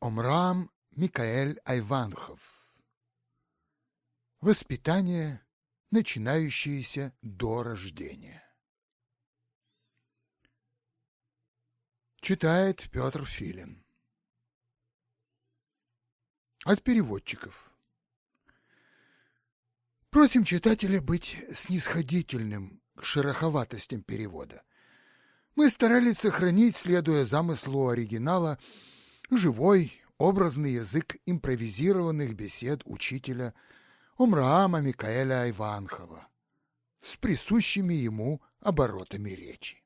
Омрам Микаэль Айванхов. Воспитание, начинающееся до рождения. Читает Петр Филин. От переводчиков. Просим читателя быть снисходительным к шероховатостям перевода. Мы старались сохранить, следуя замыслу оригинала, живой, образный язык импровизированных бесед учителя Умраама Микаэля Айванхова с присущими ему оборотами речи.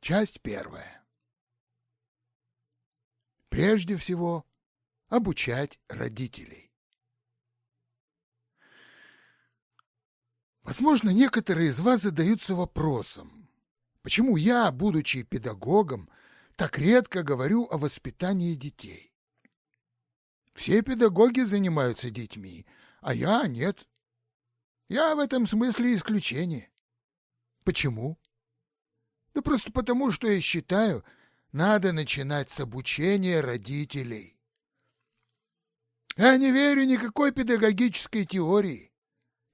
Часть первая. Прежде всего, обучать родителей. Возможно, некоторые из вас задаются вопросом, почему я, будучи педагогом, так редко говорю о воспитании детей. Все педагоги занимаются детьми, а я нет. Я в этом смысле исключение. Почему? Да просто потому, что я считаю, надо начинать с обучения родителей. Я не верю никакой педагогической теории.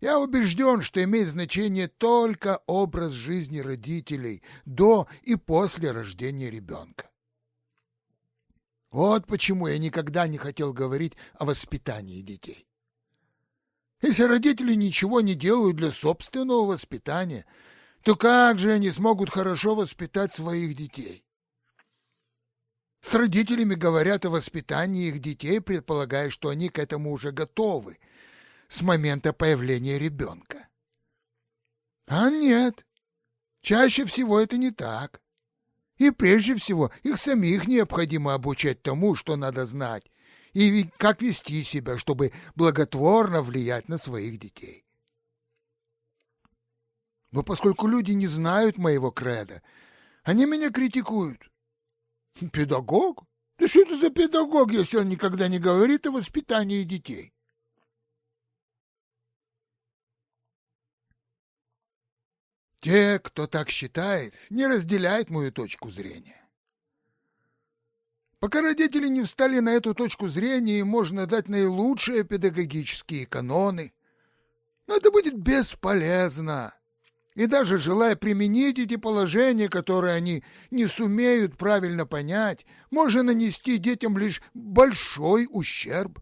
Я убежден, что имеет значение только образ жизни родителей до и после рождения ребенка. Вот почему я никогда не хотел говорить о воспитании детей. Если родители ничего не делают для собственного воспитания, то как же они смогут хорошо воспитать своих детей? С родителями говорят о воспитании их детей, предполагая, что они к этому уже готовы с момента появления ребенка. А нет, чаще всего это не так. И прежде всего их самих необходимо обучать тому, что надо знать, и как вести себя, чтобы благотворно влиять на своих детей. Но поскольку люди не знают моего креда, они меня критикуют. Педагог? Да что это за педагог, если он никогда не говорит о воспитании детей? Те, кто так считает, не разделяют мою точку зрения. Пока родители не встали на эту точку зрения, им можно дать наилучшие педагогические каноны. Но это будет бесполезно и даже желая применить эти положения, которые они не сумеют правильно понять, можно нанести детям лишь большой ущерб.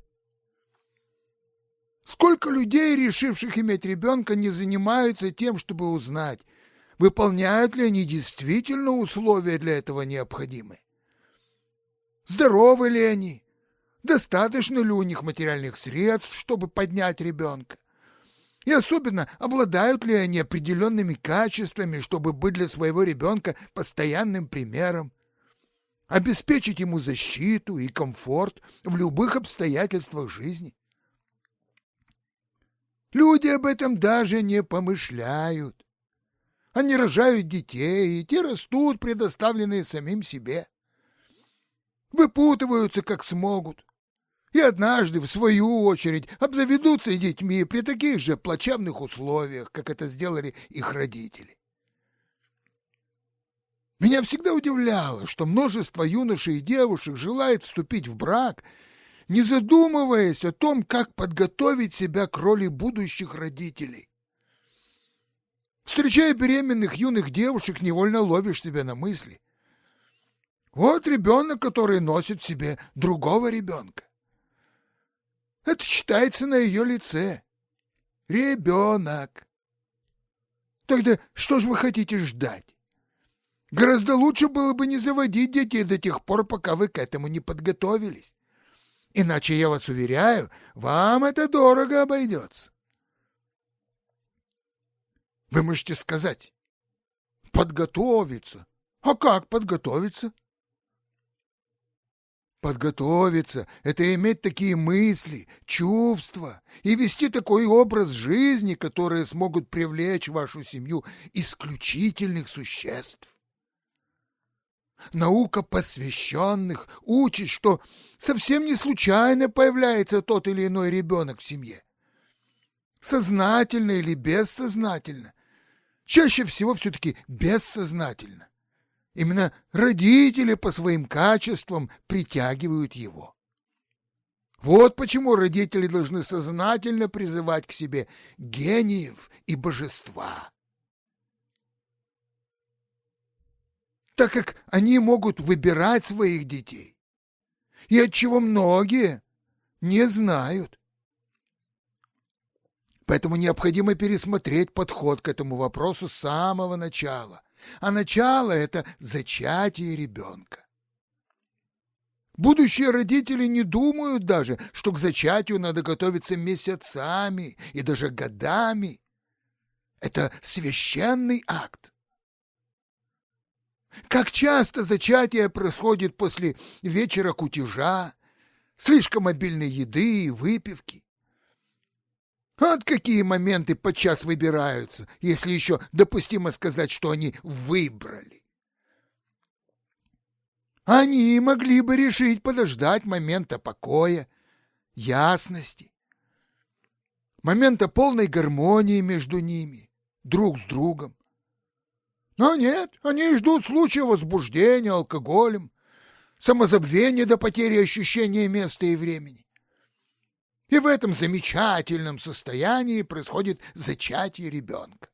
Сколько людей, решивших иметь ребенка, не занимаются тем, чтобы узнать, выполняют ли они действительно условия для этого необходимы? Здоровы ли они? Достаточно ли у них материальных средств, чтобы поднять ребенка? И особенно, обладают ли они определенными качествами, чтобы быть для своего ребенка постоянным примером, обеспечить ему защиту и комфорт в любых обстоятельствах жизни. Люди об этом даже не помышляют. Они рожают детей, и те растут, предоставленные самим себе. Выпутываются, как смогут, и однажды, в свою очередь, обзаведутся детьми при таких же плачевных условиях, как это сделали их родители. Меня всегда удивляло, что множество юношей и девушек желает вступить в брак, не задумываясь о том, как подготовить себя к роли будущих родителей. Встречая беременных юных девушек, невольно ловишь себя на мысли. Вот ребенок, который носит в себе другого ребенка. Это читается на ее лице. Ребенок. Тогда что же вы хотите ждать? Гораздо лучше было бы не заводить детей до тех пор, пока вы к этому не подготовились. Иначе, я вас уверяю, вам это дорого обойдется. Вы можете сказать, подготовиться. А как подготовиться? Подготовиться — это иметь такие мысли, чувства и вести такой образ жизни, которые смогут привлечь вашу семью исключительных существ. Наука посвященных учит, что совсем не случайно появляется тот или иной ребенок в семье. Сознательно или бессознательно. Чаще всего все-таки бессознательно. Именно родители по своим качествам притягивают его. Вот почему родители должны сознательно призывать к себе гениев и божества. Так как они могут выбирать своих детей, и от чего многие не знают. Поэтому необходимо пересмотреть подход к этому вопросу с самого начала. А начало — это зачатие ребенка. Будущие родители не думают даже, что к зачатию надо готовиться месяцами и даже годами. Это священный акт. Как часто зачатие происходит после вечера кутежа, слишком обильной еды и выпивки. Вот какие моменты подчас выбираются, если еще допустимо сказать, что они выбрали. Они могли бы решить подождать момента покоя, ясности, момента полной гармонии между ними, друг с другом. Но нет, они ждут случая возбуждения алкоголем, самозабвения до потери ощущения места и времени. И в этом замечательном состоянии происходит зачатие ребенка.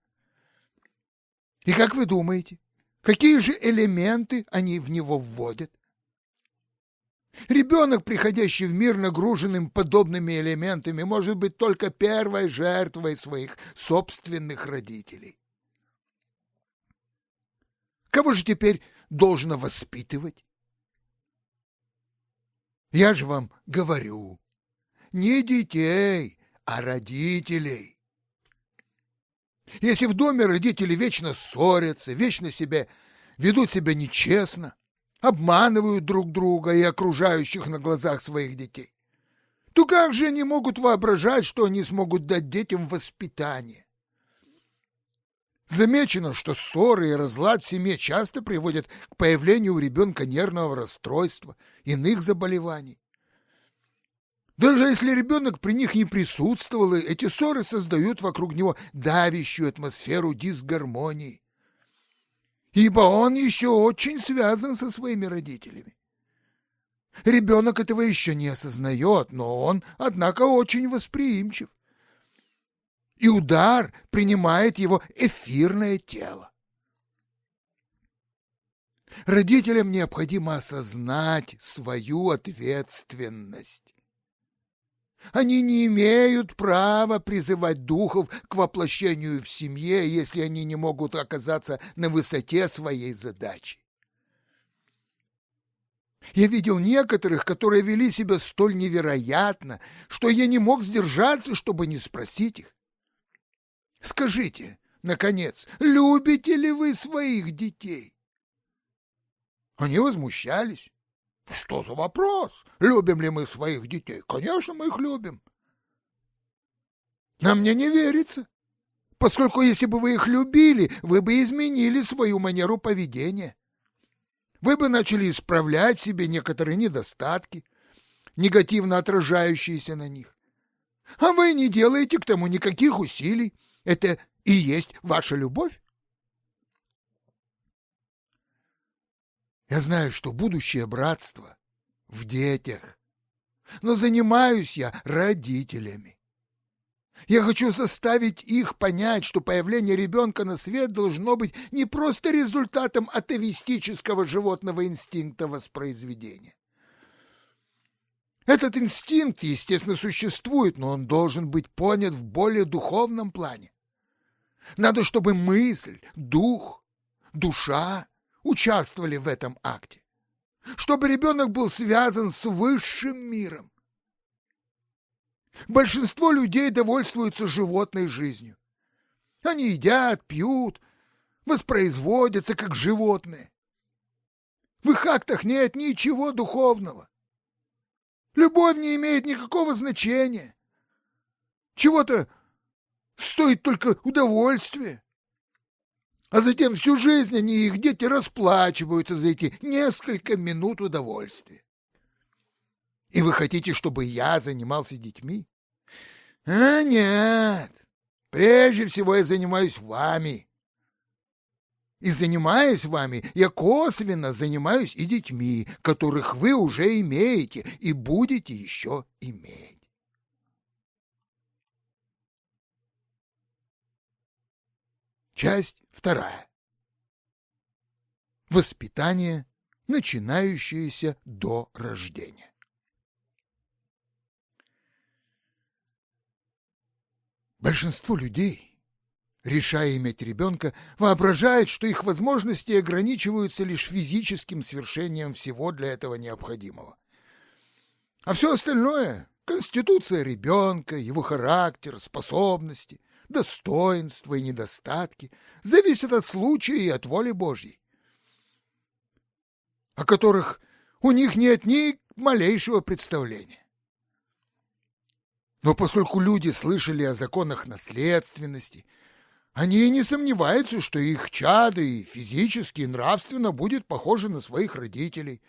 И как вы думаете, какие же элементы они в него вводят? Ребенок, приходящий в мир нагруженным подобными элементами, может быть только первой жертвой своих собственных родителей. Кого же теперь должно воспитывать? Я же вам говорю, не детей, а родителей. Если в доме родители вечно ссорятся, вечно себя ведут себя нечестно, обманывают друг друга и окружающих на глазах своих детей, то как же они могут воображать, что они смогут дать детям воспитание? Замечено, что ссоры и разлад в семье часто приводят к появлению у ребенка нервного расстройства, иных заболеваний. Даже если ребенок при них не присутствовал, эти ссоры создают вокруг него давящую атмосферу дисгармонии. Ибо он еще очень связан со своими родителями. Ребенок этого еще не осознает, но он, однако, очень восприимчив. И удар принимает его эфирное тело. Родителям необходимо осознать свою ответственность. Они не имеют права призывать духов к воплощению в семье, если они не могут оказаться на высоте своей задачи. Я видел некоторых, которые вели себя столь невероятно, что я не мог сдержаться, чтобы не спросить их. Скажите, наконец, любите ли вы своих детей? Они возмущались. Что за вопрос? Любим ли мы своих детей? Конечно, мы их любим. Но мне не верится, поскольку если бы вы их любили, вы бы изменили свою манеру поведения. Вы бы начали исправлять в себе некоторые недостатки, негативно отражающиеся на них. А вы не делаете к тому никаких усилий. Это и есть ваша любовь? Я знаю, что будущее братство в детях, но занимаюсь я родителями. Я хочу заставить их понять, что появление ребенка на свет должно быть не просто результатом атовистического животного инстинкта воспроизведения. Этот инстинкт, естественно, существует, но он должен быть понят в более духовном плане. Надо, чтобы мысль, дух, душа участвовали в этом акте, чтобы ребенок был связан с высшим миром. Большинство людей довольствуются животной жизнью. Они едят, пьют, воспроизводятся как животные. В их актах нет ничего духовного. Любовь не имеет никакого значения. Чего-то стоит только удовольствие. А затем всю жизнь они и их дети расплачиваются за эти несколько минут удовольствия. И вы хотите, чтобы я занимался детьми? А нет, прежде всего я занимаюсь вами. И занимаясь вами, я косвенно занимаюсь и детьми, которых вы уже имеете и будете еще иметь. Часть вторая. Воспитание, начинающееся до рождения. Большинство людей, решая иметь ребенка, воображает, что их возможности ограничиваются лишь физическим свершением всего для этого необходимого. А все остальное — конституция ребенка, его характер, способности, достоинства и недостатки — зависят от случая и от воли Божьей, о которых у них нет ни малейшего представления. Но поскольку люди слышали о законах наследственности, они и не сомневаются, что их чадо и физически, и нравственно будет похоже на своих родителей,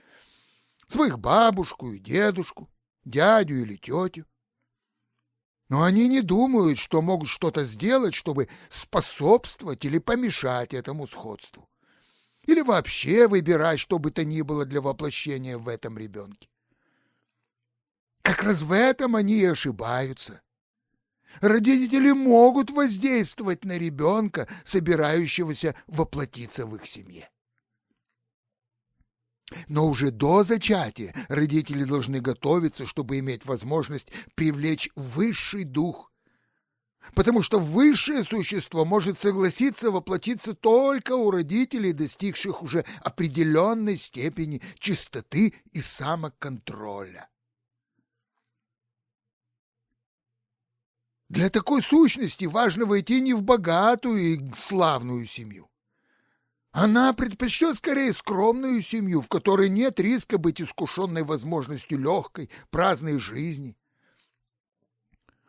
своих бабушку и дедушку, дядю или тетю. Но они не думают, что могут что-то сделать, чтобы способствовать или помешать этому сходству. Или вообще выбирать что бы то ни было для воплощения в этом ребенке. Как раз в этом они и ошибаются. Родители могут воздействовать на ребенка, собирающегося воплотиться в их семье. Но уже до зачатия родители должны готовиться, чтобы иметь возможность привлечь высший дух, потому что высшее существо может согласиться воплотиться только у родителей, достигших уже определенной степени чистоты и самоконтроля. Для такой сущности важно войти не в богатую и славную семью. Она предпочтет скорее скромную семью, в которой нет риска быть искушенной возможностью легкой, праздной жизни.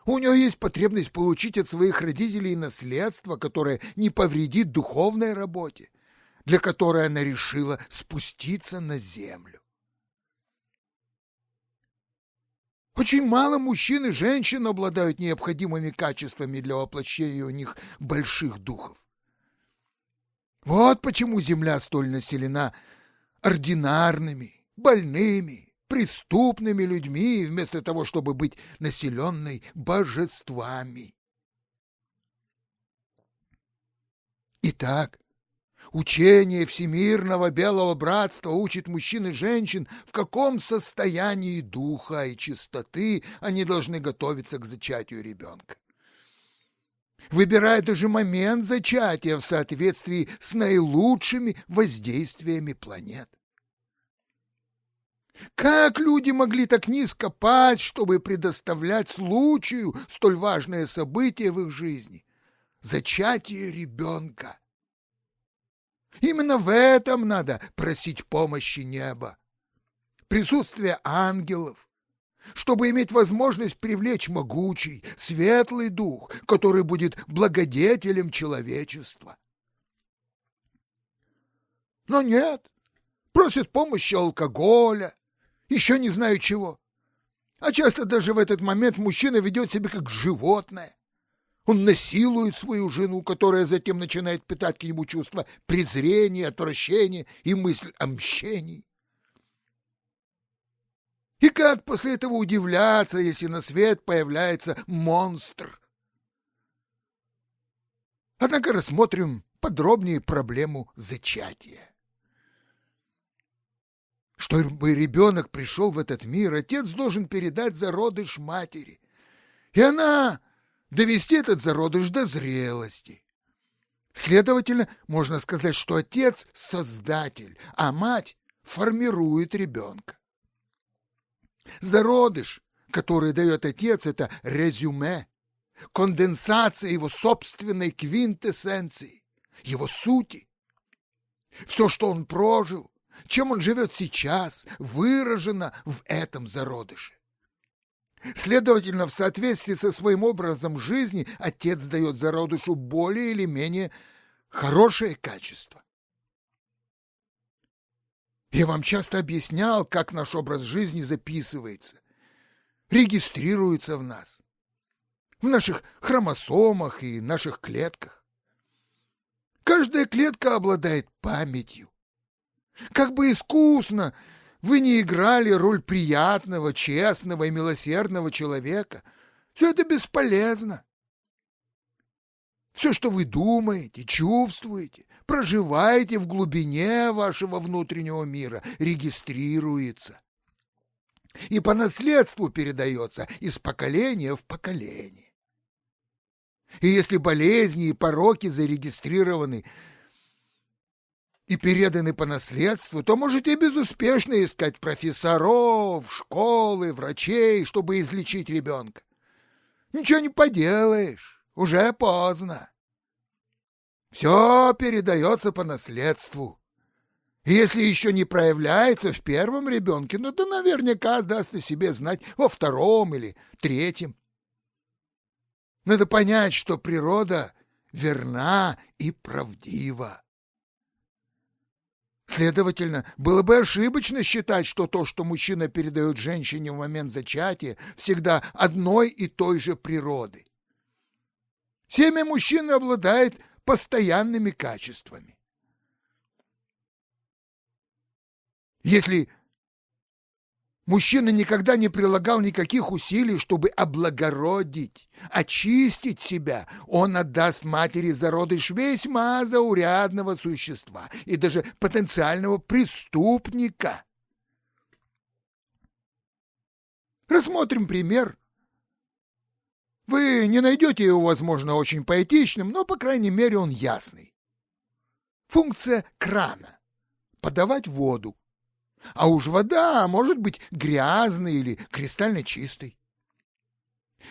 У нее есть потребность получить от своих родителей наследство, которое не повредит духовной работе, для которой она решила спуститься на землю. Очень мало мужчин и женщин обладают необходимыми качествами для воплощения у них больших духов. Вот почему земля столь населена ординарными, больными, преступными людьми, вместо того, чтобы быть населенной божествами. Итак, Учение Всемирного Белого Братства учит мужчин и женщин, в каком состоянии духа и чистоты они должны готовиться к зачатию ребенка. Выбирая даже момент зачатия в соответствии с наилучшими воздействиями планет. Как люди могли так низко пасть, чтобы предоставлять случаю столь важное событие в их жизни — зачатие ребенка? Именно в этом надо просить помощи неба, присутствие ангелов, чтобы иметь возможность привлечь могучий, светлый дух, который будет благодетелем человечества. Но нет, просят помощи алкоголя, еще не знаю чего. А часто даже в этот момент мужчина ведет себя как животное. Он насилует свою жену, которая затем начинает питать к нему чувство презрения, отвращения и мысль о мщении. И как после этого удивляться, если на свет появляется монстр? Однако рассмотрим подробнее проблему зачатия. Чтобы ребенок пришел в этот мир, отец должен передать зародыш матери. И она довести этот зародыш до зрелости. Следовательно, можно сказать, что отец — создатель, а мать формирует ребенка. Зародыш, который дает отец, это резюме, конденсация его собственной квинтэссенции, его сути. Все, что он прожил, чем он живет сейчас, выражено в этом зародыше. Следовательно, в соответствии со своим образом жизни отец дает зародышу более или менее хорошее качество. Я вам часто объяснял, как наш образ жизни записывается, регистрируется в нас, в наших хромосомах и наших клетках. Каждая клетка обладает памятью. Как бы искусно вы не играли роль приятного, честного и милосердного человека, все это бесполезно. Все, что вы думаете, чувствуете, проживаете в глубине вашего внутреннего мира, регистрируется и по наследству передается из поколения в поколение. И если болезни и пороки зарегистрированы и переданы по наследству, то можете безуспешно искать профессоров, школы, врачей, чтобы излечить ребенка. Ничего не поделаешь, уже поздно. Все передается по наследству. Если еще не проявляется в первом ребенке, ну то наверняка даст о себе знать во втором или третьем. Надо понять, что природа верна и правдива. Следовательно, было бы ошибочно считать, что то, что мужчина передает женщине в момент зачатия, всегда одной и той же природы. Семя мужчины обладает постоянными качествами. Если Мужчина никогда не прилагал никаких усилий, чтобы облагородить, очистить себя. Он отдаст матери зародыш весьма заурядного существа и даже потенциального преступника. Рассмотрим пример. Вы не найдете его, возможно, очень поэтичным, но, по крайней мере, он ясный. Функция крана – подавать воду. А уж вода может быть грязной или кристально чистой.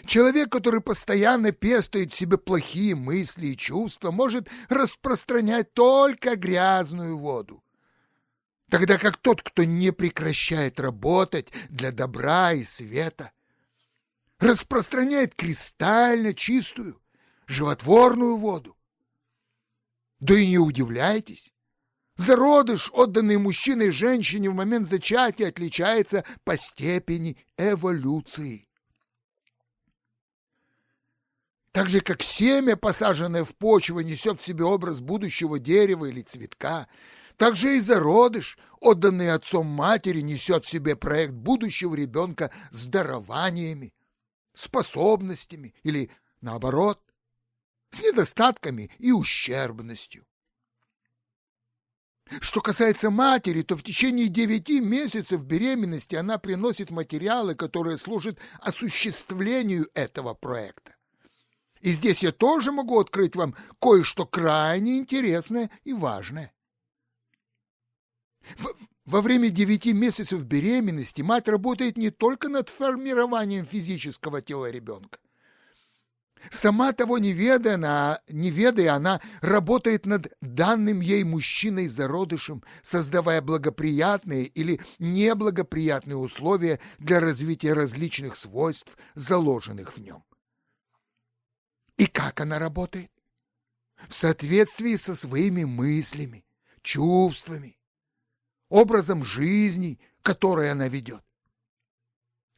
Человек, который постоянно пестует в себе плохие мысли и чувства, может распространять только грязную воду. Тогда как тот, кто не прекращает работать для добра и света, распространяет кристально чистую, животворную воду. Да и не удивляйтесь, Зародыш, отданный мужчине и женщине в момент зачатия, отличается по степени эволюции. Так же, как семя, посаженное в почву, несет в себе образ будущего дерева или цветка, так же и зародыш, отданный отцом матери, несет в себе проект будущего ребенка с дарованиями, способностями или, наоборот, с недостатками и ущербностью. Что касается матери, то в течение девяти месяцев беременности она приносит материалы, которые служат осуществлению этого проекта. И здесь я тоже могу открыть вам кое-что крайне интересное и важное. Во время девяти месяцев беременности мать работает не только над формированием физического тела ребенка, Сама того не ведая, она, не ведая, она работает над данным ей мужчиной зародышем, создавая благоприятные или неблагоприятные условия для развития различных свойств, заложенных в нем. И как она работает? В соответствии со своими мыслями, чувствами, образом жизни, который она ведет.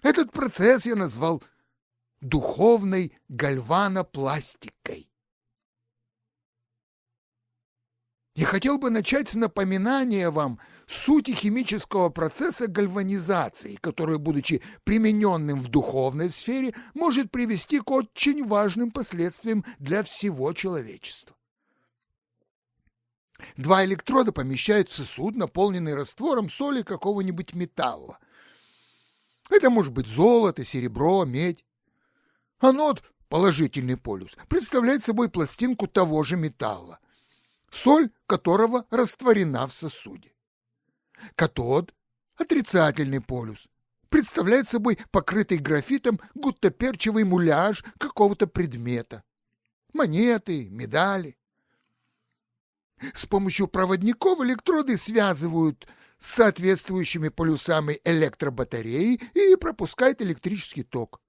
Этот процесс я назвал духовной гальванопластикой. Я хотел бы начать с напоминания вам сути химического процесса гальванизации, который, будучи примененным в духовной сфере, может привести к очень важным последствиям для всего человечества. Два электрода помещают в сосуд, наполненный раствором соли какого-нибудь металла. Это может быть золото, серебро, медь. Анод, положительный полюс, представляет собой пластинку того же металла, соль которого растворена в сосуде. Катод, отрицательный полюс, представляет собой покрытый графитом гуттаперчевый муляж какого-то предмета. Монеты, медали. С помощью проводников электроды связывают с соответствующими полюсами электробатареи и пропускают электрический ток.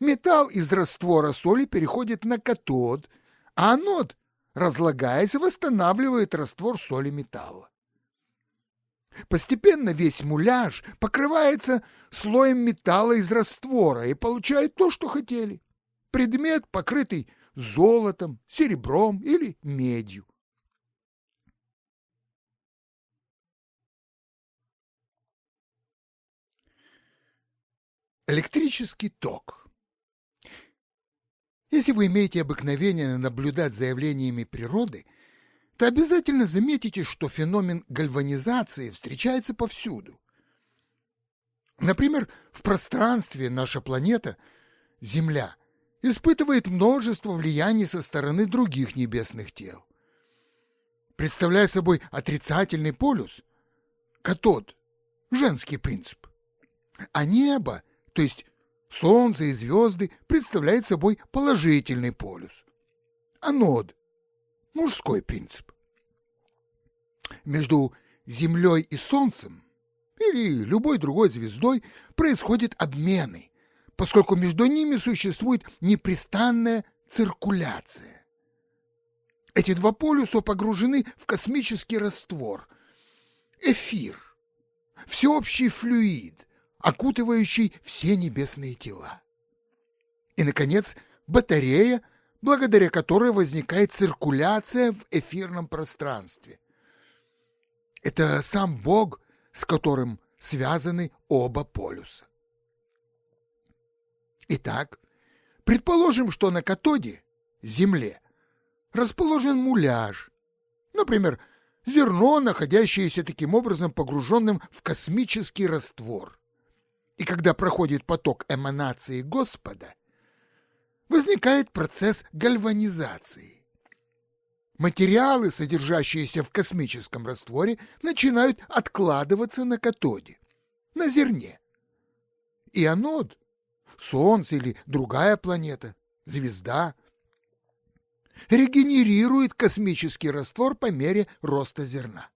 Металл из раствора соли переходит на катод, а анод, разлагаясь, восстанавливает раствор соли металла. Постепенно весь муляж покрывается слоем металла из раствора и получает то, что хотели. Предмет, покрытый золотом, серебром или медью. Электрический ток. Если вы имеете обыкновение наблюдать за явлениями природы, то обязательно заметите, что феномен гальванизации встречается повсюду. Например, в пространстве наша планета, Земля, испытывает множество влияний со стороны других небесных тел. Представляя собой отрицательный полюс, катод, женский принцип, а небо то есть Солнце и звезды представляют собой положительный полюс. Анод – мужской принцип. Между Землей и Солнцем или любой другой звездой происходят обмены, поскольку между ними существует непрестанная циркуляция. Эти два полюса погружены в космический раствор, эфир, всеобщий флюид, окутывающий все небесные тела. И, наконец, батарея, благодаря которой возникает циркуляция в эфирном пространстве. Это сам Бог, с которым связаны оба полюса. Итак, предположим, что на катоде, Земле, расположен муляж, например, зерно, находящееся таким образом погруженным в космический раствор. И когда проходит поток эманации Господа, возникает процесс гальванизации. Материалы, содержащиеся в космическом растворе, начинают откладываться на катоде, на зерне. И анод, Солнце или другая планета, звезда, регенерирует космический раствор по мере роста зерна.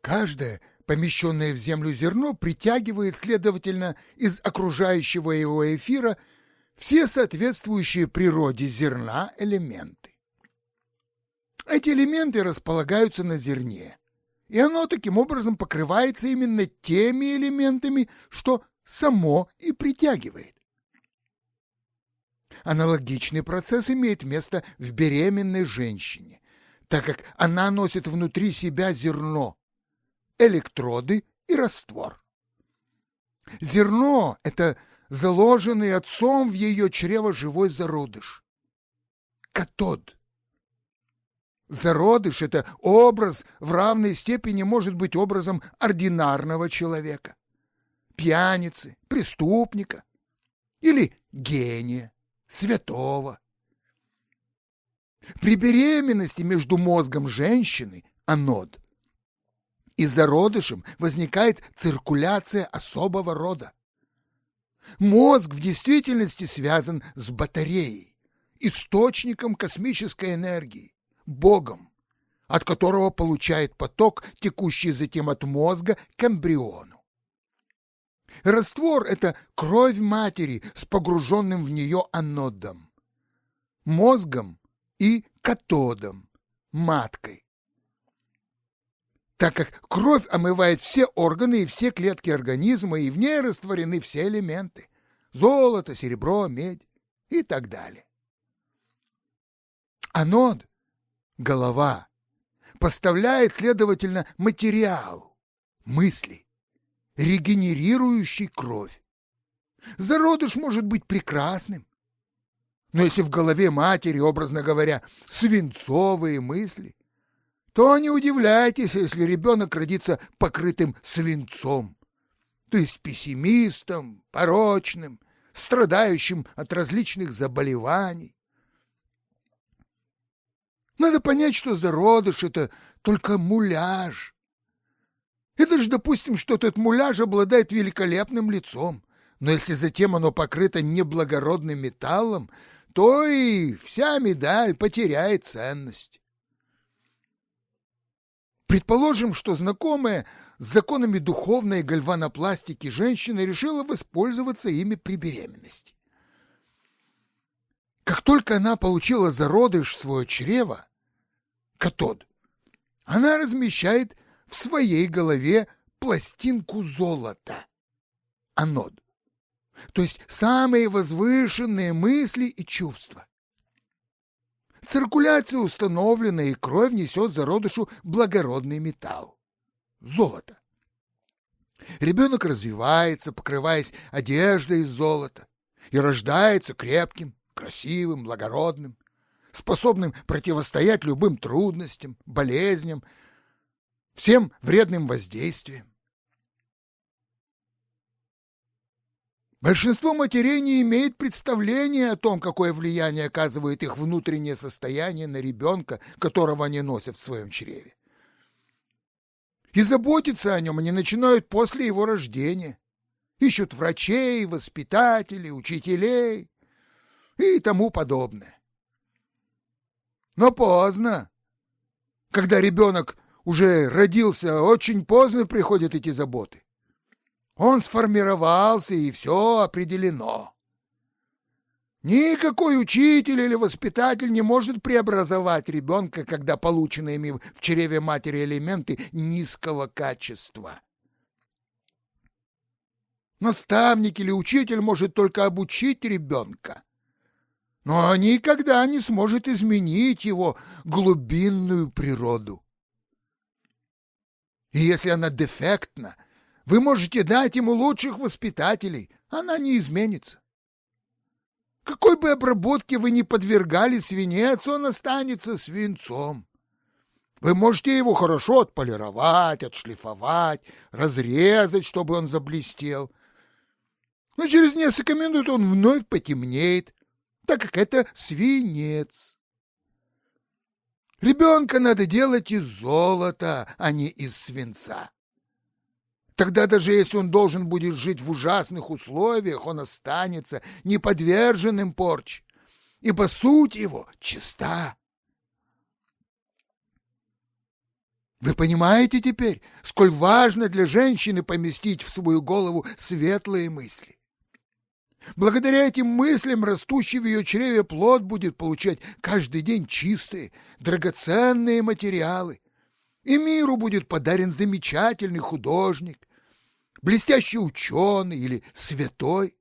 Каждое помещенное в землю зерно притягивает, следовательно, из окружающего его эфира все соответствующие природе зерна элементы. Эти элементы располагаются на зерне, и оно таким образом покрывается именно теми элементами, что само и притягивает. Аналогичный процесс имеет место в беременной женщине, так как она носит внутри себя зерно, электроды и раствор. Зерно — это заложенный отцом в ее чрево живой зародыш. Катод. Зародыш — это образ в равной степени может быть образом ординарного человека, пьяницы, преступника или гения, святого. При беременности между мозгом женщины, анод, и зародышем возникает циркуляция особого рода. Мозг в действительности связан с батареей, источником космической энергии, Богом, от которого получает поток, текущий затем от мозга к эмбриону. Раствор — это кровь матери с погруженным в нее анодом, мозгом и катодом, маткой так как кровь омывает все органы и все клетки организма, и в ней растворены все элементы – золото, серебро, медь и так далее. Анод, голова, поставляет, следовательно, материал, мысли, регенерирующий кровь. Зародыш может быть прекрасным, но если в голове матери, образно говоря, свинцовые мысли, то не удивляйтесь, если ребенок родится покрытым свинцом, то есть пессимистом, порочным, страдающим от различных заболеваний. Надо понять, что зародыш — это только муляж. Это же допустим, что этот муляж обладает великолепным лицом, но если затем оно покрыто неблагородным металлом, то и вся медаль потеряет ценность. Предположим, что знакомая с законами духовной гальванопластики женщина решила воспользоваться ими при беременности. Как только она получила зародыш в свое чрево, катод, она размещает в своей голове пластинку золота, анод, то есть самые возвышенные мысли и чувства. Циркуляция установлена, и кровь несет зародышу благородный металл – золото. Ребенок развивается, покрываясь одеждой из золота, и рождается крепким, красивым, благородным, способным противостоять любым трудностям, болезням, всем вредным воздействиям. Большинство матерей не имеет представления о том, какое влияние оказывает их внутреннее состояние на ребенка, которого они носят в своем чреве. И заботиться о нем они начинают после его рождения. Ищут врачей, воспитателей, учителей и тому подобное. Но поздно. Когда ребенок уже родился, очень поздно приходят эти заботы. Он сформировался, и все определено. Никакой учитель или воспитатель не может преобразовать ребенка, когда полученные им в чреве матери элементы низкого качества. Наставник или учитель может только обучить ребенка, но никогда не сможет изменить его глубинную природу. И если она дефектна, вы можете дать ему лучших воспитателей, она не изменится. Какой бы обработке вы ни подвергали свинец, он останется свинцом. Вы можете его хорошо отполировать, отшлифовать, разрезать, чтобы он заблестел. Но через несколько минут он вновь потемнеет, так как это свинец. Ребенка надо делать из золота, а не из свинца. Тогда даже если он должен будет жить в ужасных условиях, он останется неподверженным порче, ибо суть его чиста. Вы понимаете теперь, сколь важно для женщины поместить в свою голову светлые мысли? Благодаря этим мыслям растущий в ее чреве плод будет получать каждый день чистые, драгоценные материалы, и миру будет подарен замечательный художник, блестящий ученый или святой,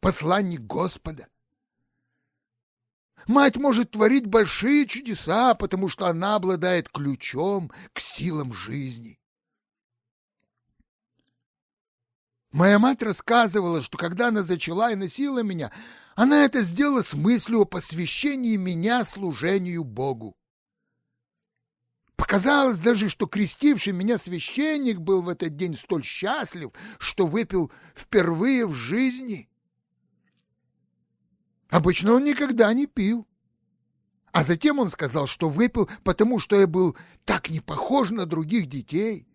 посланник Господа. Мать может творить большие чудеса, потому что она обладает ключом к силам жизни. Моя мать рассказывала, что когда она зачала и носила меня, она это сделала с мыслью о посвящении меня служению Богу. Показалось даже, что крестивший меня священник был в этот день столь счастлив, что выпил впервые в жизни. Обычно он никогда не пил. А затем он сказал, что выпил, потому что я был так не похож на других детей.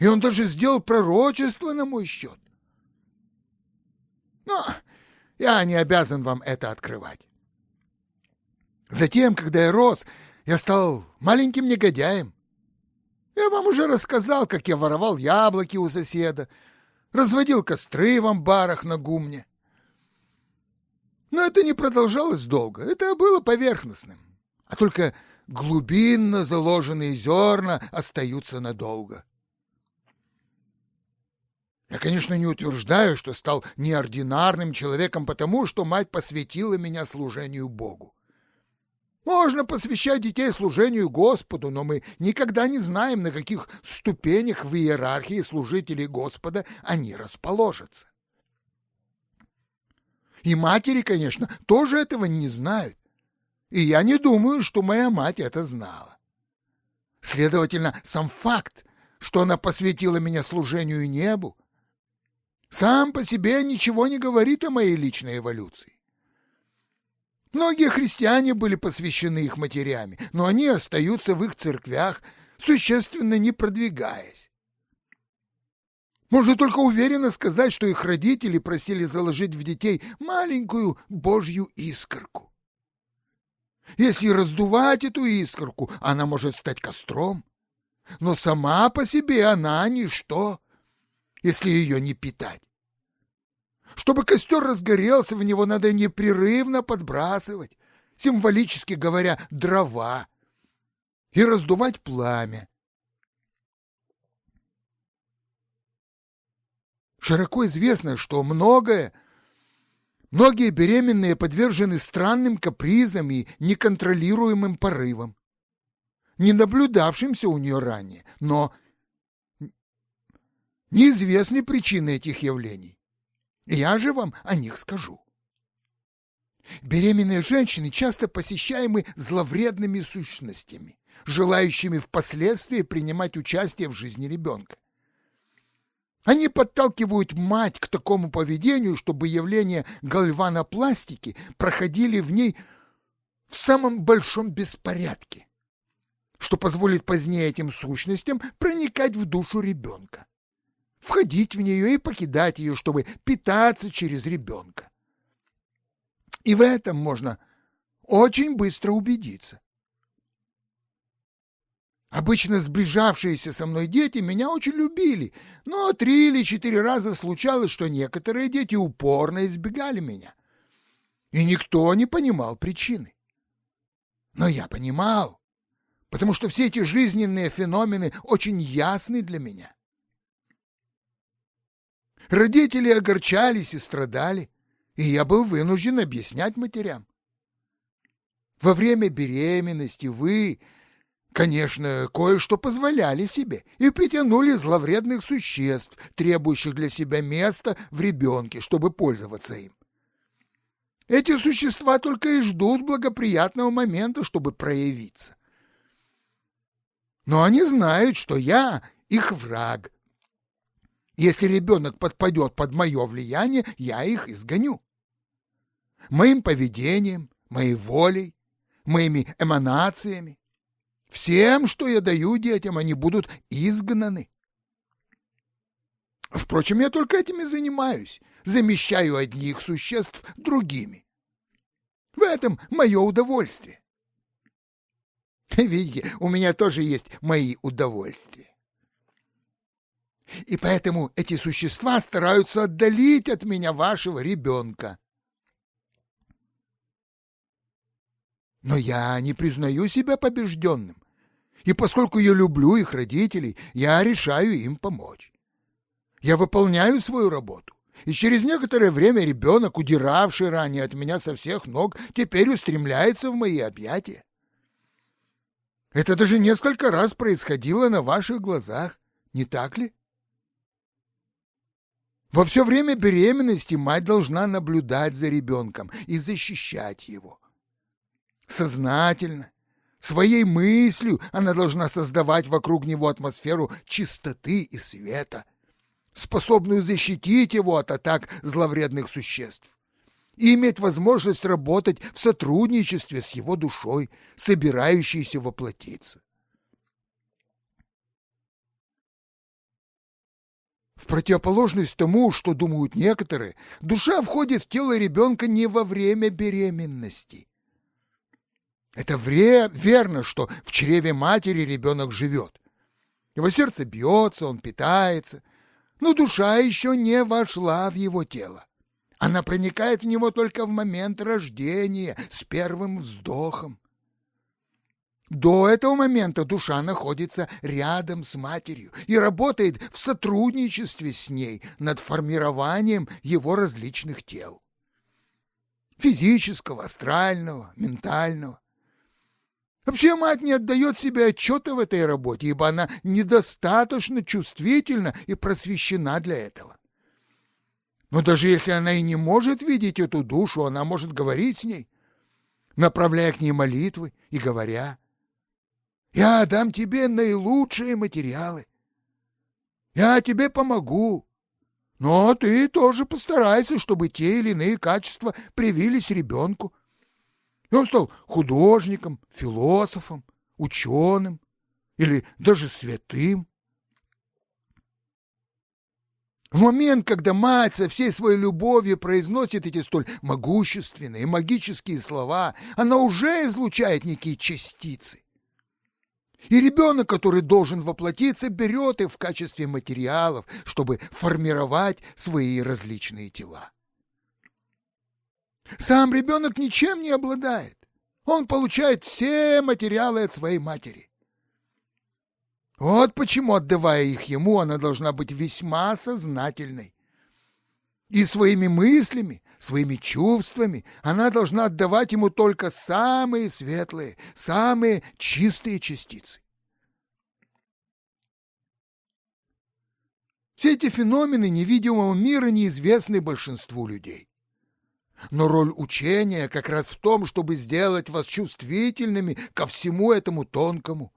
И он даже сделал пророчество на мой счет. Но я не обязан вам это открывать. Затем, когда я рос, я стал маленьким негодяем. Я вам уже рассказал, как я воровал яблоки у соседа, разводил костры в амбарах на гумне. Но это не продолжалось долго, это было поверхностным. А только глубинно заложенные зерна остаются надолго. Я, конечно, не утверждаю, что стал неординарным человеком потому, что мать посвятила меня служению Богу. Можно посвящать детей служению Господу, но мы никогда не знаем, на каких ступенях в иерархии служителей Господа они расположатся. И матери, конечно, тоже этого не знают. И я не думаю, что моя мать это знала. Следовательно, сам факт, что она посвятила меня служению небу, сам по себе ничего не говорит о моей личной эволюции. Многие христиане были посвящены их матерями, но они остаются в их церквях, существенно не продвигаясь. Можно только уверенно сказать, что их родители просили заложить в детей маленькую божью искорку. Если раздувать эту искорку, она может стать костром, но сама по себе она ничто, если ее не питать. Чтобы костер разгорелся, в него надо непрерывно подбрасывать, символически говоря, дрова, и раздувать пламя. Широко известно, что многое, многие беременные подвержены странным капризам и неконтролируемым порывам, не наблюдавшимся у нее ранее, но неизвестны причины этих явлений. Я же вам о них скажу. Беременные женщины часто посещаемы зловредными сущностями, желающими впоследствии принимать участие в жизни ребенка. Они подталкивают мать к такому поведению, чтобы явления гальванопластики проходили в ней в самом большом беспорядке, что позволит позднее этим сущностям проникать в душу ребенка, входить в нее и покидать ее, чтобы питаться через ребенка. И в этом можно очень быстро убедиться. Обычно сближавшиеся со мной дети меня очень любили, но три или четыре раза случалось, что некоторые дети упорно избегали меня. И никто не понимал причины. Но я понимал, потому что все эти жизненные феномены очень ясны для меня. Родители огорчались и страдали, и я был вынужден объяснять матерям. Во время беременности вы Конечно, кое-что позволяли себе и притянули зловредных существ, требующих для себя места в ребенке, чтобы пользоваться им. Эти существа только и ждут благоприятного момента, чтобы проявиться. Но они знают, что я их враг. Если ребенок подпадет под мое влияние, я их изгоню. Моим поведением, моей волей, моими эманациями Всем, что я даю детям, они будут изгнаны. Впрочем, я только этим и занимаюсь, замещаю одних существ другими. В этом мое удовольствие. Видите, у меня тоже есть мои удовольствия. И поэтому эти существа стараются отдалить от меня вашего ребенка. Но я не признаю себя побежденным. И поскольку я люблю их родителей, я решаю им помочь. Я выполняю свою работу. И через некоторое время ребенок, удиравший ранее от меня со всех ног, теперь устремляется в мои объятия. Это даже несколько раз происходило на ваших глазах, не так ли? Во все время беременности мать должна наблюдать за ребенком и защищать его. Сознательно, Своей мыслью она должна создавать вокруг него атмосферу чистоты и света, способную защитить его от атак зловредных существ и иметь возможность работать в сотрудничестве с его душой, собирающейся воплотиться. Противоположность тому, что думают некоторые, душа входит в тело ребенка не во время беременности, это вре верно, что в чреве матери ребенок живет. Его сердце бьется, он питается, но душа еще не вошла в его тело. Она проникает в него только в момент рождения, с первым вздохом. До этого момента душа находится рядом с матерью и работает в сотрудничестве с ней над формированием его различных тел. Физического, астрального, ментального. Вообще мать не отдает себе отчета в этой работе, ибо она недостаточно чувствительна и просвещена для этого. Но даже если она и не может видеть эту душу, она может говорить с ней, направляя к ней молитвы и говоря, «Я дам тебе наилучшие материалы, я тебе помогу, но ты тоже постарайся, чтобы те или иные качества привились ребенку, и он стал художником, философом, ученым или даже святым. В момент, когда мать со всей своей любовью произносит эти столь могущественные магические слова, она уже излучает некие частицы. И ребенок, который должен воплотиться, берет их в качестве материалов, чтобы формировать свои различные тела. Сам ребенок ничем не обладает. Он получает все материалы от своей матери. Вот почему, отдавая их ему, она должна быть весьма сознательной, И своими мыслями, своими чувствами она должна отдавать ему только самые светлые, самые чистые частицы. Все эти феномены невидимого мира неизвестны большинству людей. Но роль учения как раз в том, чтобы сделать вас чувствительными ко всему этому тонкому,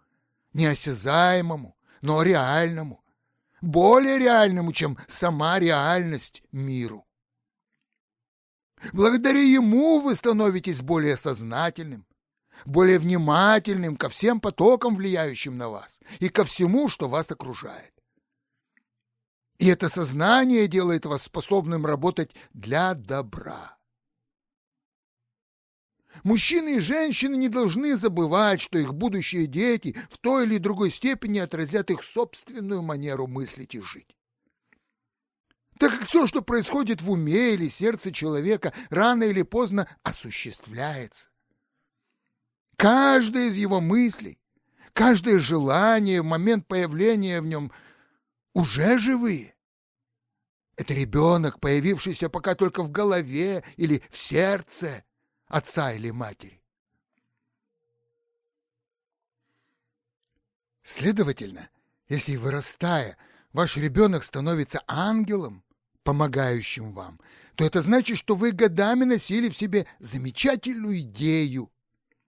неосязаемому, но реальному, более реальному, чем сама реальность миру. Благодаря ему вы становитесь более сознательным, более внимательным ко всем потокам, влияющим на вас, и ко всему, что вас окружает. И это сознание делает вас способным работать для добра. Мужчины и женщины не должны забывать, что их будущие дети в той или другой степени отразят их собственную манеру мыслить и жить. Так как все, что происходит в уме или сердце человека, рано или поздно осуществляется. Каждое из его мыслей, каждое желание в момент появления в нем уже живые. Это ребенок, появившийся пока только в голове или в сердце отца или матери. Следовательно, если вырастая, ваш ребенок становится ангелом, помогающим вам, то это значит, что вы годами носили в себе замечательную идею,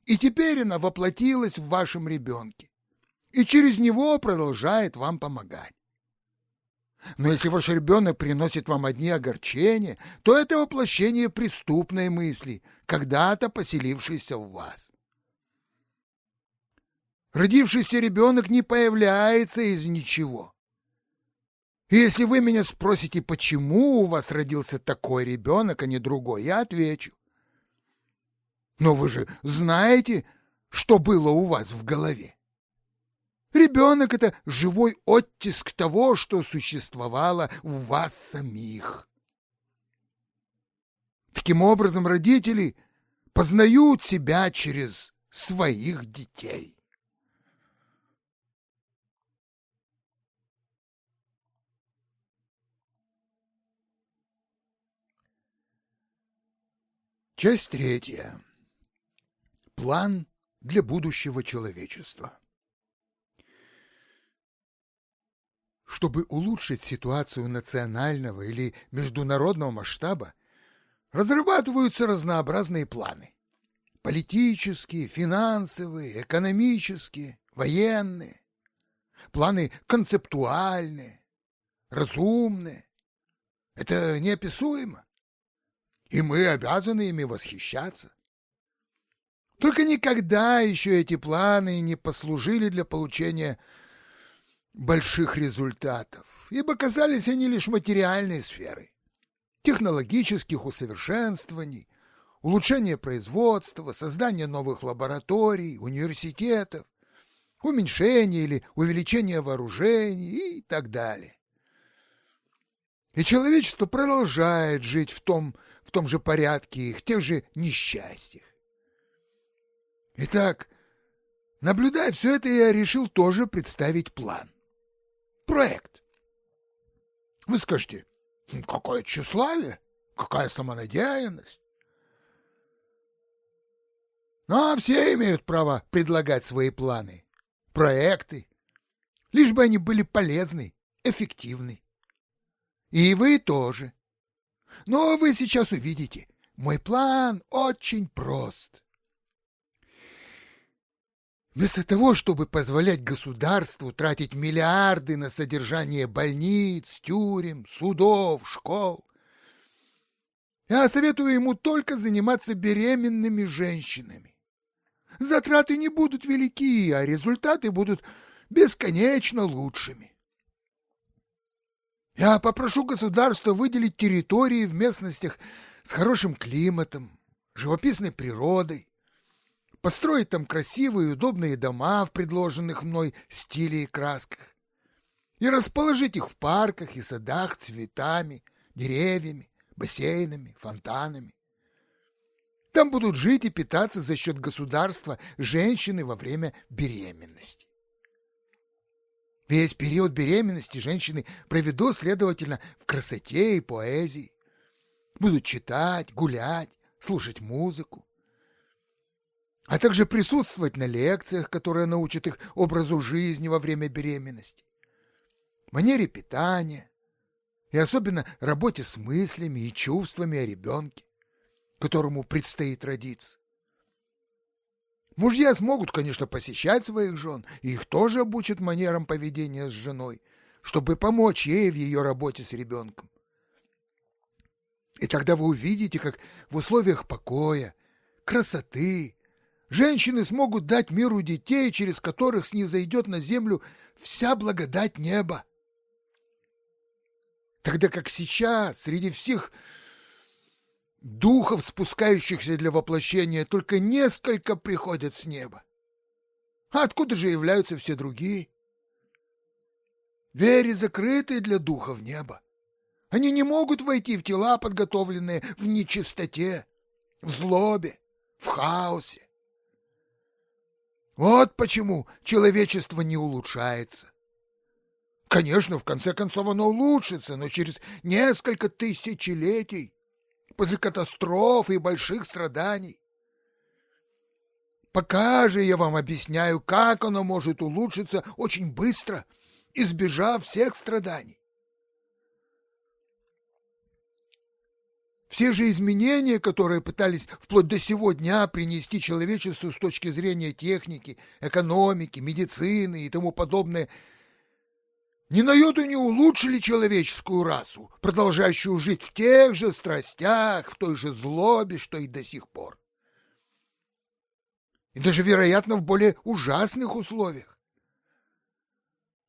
и теперь она воплотилась в вашем ребенке, и через него продолжает вам помогать. Но если ваш ребенок приносит вам одни огорчения, то это воплощение преступной мысли, когда-то поселившейся в вас. Родившийся ребенок не появляется из ничего. И если вы меня спросите, почему у вас родился такой ребенок, а не другой, я отвечу. Но вы же знаете, что было у вас в голове. Ребенок — это живой оттиск того, что существовало в вас самих. Таким образом, родители познают себя через своих детей. Часть третья. План для будущего человечества. Чтобы улучшить ситуацию национального или международного масштаба, разрабатываются разнообразные планы. Политические, финансовые, экономические, военные. Планы концептуальные, разумные. Это неописуемо. И мы обязаны ими восхищаться. Только никогда еще эти планы не послужили для получения больших результатов, ибо казались они лишь материальной сферой, технологических усовершенствований, улучшения производства, создания новых лабораторий, университетов, уменьшения или увеличения вооружений и так далее. И человечество продолжает жить в том, том же порядке и в тех же несчастьях. Итак, наблюдая все это, я решил тоже представить план проект. Вы скажете, какое тщеславие, какая самонадеянность. Но ну, а все имеют право предлагать свои планы, проекты, лишь бы они были полезны, эффективны. И вы тоже. Но вы сейчас увидите, мой план очень прост. Вместо того, чтобы позволять государству тратить миллиарды на содержание больниц, тюрем, судов, школ, я советую ему только заниматься беременными женщинами. Затраты не будут велики, а результаты будут бесконечно лучшими. Я попрошу государство выделить территории в местностях с хорошим климатом, живописной природой, построить там красивые и удобные дома в предложенных мной стиле и красках и расположить их в парках и садах цветами, деревьями, бассейнами, фонтанами. Там будут жить и питаться за счет государства женщины во время беременности. Весь период беременности женщины проведут, следовательно, в красоте и поэзии, Будут читать, гулять, слушать музыку, а также присутствовать на лекциях, которые научат их образу жизни во время беременности, манере питания. И особенно работе с мыслями и чувствами о ребенке, которому предстоит родиться. Мужья смогут, конечно, посещать своих жен, и их тоже обучат манерам поведения с женой, чтобы помочь ей в ее работе с ребенком. И тогда вы увидите, как в условиях покоя, красоты, женщины смогут дать миру детей, через которых снизойдет на землю вся благодать неба. Тогда как сейчас, среди всех Духов, спускающихся для воплощения, только несколько приходят с неба. А откуда же являются все другие? Двери закрыты для духов неба. Они не могут войти в тела, подготовленные в нечистоте, в злобе, в хаосе. Вот почему человечество не улучшается. Конечно, в конце концов оно улучшится, но через несколько тысячелетий после катастроф и больших страданий. Пока же я вам объясняю, как оно может улучшиться очень быстро, избежав всех страданий. Все же изменения, которые пытались вплоть до сего дня принести человечеству с точки зрения техники, экономики, медицины и тому подобное – ни на йоту не улучшили человеческую расу, продолжающую жить в тех же страстях, в той же злобе, что и до сих пор. И даже, вероятно, в более ужасных условиях.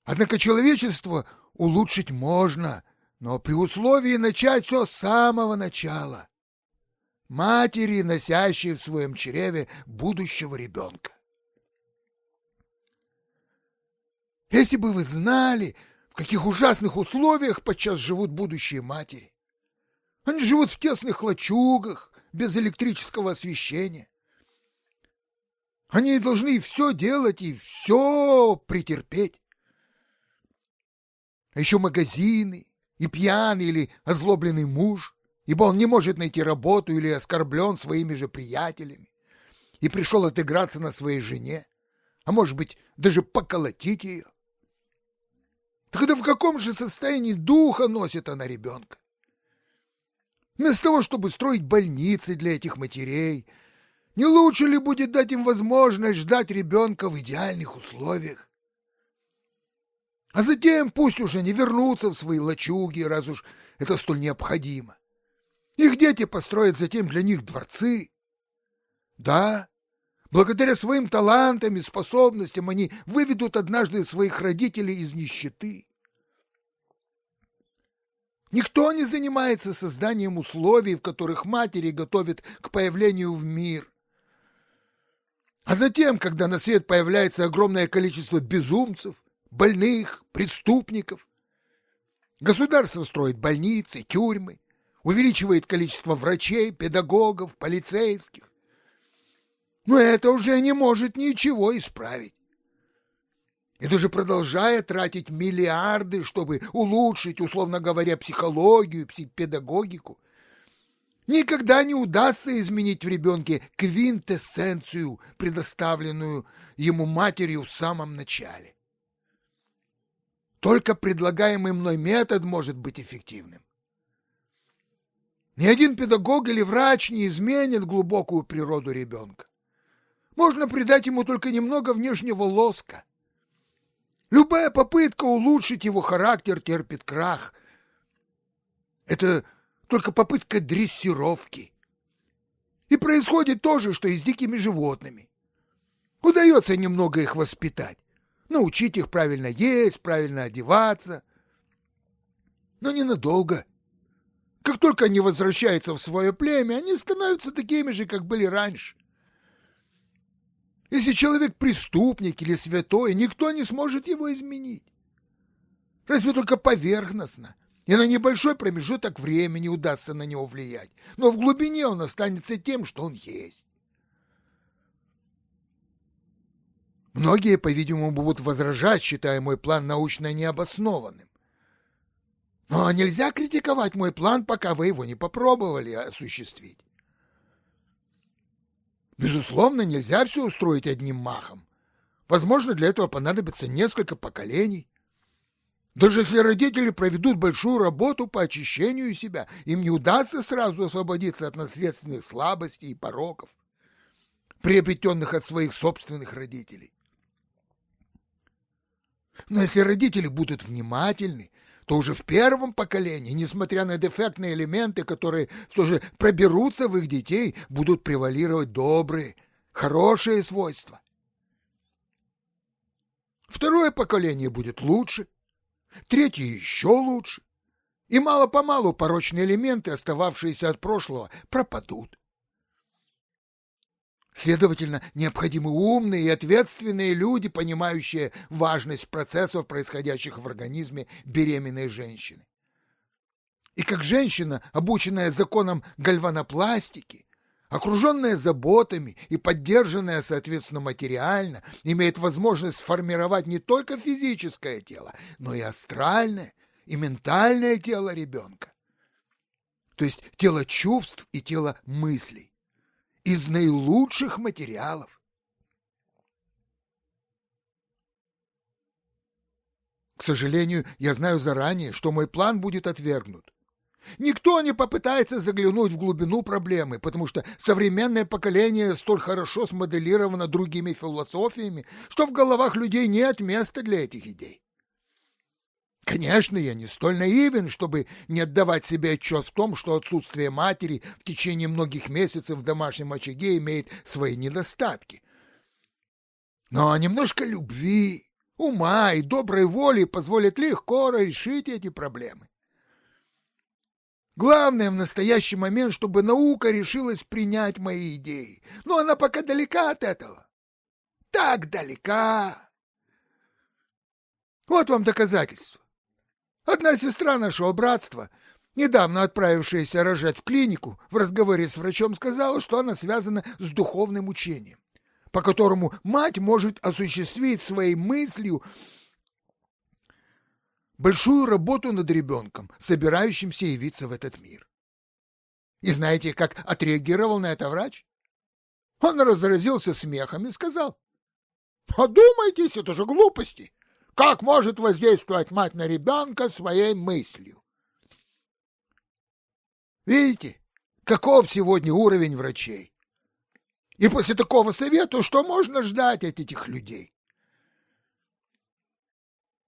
Однако человечество улучшить можно, но при условии начать все с самого начала. Матери, носящей в своем чреве будущего ребенка. Если бы вы знали, в каких ужасных условиях подчас живут будущие матери. Они живут в тесных лачугах, без электрического освещения. Они должны все делать и все претерпеть. А еще магазины, и пьяный или озлобленный муж, ибо он не может найти работу или оскорблен своими же приятелями, и пришел отыграться на своей жене, а может быть, даже поколотить ее. Тогда в каком же состоянии духа носит она ребенка? Вместо того, чтобы строить больницы для этих матерей, не лучше ли будет дать им возможность ждать ребенка в идеальных условиях? А затем пусть уже не вернутся в свои лачуги, раз уж это столь необходимо. Их дети построят затем для них дворцы. Да, благодаря своим талантам и способностям они выведут однажды своих родителей из нищеты. Никто не занимается созданием условий, в которых матери готовят к появлению в мир. А затем, когда на свет появляется огромное количество безумцев, больных, преступников, государство строит больницы, тюрьмы, увеличивает количество врачей, педагогов, полицейских. Но это уже не может ничего исправить и даже продолжая тратить миллиарды, чтобы улучшить, условно говоря, психологию, педагогику, никогда не удастся изменить в ребенке квинтэссенцию, предоставленную ему матерью в самом начале. Только предлагаемый мной метод может быть эффективным. Ни один педагог или врач не изменит глубокую природу ребенка. Можно придать ему только немного внешнего лоска – Любая попытка улучшить его характер терпит крах. Это только попытка дрессировки. И происходит то же, что и с дикими животными. Удается немного их воспитать, научить их правильно есть, правильно одеваться. Но ненадолго. Как только они возвращаются в свое племя, они становятся такими же, как были раньше. Если человек преступник или святой, никто не сможет его изменить. Разве только поверхностно, и на небольшой промежуток времени удастся на него влиять, но в глубине он останется тем, что он есть. Многие, по-видимому, будут возражать, считая мой план научно необоснованным. Но нельзя критиковать мой план, пока вы его не попробовали осуществить. Безусловно, нельзя все устроить одним махом. Возможно, для этого понадобится несколько поколений. Даже если родители проведут большую работу по очищению себя, им не удастся сразу освободиться от наследственных слабостей и пороков, приобретенных от своих собственных родителей. Но если родители будут внимательны, то уже в первом поколении, несмотря на дефектные элементы, которые все же проберутся в их детей, будут превалировать добрые, хорошие свойства. Второе поколение будет лучше, третье еще лучше, и мало-помалу порочные элементы, остававшиеся от прошлого, пропадут. Следовательно, необходимы умные и ответственные люди, понимающие важность процессов, происходящих в организме беременной женщины. И как женщина, обученная законам гальванопластики, окруженная заботами и поддержанная, соответственно, материально, имеет возможность сформировать не только физическое тело, но и астральное и ментальное тело ребенка. То есть тело чувств и тело мыслей из наилучших материалов. К сожалению, я знаю заранее, что мой план будет отвергнут. Никто не попытается заглянуть в глубину проблемы, потому что современное поколение столь хорошо смоделировано другими философиями, что в головах людей нет места для этих идей. Конечно, я не столь наивен, чтобы не отдавать себе отчет в том, что отсутствие матери в течение многих месяцев в домашнем очаге имеет свои недостатки. Но немножко любви, ума и доброй воли позволят легко решить эти проблемы. Главное в настоящий момент, чтобы наука решилась принять мои идеи. Но она пока далека от этого. Так далека. Вот вам доказательство. Одна сестра нашего братства, недавно отправившаяся рожать в клинику, в разговоре с врачом сказала, что она связана с духовным учением, по которому мать может осуществить своей мыслью большую работу над ребенком, собирающимся явиться в этот мир. И знаете, как отреагировал на это врач? Он разразился смехом и сказал, «Подумайтесь, это же глупости! Как может воздействовать мать на ребенка своей мыслью? Видите, каков сегодня уровень врачей? И после такого совета что можно ждать от этих людей?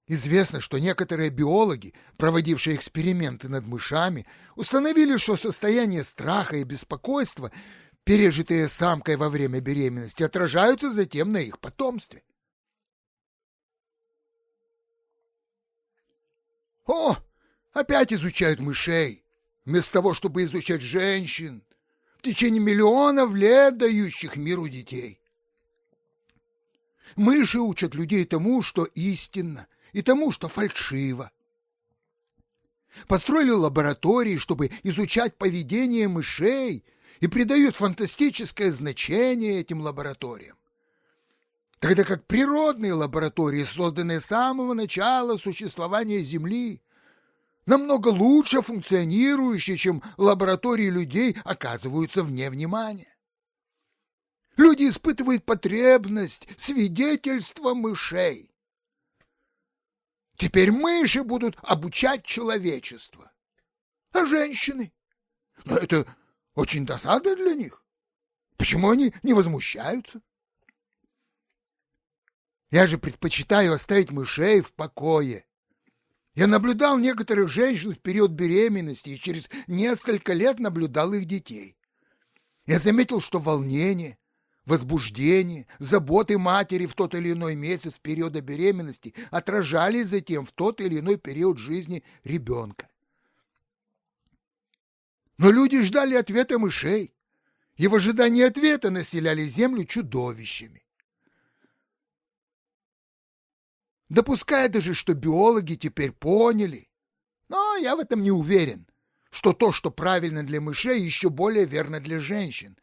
Известно, что некоторые биологи, проводившие эксперименты над мышами, установили, что состояние страха и беспокойства, пережитые самкой во время беременности, отражаются затем на их потомстве. О, опять изучают мышей, вместо того, чтобы изучать женщин, в течение миллионов лет дающих миру детей. Мыши учат людей тому, что истинно, и тому, что фальшиво. Построили лаборатории, чтобы изучать поведение мышей, и придают фантастическое значение этим лабораториям тогда как природные лаборатории, созданные с самого начала существования Земли, намного лучше функционирующие, чем лаборатории людей, оказываются вне внимания. Люди испытывают потребность свидетельства мышей. Теперь мыши будут обучать человечество. А женщины? Но это очень досада для них. Почему они не возмущаются? Я же предпочитаю оставить мышей в покое. Я наблюдал некоторых женщин в период беременности и через несколько лет наблюдал их детей. Я заметил, что волнение, возбуждение, заботы матери в тот или иной месяц периода беременности отражались затем в тот или иной период жизни ребенка. Но люди ждали ответа мышей, и в ожидании ответа населяли землю чудовищами. Допуская даже, что биологи теперь поняли. Но я в этом не уверен, что то, что правильно для мышей, еще более верно для женщин.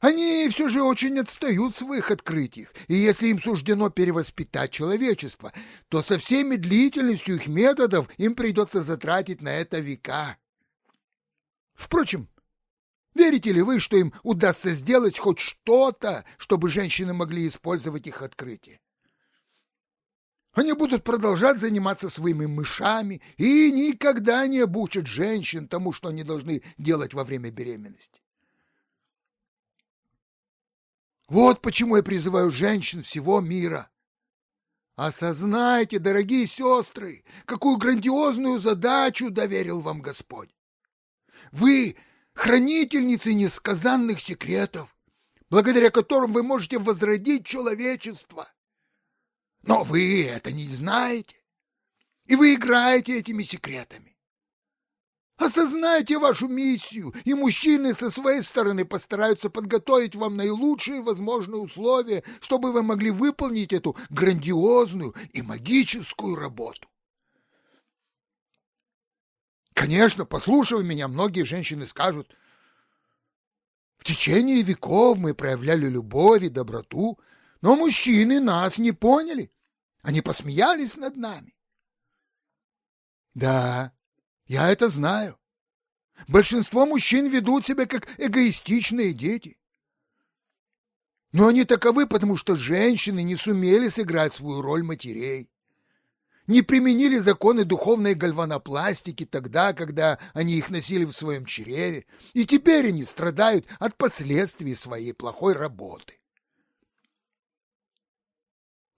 Они все же очень отстают в своих открытиях, и если им суждено перевоспитать человечество, то со всей медлительностью их методов им придется затратить на это века. Впрочем, верите ли вы, что им удастся сделать хоть что-то, чтобы женщины могли использовать их открытие? Они будут продолжать заниматься своими мышами и никогда не обучат женщин тому, что они должны делать во время беременности. Вот почему я призываю женщин всего мира. Осознайте, дорогие сестры, какую грандиозную задачу доверил вам Господь. Вы хранительницы несказанных секретов, благодаря которым вы можете возродить человечество. Но вы это не знаете, и вы играете этими секретами. Осознайте вашу миссию, и мужчины со своей стороны постараются подготовить вам наилучшие возможные условия, чтобы вы могли выполнить эту грандиозную и магическую работу. Конечно, послушав меня, многие женщины скажут, в течение веков мы проявляли любовь и доброту, но мужчины нас не поняли. Они посмеялись над нами. Да, я это знаю. Большинство мужчин ведут себя как эгоистичные дети. Но они таковы, потому что женщины не сумели сыграть свою роль матерей. Не применили законы духовной гальванопластики тогда, когда они их носили в своем чреве, и теперь они страдают от последствий своей плохой работы.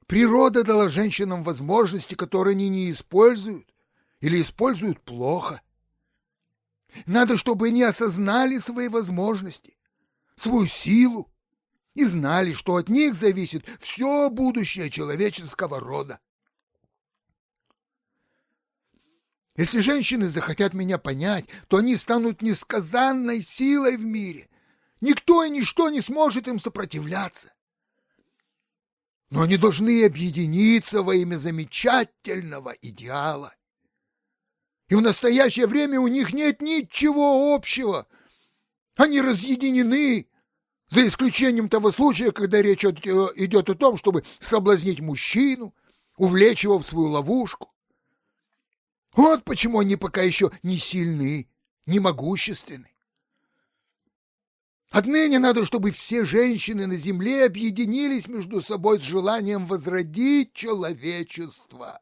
Природа дала женщинам возможности, которые они не используют, или используют плохо. Надо, чтобы они осознали свои возможности, свою силу и знали, что от них зависит все будущее человеческого рода. Если женщины захотят меня понять, то они станут несказанной силой в мире. Никто и ничто не сможет им сопротивляться. Но они должны объединиться во имя замечательного идеала. И в настоящее время у них нет ничего общего. Они разъединены, за исключением того случая, когда речь идет о том, чтобы соблазнить мужчину, увлечь его в свою ловушку. Вот почему они пока еще не сильны, не могущественны. Отныне надо, чтобы все женщины на земле объединились между собой с желанием возродить человечество.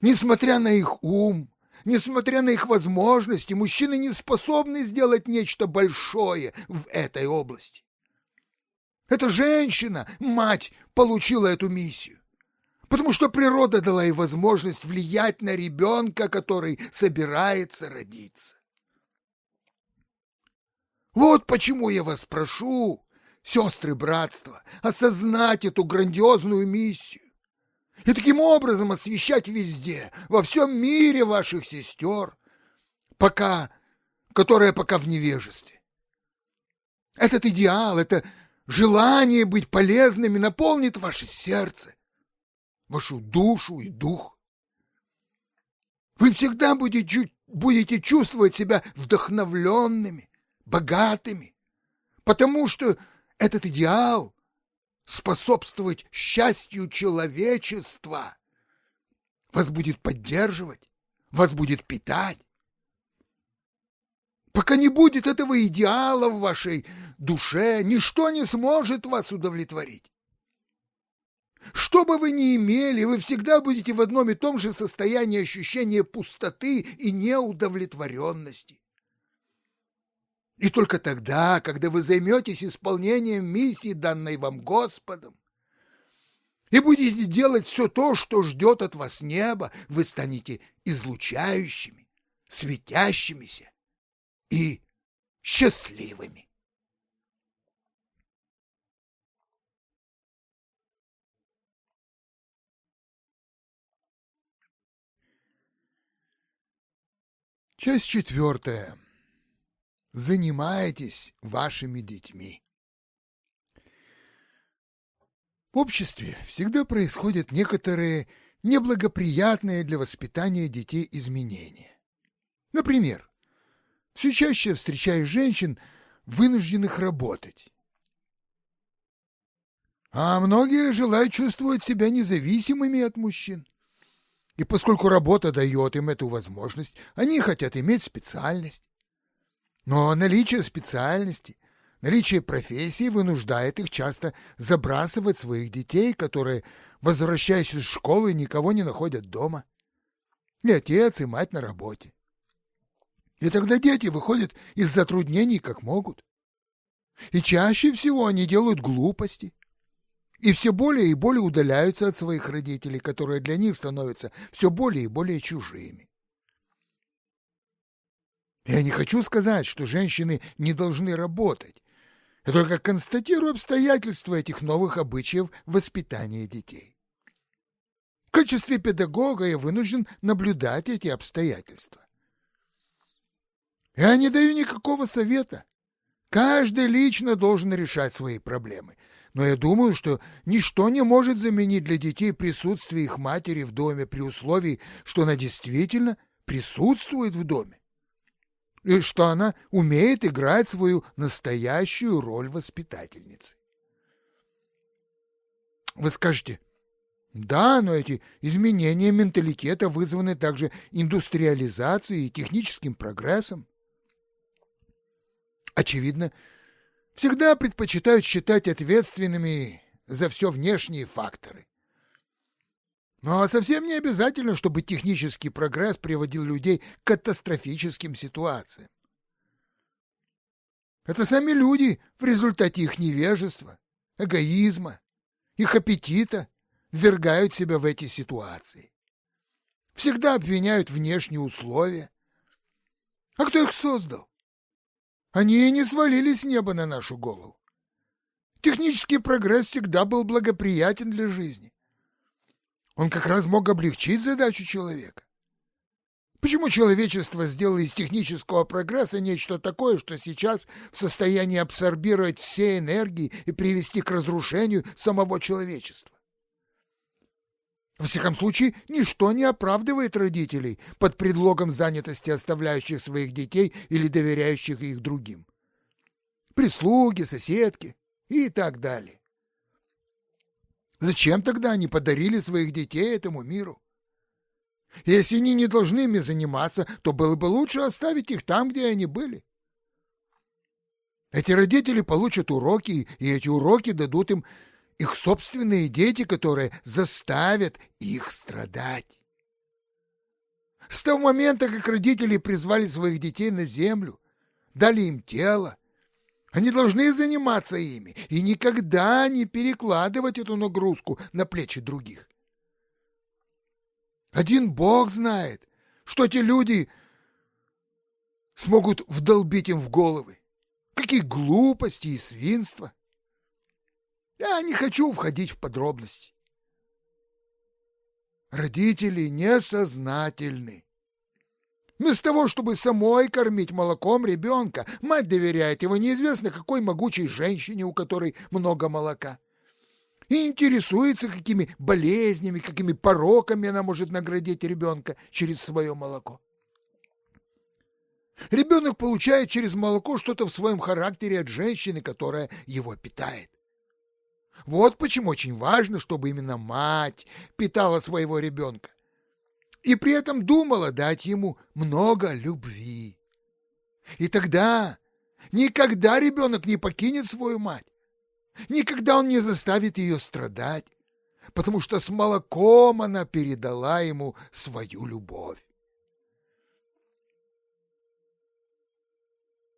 Несмотря на их ум, несмотря на их возможности, мужчины не способны сделать нечто большое в этой области. Эта женщина, мать, получила эту миссию, потому что природа дала ей возможность влиять на ребенка, который собирается родиться. Вот почему я вас прошу, сестры братства, осознать эту грандиозную миссию и таким образом освещать везде, во всем мире ваших сестер, пока, которая пока в невежестве. Этот идеал, это желание быть полезными наполнит ваше сердце, вашу душу и дух. Вы всегда будете, будете чувствовать себя вдохновленными, богатыми, потому что этот идеал способствовать счастью человечества, вас будет поддерживать, вас будет питать. Пока не будет этого идеала в вашей душе, ничто не сможет вас удовлетворить. Что бы вы ни имели, вы всегда будете в одном и том же состоянии ощущения пустоты и неудовлетворенности. И только тогда, когда вы займетесь исполнением миссии, данной вам Господом, и будете делать все то, что ждет от вас небо, вы станете излучающими, светящимися и счастливыми. Часть четвертая занимаетесь вашими детьми. В обществе всегда происходят некоторые неблагоприятные для воспитания детей изменения. Например, все чаще встречаешь женщин, вынужденных работать. А многие желают чувствовать себя независимыми от мужчин. И поскольку работа дает им эту возможность, они хотят иметь специальность. Но наличие специальности, наличие профессии вынуждает их часто забрасывать своих детей, которые, возвращаясь из школы, никого не находят дома. И отец, и мать на работе. И тогда дети выходят из затруднений как могут. И чаще всего они делают глупости, и все более и более удаляются от своих родителей, которые для них становятся все более и более чужими. Я не хочу сказать, что женщины не должны работать. Я только констатирую обстоятельства этих новых обычаев воспитания детей. В качестве педагога я вынужден наблюдать эти обстоятельства. Я не даю никакого совета. Каждый лично должен решать свои проблемы – но я думаю, что ничто не может заменить для детей присутствие их матери в доме при условии, что она действительно присутствует в доме. И что она умеет играть свою настоящую роль воспитательницы. Вы скажете, да, но эти изменения менталитета вызваны также индустриализацией и техническим прогрессом. Очевидно, всегда предпочитают считать ответственными за все внешние факторы. Но совсем не обязательно, чтобы технический прогресс приводил людей к катастрофическим ситуациям. Это сами люди в результате их невежества, эгоизма, их аппетита ввергают себя в эти ситуации. Всегда обвиняют внешние условия. А кто их создал? Они не свалились с неба на нашу голову. Технический прогресс всегда был благоприятен для жизни. Он как раз мог облегчить задачу человека. Почему человечество сделало из технического прогресса нечто такое, что сейчас в состоянии абсорбировать все энергии и привести к разрушению самого человечества? Во всяком случае, ничто не оправдывает родителей под предлогом занятости оставляющих своих детей или доверяющих их другим. Прислуги, соседки и так далее. Зачем тогда они подарили своих детей этому миру? Если они не должны ими заниматься, то было бы лучше оставить их там, где они были. Эти родители получат уроки, и эти уроки дадут им их собственные дети, которые заставят их страдать. С того момента, как родители призвали своих детей на землю, дали им тело, они должны заниматься ими и никогда не перекладывать эту нагрузку на плечи других. Один Бог знает, что эти люди смогут вдолбить им в головы. Какие глупости и свинства. Я не хочу входить в подробности. Родители несознательны. Вместо того, чтобы самой кормить молоком ребенка, мать доверяет его неизвестно какой могучей женщине, у которой много молока. И интересуется, какими болезнями, какими пороками она может наградить ребенка через свое молоко. Ребенок получает через молоко что-то в своем характере от женщины, которая его питает. Вот почему очень важно, чтобы именно мать питала своего ребенка и при этом думала дать ему много любви. И тогда никогда ребенок не покинет свою мать, никогда он не заставит ее страдать, потому что с молоком она передала ему свою любовь.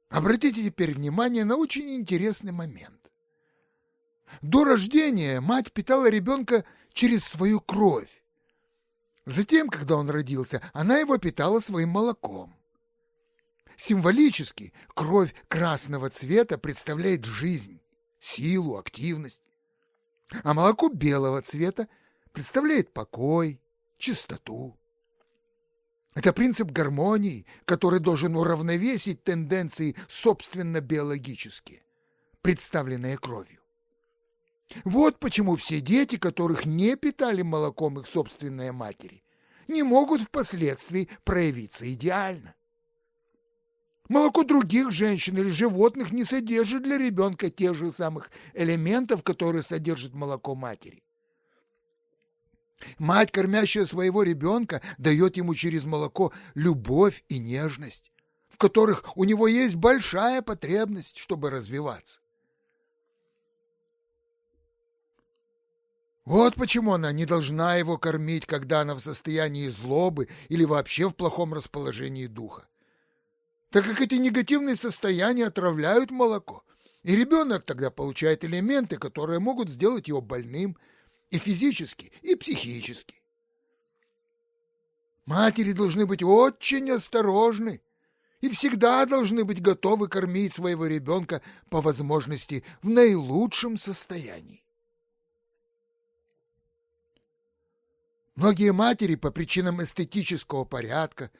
Обратите теперь внимание на очень интересный момент. До рождения мать питала ребенка через свою кровь. Затем, когда он родился, она его питала своим молоком. Символически кровь красного цвета представляет жизнь, силу, активность, а молоко белого цвета представляет покой, чистоту. Это принцип гармонии, который должен уравновесить тенденции собственно биологические, представленные кровью. Вот почему все дети, которых не питали молоком их собственные матери, не могут впоследствии проявиться идеально. Молоко других женщин или животных не содержит для ребенка тех же самых элементов, которые содержит молоко матери. Мать, кормящая своего ребенка, дает ему через молоко любовь и нежность, в которых у него есть большая потребность, чтобы развиваться. Вот почему она не должна его кормить, когда она в состоянии злобы или вообще в плохом расположении духа. Так как эти негативные состояния отравляют молоко, и ребенок тогда получает элементы, которые могут сделать его больным и физически, и психически. Матери должны быть очень осторожны и всегда должны быть готовы кормить своего ребенка по возможности в наилучшем состоянии. Многие матери по причинам эстетического порядка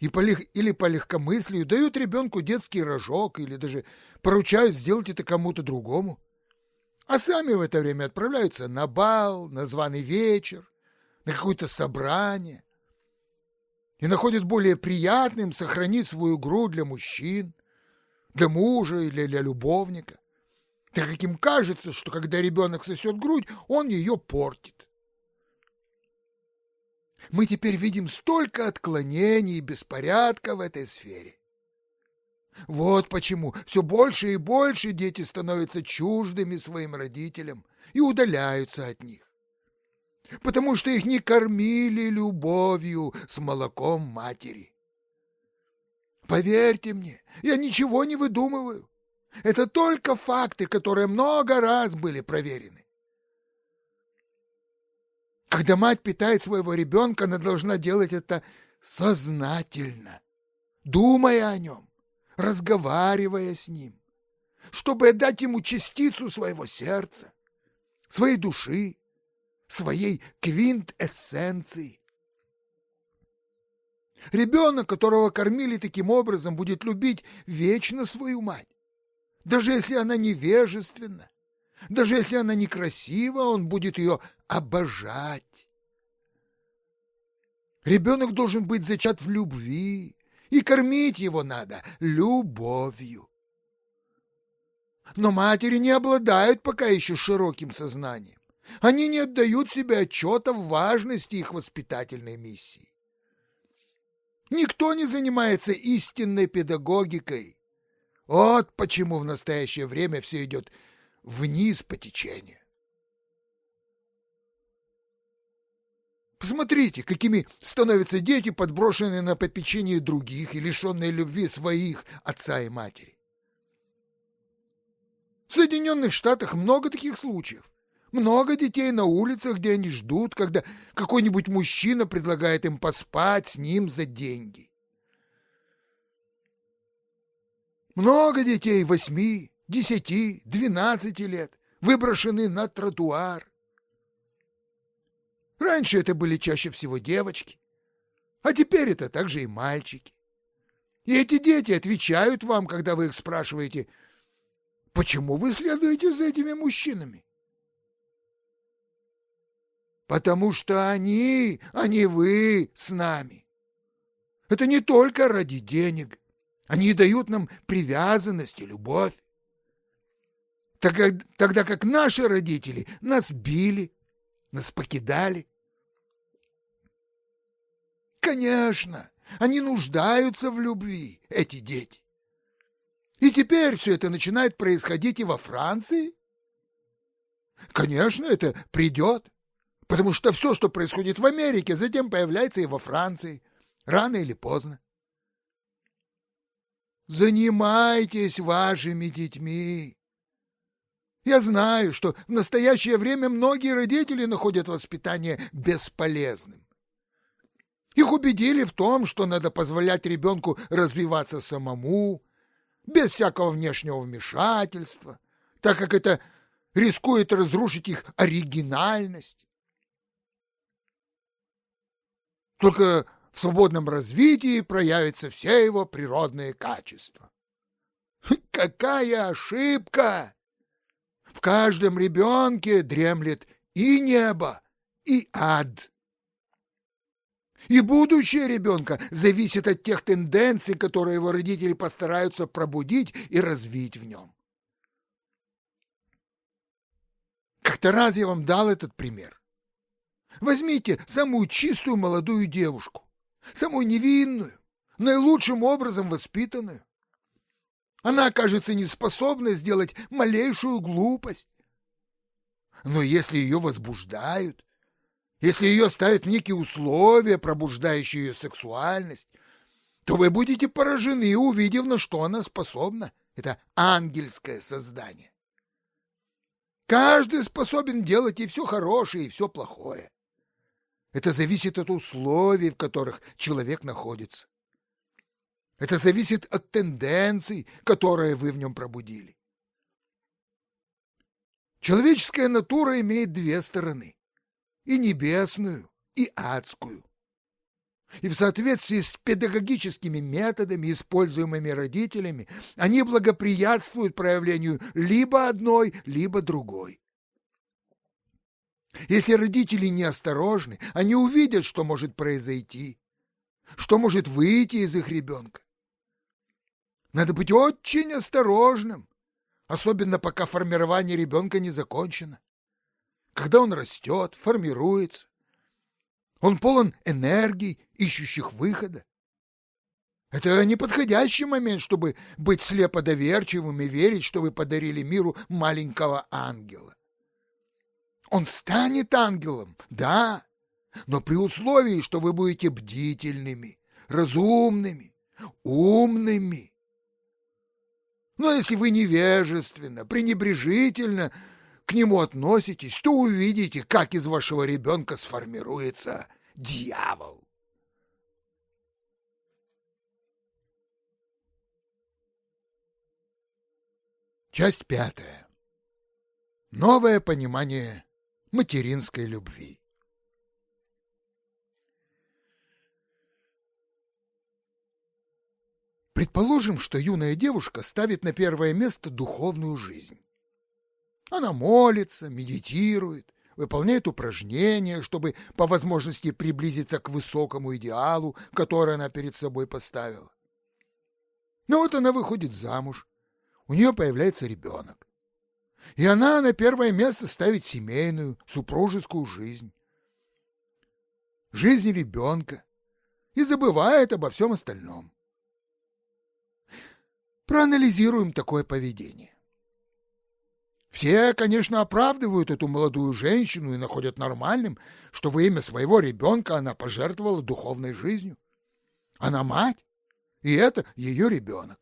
и по лег... или по легкомыслию дают ребенку детский рожок или даже поручают сделать это кому-то другому, а сами в это время отправляются на бал, на званый вечер, на какое-то собрание и находят более приятным сохранить свою грудь для мужчин, для мужа или для любовника, так как им кажется, что когда ребенок сосет грудь, он ее портит мы теперь видим столько отклонений и беспорядка в этой сфере. Вот почему все больше и больше дети становятся чуждыми своим родителям и удаляются от них. Потому что их не кормили любовью с молоком матери. Поверьте мне, я ничего не выдумываю. Это только факты, которые много раз были проверены. Когда мать питает своего ребенка, она должна делать это сознательно, думая о нем, разговаривая с ним, чтобы отдать ему частицу своего сердца, своей души, своей квинтэссенции. Ребенок, которого кормили таким образом, будет любить вечно свою мать, даже если она невежественна, даже если она некрасива, он будет ее обожать. Ребенок должен быть зачат в любви, и кормить его надо любовью. Но матери не обладают пока еще широким сознанием. Они не отдают себе отчета в важности их воспитательной миссии. Никто не занимается истинной педагогикой. Вот почему в настоящее время все идет вниз по течению. Посмотрите, какими становятся дети, подброшенные на попечение других и лишенные любви своих отца и матери. В Соединенных Штатах много таких случаев. Много детей на улицах, где они ждут, когда какой-нибудь мужчина предлагает им поспать с ним за деньги. Много детей восьми, десяти, двенадцати лет, выброшены на тротуар. Раньше это были чаще всего девочки, а теперь это также и мальчики. И эти дети отвечают вам, когда вы их спрашиваете, почему вы следуете за этими мужчинами? Потому что они, а не вы с нами. Это не только ради денег. Они дают нам привязанность и любовь тогда как наши родители нас били, нас покидали. Конечно, они нуждаются в любви, эти дети. И теперь все это начинает происходить и во Франции. Конечно, это придет, потому что все, что происходит в Америке, затем появляется и во Франции, рано или поздно. Занимайтесь вашими детьми. Я знаю, что в настоящее время многие родители находят воспитание бесполезным. Их убедили в том, что надо позволять ребенку развиваться самому, без всякого внешнего вмешательства, так как это рискует разрушить их оригинальность. Только в свободном развитии проявятся все его природные качества. Какая ошибка! В каждом ребенке дремлет и небо, и ад. И будущее ребенка зависит от тех тенденций, которые его родители постараются пробудить и развить в нем. Как-то раз я вам дал этот пример. Возьмите самую чистую молодую девушку, самую невинную, наилучшим образом воспитанную. Она окажется неспособна сделать малейшую глупость. Но если ее возбуждают, если ее ставят в некие условия, пробуждающие ее сексуальность, то вы будете поражены, увидев, на что она способна. Это ангельское создание. Каждый способен делать и все хорошее, и все плохое. Это зависит от условий, в которых человек находится. Это зависит от тенденций, которые вы в нем пробудили. Человеческая натура имеет две стороны – и небесную, и адскую. И в соответствии с педагогическими методами, используемыми родителями, они благоприятствуют проявлению либо одной, либо другой. Если родители неосторожны, они увидят, что может произойти, что может выйти из их ребенка. Надо быть очень осторожным, особенно пока формирование ребенка не закончено. Когда он растет, формируется, он полон энергий, ищущих выхода. Это неподходящий момент, чтобы быть слепо доверчивым и верить, что вы подарили миру маленького ангела. Он станет ангелом, да, но при условии, что вы будете бдительными, разумными, умными. Но если вы невежественно, пренебрежительно к нему относитесь, то увидите, как из вашего ребенка сформируется дьявол. Часть пятая. Новое понимание материнской любви. Предположим, что юная девушка ставит на первое место духовную жизнь. Она молится, медитирует, выполняет упражнения, чтобы по возможности приблизиться к высокому идеалу, который она перед собой поставила. Но вот она выходит замуж, у нее появляется ребенок. И она на первое место ставит семейную, супружескую жизнь. Жизнь ребенка. И забывает обо всем остальном. Проанализируем такое поведение. Все, конечно, оправдывают эту молодую женщину и находят нормальным, что во имя своего ребенка она пожертвовала духовной жизнью. Она мать, и это ее ребенок.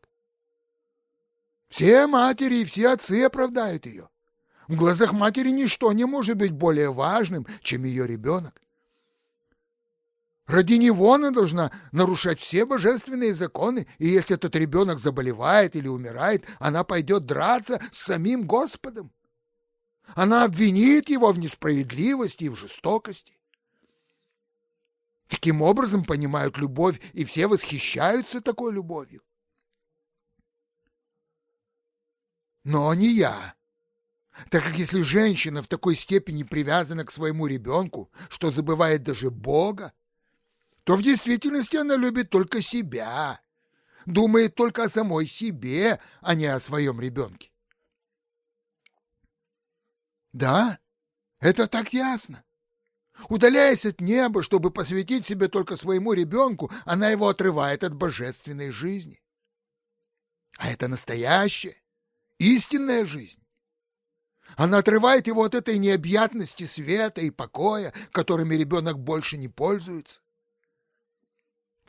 Все матери и все отцы оправдают ее. В глазах матери ничто не может быть более важным, чем ее ребенок. Ради него она должна нарушать все божественные законы, и если этот ребенок заболевает или умирает, она пойдет драться с самим Господом. Она обвинит его в несправедливости и в жестокости. Таким образом понимают любовь, и все восхищаются такой любовью. Но не я. Так как если женщина в такой степени привязана к своему ребенку, что забывает даже Бога, то в действительности она любит только себя, думает только о самой себе, а не о своем ребенке. Да, это так ясно. Удаляясь от неба, чтобы посвятить себе только своему ребенку, она его отрывает от божественной жизни. А это настоящая, истинная жизнь. Она отрывает его от этой необъятности света и покоя, которыми ребенок больше не пользуется.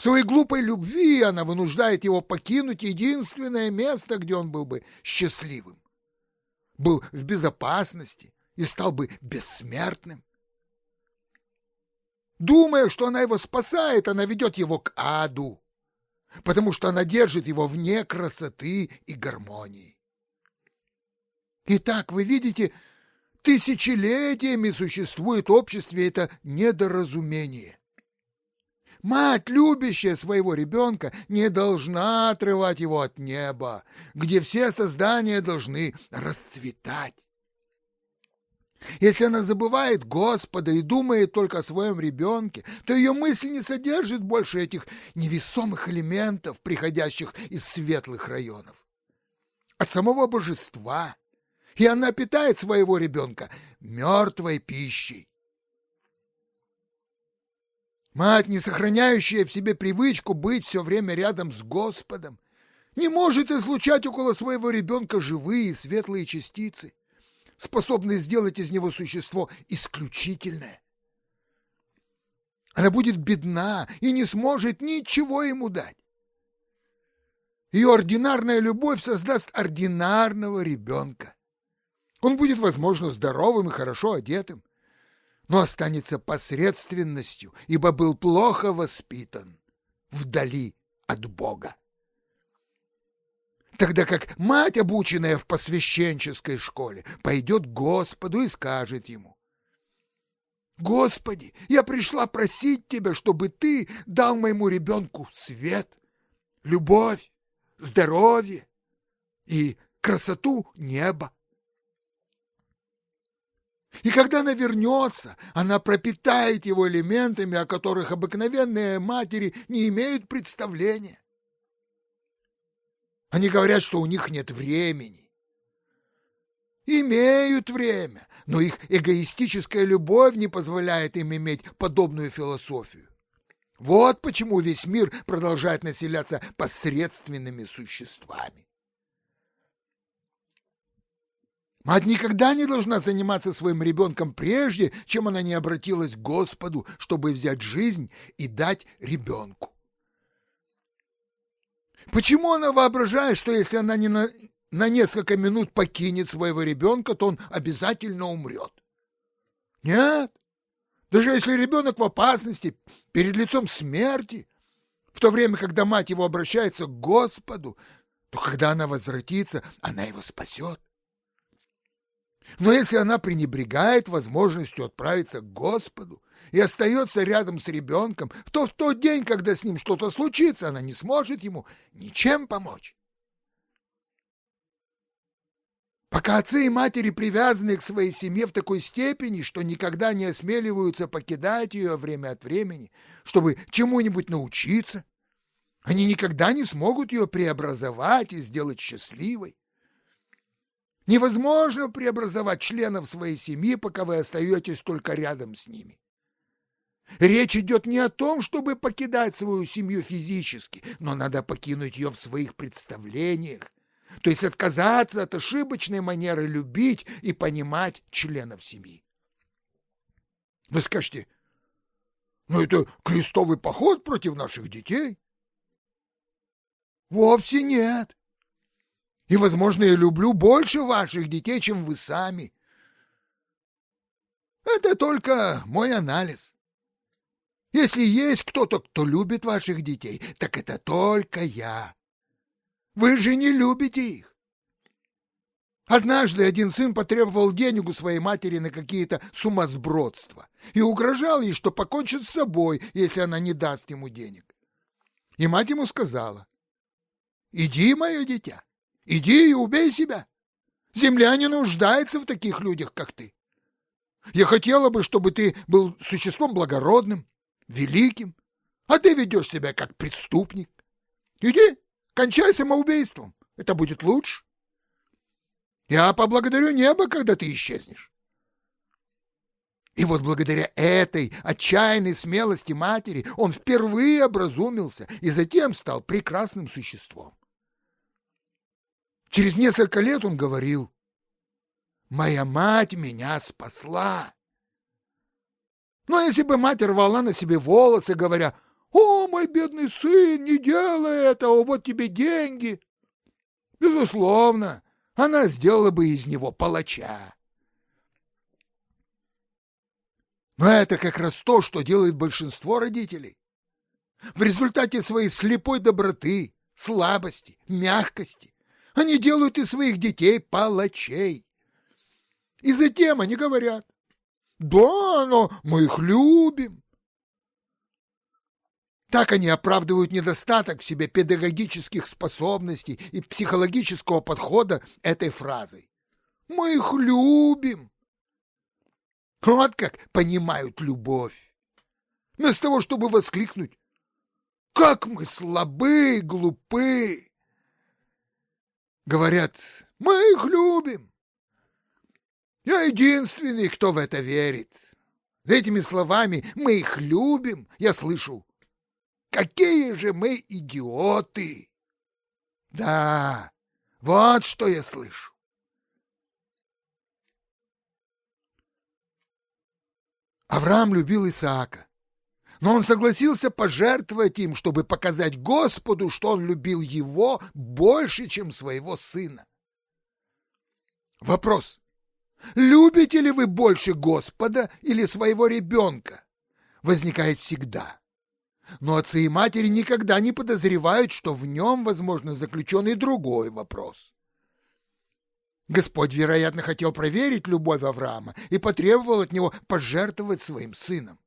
Своей глупой любви она вынуждает его покинуть единственное место, где он был бы счастливым, был в безопасности и стал бы бессмертным. Думая, что она его спасает, она ведет его к аду, потому что она держит его вне красоты и гармонии. Итак, вы видите, тысячелетиями существует в обществе это недоразумение. Мать, любящая своего ребенка, не должна отрывать его от неба, где все создания должны расцветать. Если она забывает Господа и думает только о своем ребенке, то ее мысль не содержит больше этих невесомых элементов, приходящих из светлых районов. От самого божества. И она питает своего ребенка мертвой пищей. Мать, не сохраняющая в себе привычку быть все время рядом с Господом, не может излучать около своего ребенка живые светлые частицы способны сделать из него существо исключительное. Она будет бедна и не сможет ничего ему дать. Ее ординарная любовь создаст ординарного ребенка. Он будет, возможно, здоровым и хорошо одетым, но останется посредственностью, ибо был плохо воспитан вдали от Бога тогда как мать, обученная в посвященческой школе, пойдет к Господу и скажет ему, «Господи, я пришла просить Тебя, чтобы Ты дал моему ребенку свет, любовь, здоровье и красоту неба». И когда она вернется, она пропитает его элементами, о которых обыкновенные матери не имеют представления. Они говорят, что у них нет времени. Имеют время, но их эгоистическая любовь не позволяет им иметь подобную философию. Вот почему весь мир продолжает населяться посредственными существами. Мать никогда не должна заниматься своим ребенком прежде, чем она не обратилась к Господу, чтобы взять жизнь и дать ребенку. Почему она воображает, что если она не на, на несколько минут покинет своего ребенка, то он обязательно умрет? Нет. Даже если ребенок в опасности, перед лицом смерти, в то время, когда мать его обращается к Господу, то когда она возвратится, она его спасет. Но если она пренебрегает возможностью отправиться к Господу и остается рядом с ребенком, то в тот день, когда с ним что-то случится, она не сможет ему ничем помочь. Пока отцы и матери привязаны к своей семье в такой степени, что никогда не осмеливаются покидать ее время от времени, чтобы чему-нибудь научиться, они никогда не смогут ее преобразовать и сделать счастливой. Невозможно преобразовать членов своей семьи, пока вы остаетесь только рядом с ними. Речь идет не о том, чтобы покидать свою семью физически, но надо покинуть ее в своих представлениях, то есть отказаться от ошибочной манеры любить и понимать членов семьи. Вы скажете, ну это крестовый поход против наших детей? Вовсе нет. И, возможно, я люблю больше ваших детей, чем вы сами. Это только мой анализ. Если есть кто-то, кто любит ваших детей, так это только я. Вы же не любите их. Однажды один сын потребовал денег у своей матери на какие-то сумасбродства и угрожал ей, что покончит с собой, если она не даст ему денег. И мать ему сказала, «Иди, мое дитя, Иди и убей себя. Земля не нуждается в таких людях, как ты. Я хотела бы, чтобы ты был существом благородным, великим, а ты ведешь себя как преступник. Иди, кончай самоубийством, это будет лучше. Я поблагодарю небо, когда ты исчезнешь. И вот благодаря этой отчаянной смелости матери он впервые образумился и затем стал прекрасным существом. Через несколько лет он говорил, «Моя мать меня спасла». Но если бы мать рвала на себе волосы, говоря, «О, мой бедный сын, не делай этого, вот тебе деньги», безусловно, она сделала бы из него палача. Но это как раз то, что делает большинство родителей. В результате своей слепой доброты, слабости, мягкости они делают из своих детей палачей. И затем они говорят, да, но мы их любим. Так они оправдывают недостаток в себе педагогических способностей и психологического подхода этой фразой. Мы их любим. Вот как понимают любовь. Вместо того, чтобы воскликнуть «Как мы слабы, глупы!» Говорят, мы их любим. Я единственный, кто в это верит. За этими словами «мы их любим» я слышу «какие же мы идиоты!» Да, вот что я слышу. Авраам любил Исаака, но он согласился пожертвовать им, чтобы показать Господу, что он любил его больше, чем своего сына. Вопрос. Любите ли вы больше Господа или своего ребенка? Возникает всегда. Но отцы и матери никогда не подозревают, что в нем, возможно, заключен и другой вопрос. Господь, вероятно, хотел проверить любовь Авраама и потребовал от него пожертвовать своим сыном.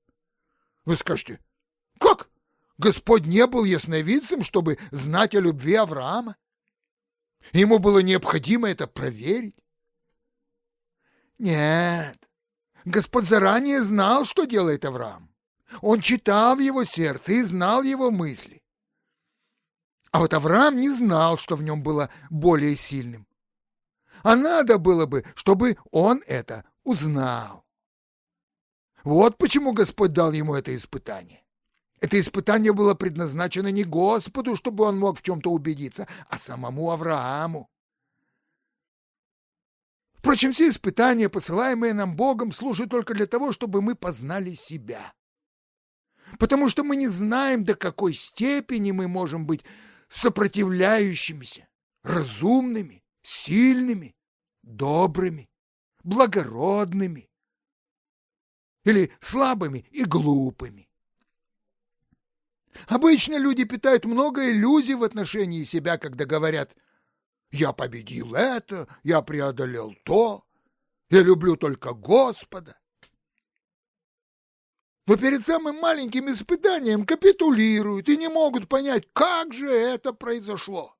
Вы скажете, как? Господь не был ясновидцем, чтобы знать о любви Авраама? Ему было необходимо это проверить? Нет, Господь заранее знал, что делает Авраам. Он читал его сердце и знал его мысли. А вот Авраам не знал, что в нем было более сильным. А надо было бы, чтобы он это узнал. Вот почему Господь дал ему это испытание. Это испытание было предназначено не Господу, чтобы он мог в чем-то убедиться, а самому Аврааму. Впрочем, все испытания, посылаемые нам Богом, служат только для того, чтобы мы познали себя. Потому что мы не знаем, до какой степени мы можем быть сопротивляющимися, разумными, сильными, добрыми, благородными или слабыми и глупыми. Обычно люди питают много иллюзий в отношении себя, когда говорят я победил это, я преодолел то, я люблю только Господа. Но перед самым маленьким испытанием капитулируют и не могут понять, как же это произошло.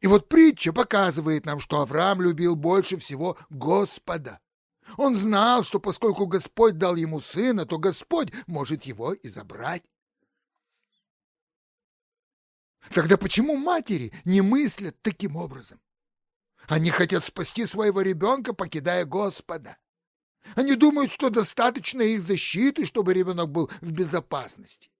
И вот притча показывает нам, что Авраам любил больше всего Господа. Он знал, что поскольку Господь дал ему сына, то Господь может его и забрать. Тогда почему матери не мыслят таким образом? Они хотят спасти своего ребенка, покидая Господа. Они думают, что достаточно их защиты, чтобы ребенок был в безопасности.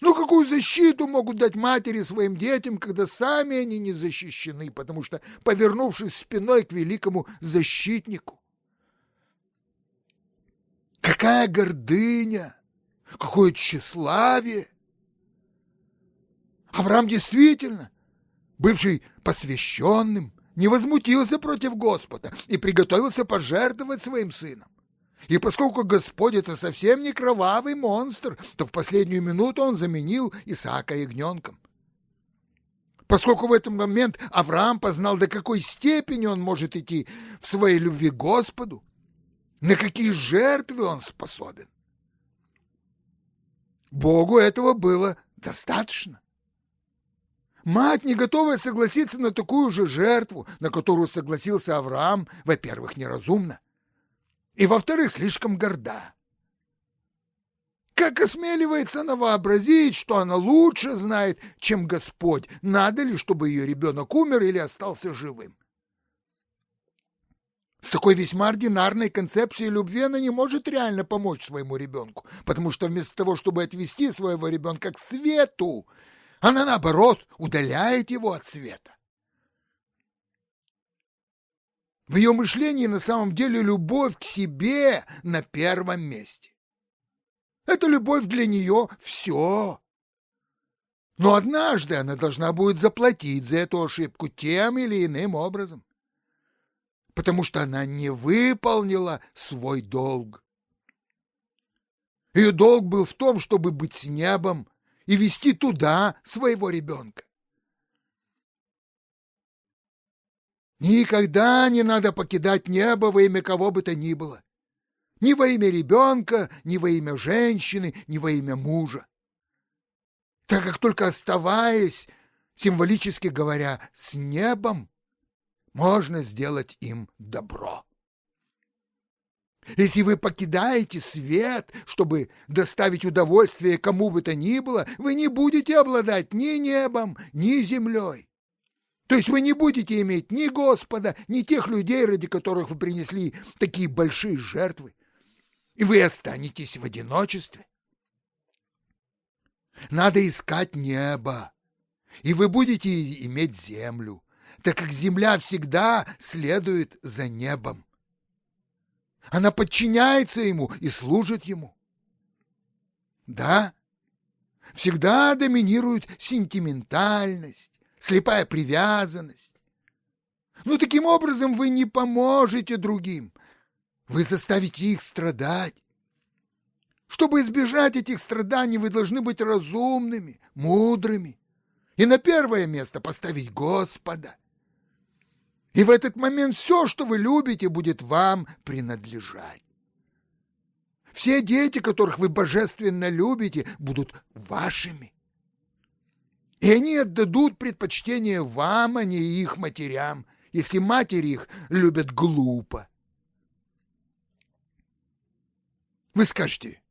Ну какую защиту могут дать матери своим детям, когда сами они не защищены, потому что повернувшись спиной к великому защитнику? Какая гордыня! Какое тщеславие! Авраам действительно, бывший посвященным, не возмутился против Господа и приготовился пожертвовать своим сыном. И поскольку Господь это совсем не кровавый монстр, то в последнюю минуту он заменил Исаака ягненком. Поскольку в этот момент Авраам познал, до какой степени он может идти в своей любви к Господу, на какие жертвы он способен. Богу этого было достаточно. Мать, не готовая согласиться на такую же жертву, на которую согласился Авраам, во-первых, неразумна, и, во-вторых, слишком горда. Как осмеливается она вообразить, что она лучше знает, чем Господь, надо ли, чтобы ее ребенок умер или остался живым? С такой весьма ординарной концепцией любви она не может реально помочь своему ребенку, потому что вместо того, чтобы отвести своего ребенка к свету, она, наоборот, удаляет его от света. В ее мышлении на самом деле любовь к себе на первом месте. Эта любовь для нее все. Но однажды она должна будет заплатить за эту ошибку тем или иным образом, потому что она не выполнила свой долг. Ее долг был в том, чтобы быть с небом и вести туда своего ребенка. Никогда не надо покидать небо во имя кого бы то ни было. Ни во имя ребенка, ни во имя женщины, ни во имя мужа. Так как только оставаясь, символически говоря, с небом, можно сделать им добро. Если вы покидаете свет, чтобы доставить удовольствие кому бы то ни было, вы не будете обладать ни небом, ни землей. То есть вы не будете иметь ни Господа, ни тех людей, ради которых вы принесли такие большие жертвы, и вы останетесь в одиночестве. Надо искать небо, и вы будете иметь землю, так как земля всегда следует за небом. Она подчиняется ему и служит ему. Да, всегда доминирует сентиментальность, слепая привязанность. Но таким образом вы не поможете другим. Вы заставите их страдать. Чтобы избежать этих страданий, вы должны быть разумными, мудрыми и на первое место поставить Господа. И в этот момент все, что вы любите, будет вам принадлежать. Все дети, которых вы божественно любите, будут вашими. И они отдадут предпочтение вам, а не их матерям, если матери их любят глупо. Вы скажете,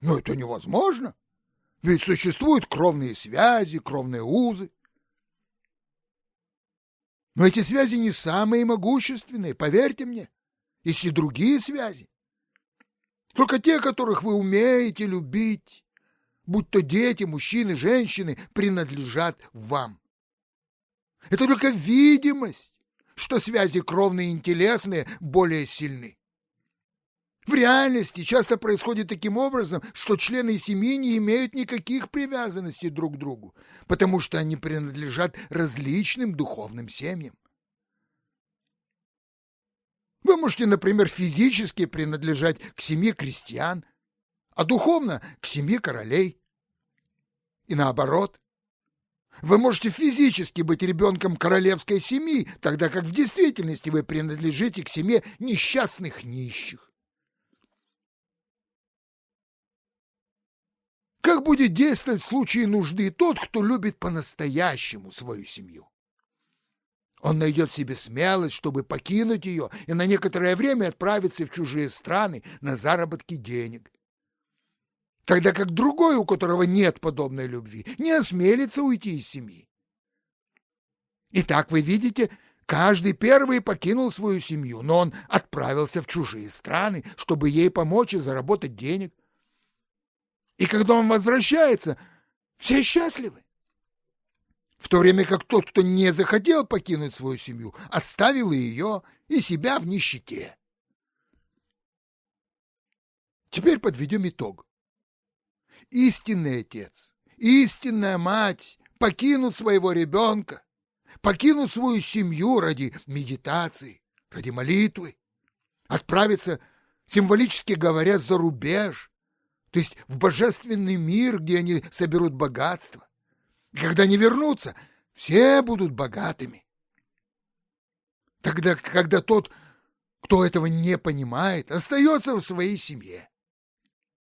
но это невозможно, ведь существуют кровные связи, кровные узы. Но эти связи не самые могущественные, поверьте мне. Есть и другие связи. Только те, которых вы умеете любить, будь то дети, мужчины, женщины, принадлежат вам. Это только видимость, что связи кровные и телесные более сильны. В реальности часто происходит таким образом, что члены семьи не имеют никаких привязанностей друг к другу, потому что они принадлежат различным духовным семьям. Вы можете, например, физически принадлежать к семье крестьян, а духовно – к семье королей. И наоборот. Вы можете физически быть ребенком королевской семьи, тогда как в действительности вы принадлежите к семье несчастных нищих. Как будет действовать в случае нужды тот, кто любит по-настоящему свою семью? Он найдет в себе смелость, чтобы покинуть ее и на некоторое время отправиться в чужие страны на заработки денег. Тогда как другой, у которого нет подобной любви, не осмелится уйти из семьи. Итак, вы видите, каждый первый покинул свою семью, но он отправился в чужие страны, чтобы ей помочь и заработать денег. И когда он возвращается, все счастливы. В то время как тот, кто не захотел покинуть свою семью, оставил ее и себя в нищете. Теперь подведем итог. Истинный отец, истинная мать покинут своего ребенка, покинут свою семью ради медитации, ради молитвы, отправятся, символически говоря, за рубеж, то есть в божественный мир, где они соберут богатство. И когда они вернутся, все будут богатыми. Тогда, когда тот, кто этого не понимает, остается в своей семье.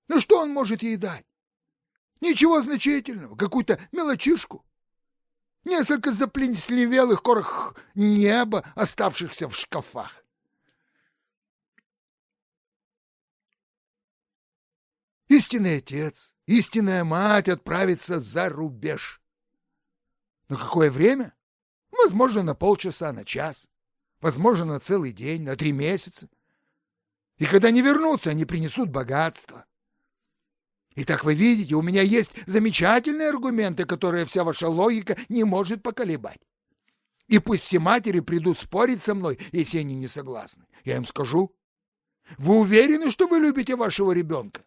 Ну что он может ей дать? Ничего значительного, какую-то мелочишку. Несколько заплесневелых корох неба, оставшихся в шкафах. Истинный отец, истинная мать отправится за рубеж. На какое время? Возможно, на полчаса, на час. Возможно, на целый день, на три месяца. И когда они вернутся, они принесут богатство. Итак, вы видите, у меня есть замечательные аргументы, которые вся ваша логика не может поколебать. И пусть все матери придут спорить со мной, если они не согласны. Я им скажу. Вы уверены, что вы любите вашего ребенка?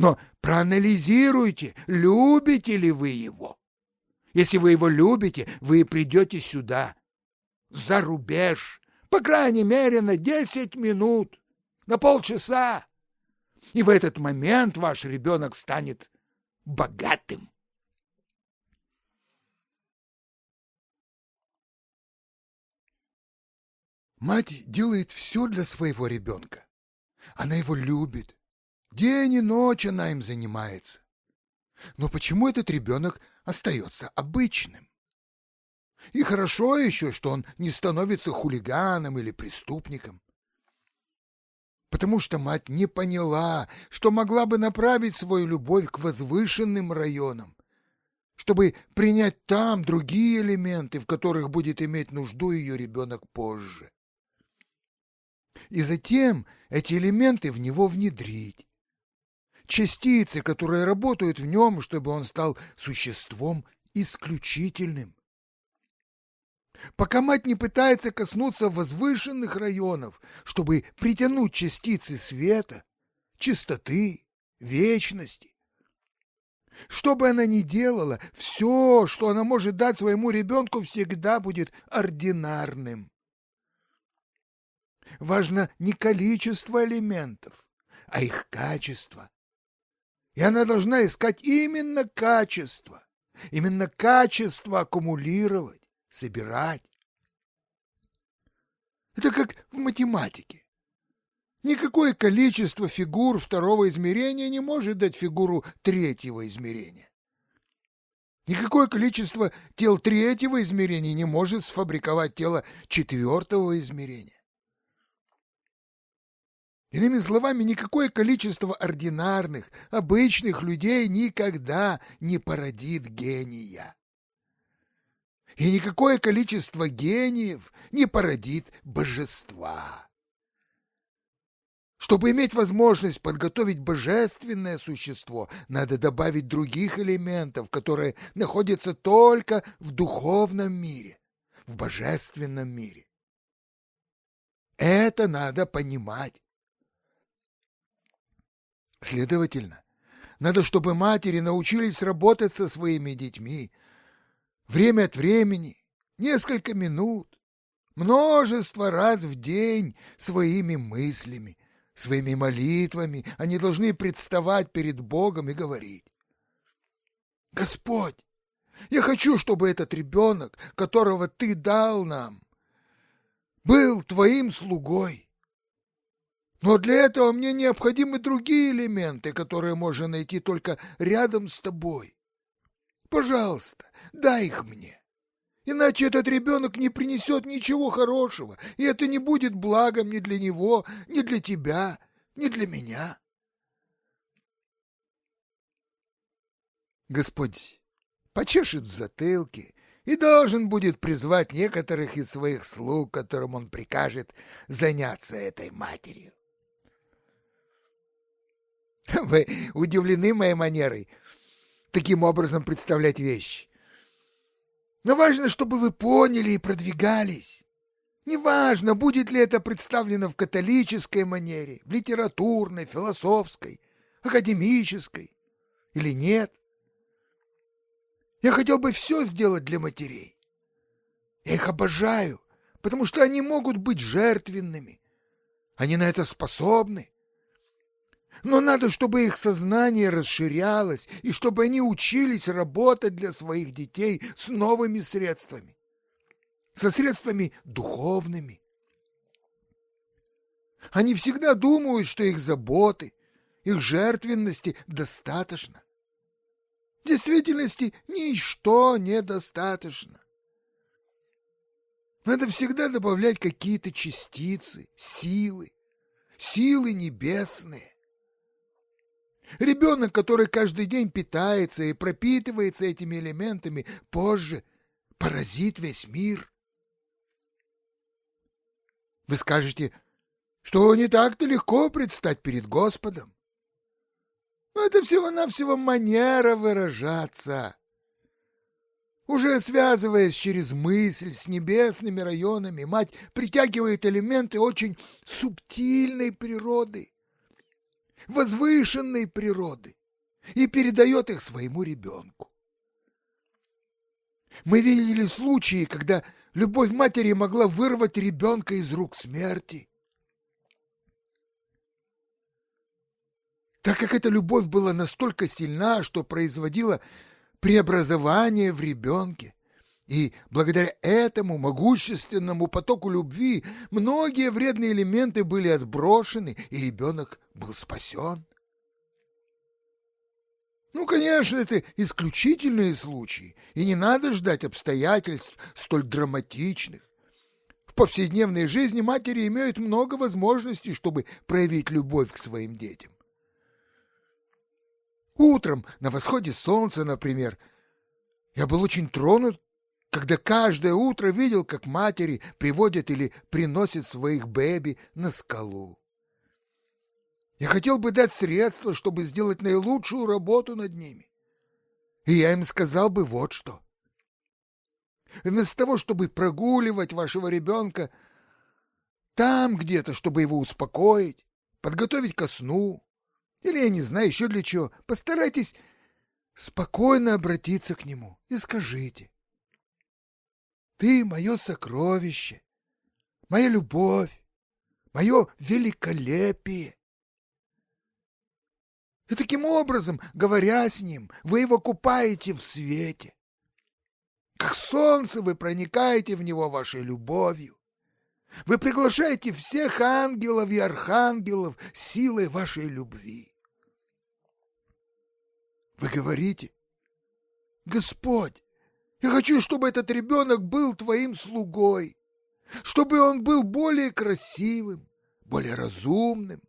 Но проанализируйте, любите ли вы его. Если вы его любите, вы придете сюда, за рубеж, по крайней мере на десять минут, на полчаса. И в этот момент ваш ребенок станет богатым. Мать делает все для своего ребенка. Она его любит, День и ночь она им занимается. Но почему этот ребенок остается обычным? И хорошо еще, что он не становится хулиганом или преступником. потому что мать не поняла, что могла бы направить свою любовь к возвышенным районам, чтобы принять там другие элементы, в которых будет иметь нужду ее ребенок позже. И затем эти элементы в него внедрить. Частицы, которые работают в нем, чтобы он стал существом исключительным. Пока мать не пытается коснуться возвышенных районов, чтобы притянуть частицы света, чистоты, вечности, что бы она ни делала, все, что она может дать своему ребенку, всегда будет ординарным. Важно не количество элементов, а их качество. И она должна искать именно качество, именно качество аккумулировать, собирать. Это как в математике. Никакое количество фигур второго измерения не может дать фигуру третьего измерения. Никакое количество тел третьего измерения не может сфабриковать тело четвертого измерения. Иными словами, никакое количество ординарных, обычных людей никогда не породит гения. И никакое количество гениев не породит божества. Чтобы иметь возможность подготовить божественное существо, надо добавить других элементов, которые находятся только в духовном мире, в божественном мире. Это надо понимать. Следовательно, надо, чтобы матери научились работать со своими детьми. Время от времени, несколько минут, множество раз в день своими мыслями, Своими молитвами они должны представать перед Богом и говорить. Господь, я хочу, чтобы этот ребенок, которого Ты дал нам, был Твоим слугой. Но для этого мне необходимы другие элементы, которые можно найти только рядом с тобой. Пожалуйста, дай их мне. Иначе этот ребенок не принесет ничего хорошего, и это не будет благом ни для него, ни для тебя, ни для меня. Господь почешет в затылке и должен будет призвать некоторых из своих слуг, которым он прикажет заняться этой матерью. Вы удивлены моей манерой таким образом представлять вещи? Но важно, чтобы вы поняли и продвигались. Неважно, будет ли это представлено в католической манере, в литературной, философской, академической или нет. Я хотел бы все сделать для матерей. Я их обожаю, потому что они могут быть жертвенными. Они на это способны. Но надо, чтобы их сознание расширялось и чтобы они учились работать для своих детей с новыми средствами, со средствами духовными. Они всегда думают, что их заботы, их жертвенности достаточно. В действительности ничто недостаточно. Надо всегда добавлять какие-то частицы, силы, силы небесные. Ребенок, который каждый день питается и пропитывается этими элементами, позже поразит весь мир. Вы скажете, что не так-то легко предстать перед Господом. Это всего-навсего манера выражаться. Уже связываясь через мысль с небесными районами, мать притягивает элементы очень субтильной природы возвышенной природы и передает их своему ребенку. Мы видели случаи, когда любовь матери могла вырвать ребенка из рук смерти. Так как эта любовь была настолько сильна, что производила преобразование в ребенке, и благодаря этому могущественному потоку любви многие вредные элементы были отброшены, и ребенок был спасен. Ну, конечно, это исключительные случаи, и не надо ждать обстоятельств столь драматичных. В повседневной жизни матери имеют много возможностей, чтобы проявить любовь к своим детям. Утром, на восходе солнца, например, я был очень тронут, когда каждое утро видел, как матери приводят или приносят своих бэби на скалу. Я хотел бы дать средства, чтобы сделать наилучшую работу над ними. И я им сказал бы вот что. Вместо того, чтобы прогуливать вашего ребенка там где-то, чтобы его успокоить, подготовить ко сну, или, я не знаю, еще для чего, постарайтесь спокойно обратиться к нему и скажите. Ты мое сокровище, моя любовь, мое великолепие. И таким образом, говоря с ним, вы его купаете в свете. Как солнце вы проникаете в него вашей любовью. Вы приглашаете всех ангелов и архангелов силой вашей любви. Вы говорите, Господь, я хочу, чтобы этот ребенок был твоим слугой, чтобы он был более красивым, более разумным,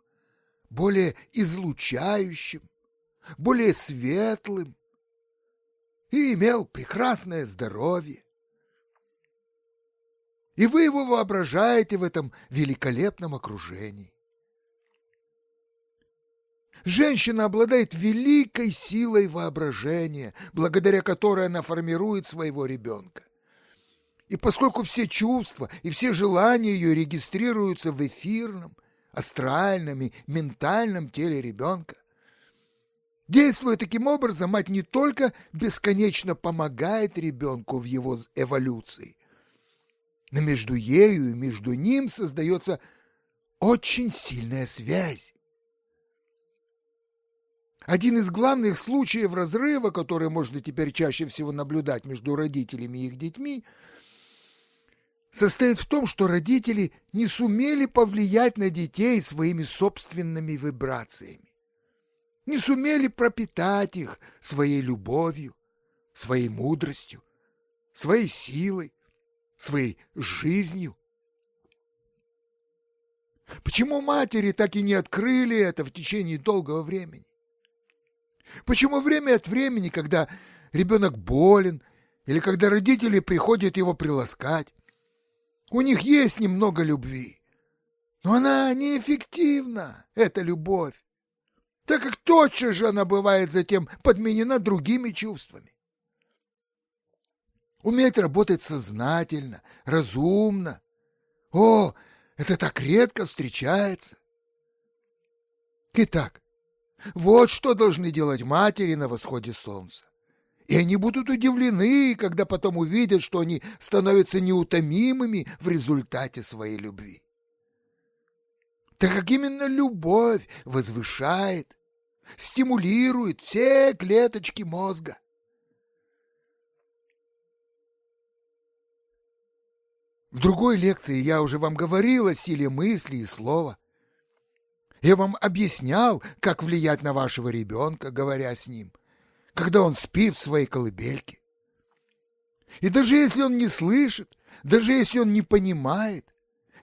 более излучающим, более светлым и имел прекрасное здоровье. И вы его воображаете в этом великолепном окружении. Женщина обладает великой силой воображения, благодаря которой она формирует своего ребенка. И поскольку все чувства и все желания ее регистрируются в эфирном, астральном и ментальном теле ребенка. Действуя таким образом, мать не только бесконечно помогает ребенку в его эволюции, но между ею и между ним создается очень сильная связь. Один из главных случаев разрыва, который можно теперь чаще всего наблюдать между родителями и их детьми – состоит в том, что родители не сумели повлиять на детей своими собственными вибрациями, не сумели пропитать их своей любовью, своей мудростью, своей силой, своей жизнью. Почему матери так и не открыли это в течение долгого времени? Почему время от времени, когда ребенок болен или когда родители приходят его приласкать, у них есть немного любви, но она неэффективна, эта любовь, так как тотчас же она бывает затем подменена другими чувствами. Уметь работать сознательно, разумно. О, это так редко встречается. Итак, вот что должны делать матери на восходе солнца. И они будут удивлены, когда потом увидят, что они становятся неутомимыми в результате своей любви. Так как именно любовь возвышает, стимулирует все клеточки мозга. В другой лекции я уже вам говорил о силе мысли и слова. Я вам объяснял, как влиять на вашего ребенка, говоря с ним когда он спит в своей колыбельке. И даже если он не слышит, даже если он не понимает,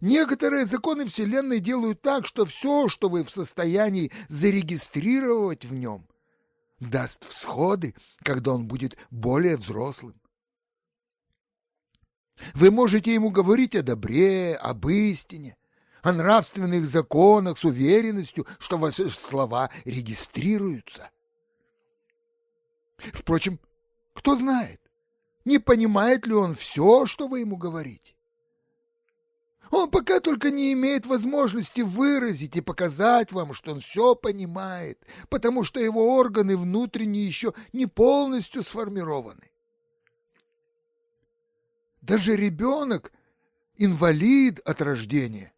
некоторые законы Вселенной делают так, что все, что вы в состоянии зарегистрировать в нем, даст всходы, когда он будет более взрослым. Вы можете ему говорить о добре, об истине, о нравственных законах с уверенностью, что ваши слова регистрируются. Впрочем, кто знает, не понимает ли он все, что вы ему говорите. Он пока только не имеет возможности выразить и показать вам, что он все понимает, потому что его органы внутренние еще не полностью сформированы. Даже ребенок, инвалид от рождения,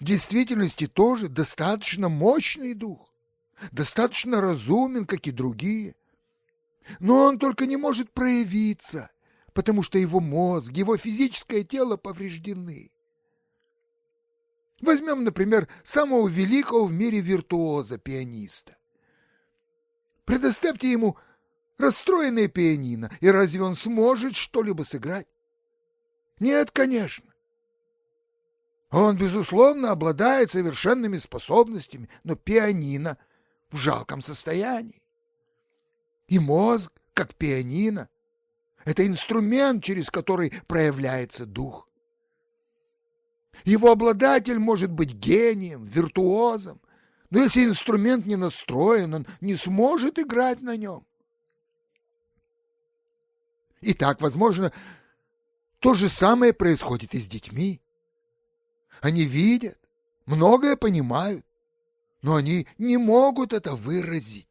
в действительности тоже достаточно мощный дух, достаточно разумен, как и другие – но он только не может проявиться, потому что его мозг, его физическое тело повреждены. Возьмем, например, самого великого в мире виртуоза, пианиста. Предоставьте ему расстроенное пианино, и разве он сможет что-либо сыграть? Нет, конечно. Он, безусловно, обладает совершенными способностями, но пианино в жалком состоянии. И мозг, как пианино, это инструмент, через который проявляется дух. Его обладатель может быть гением, виртуозом, но если инструмент не настроен, он не сможет играть на нем. И так, возможно, то же самое происходит и с детьми. Они видят, многое понимают, но они не могут это выразить.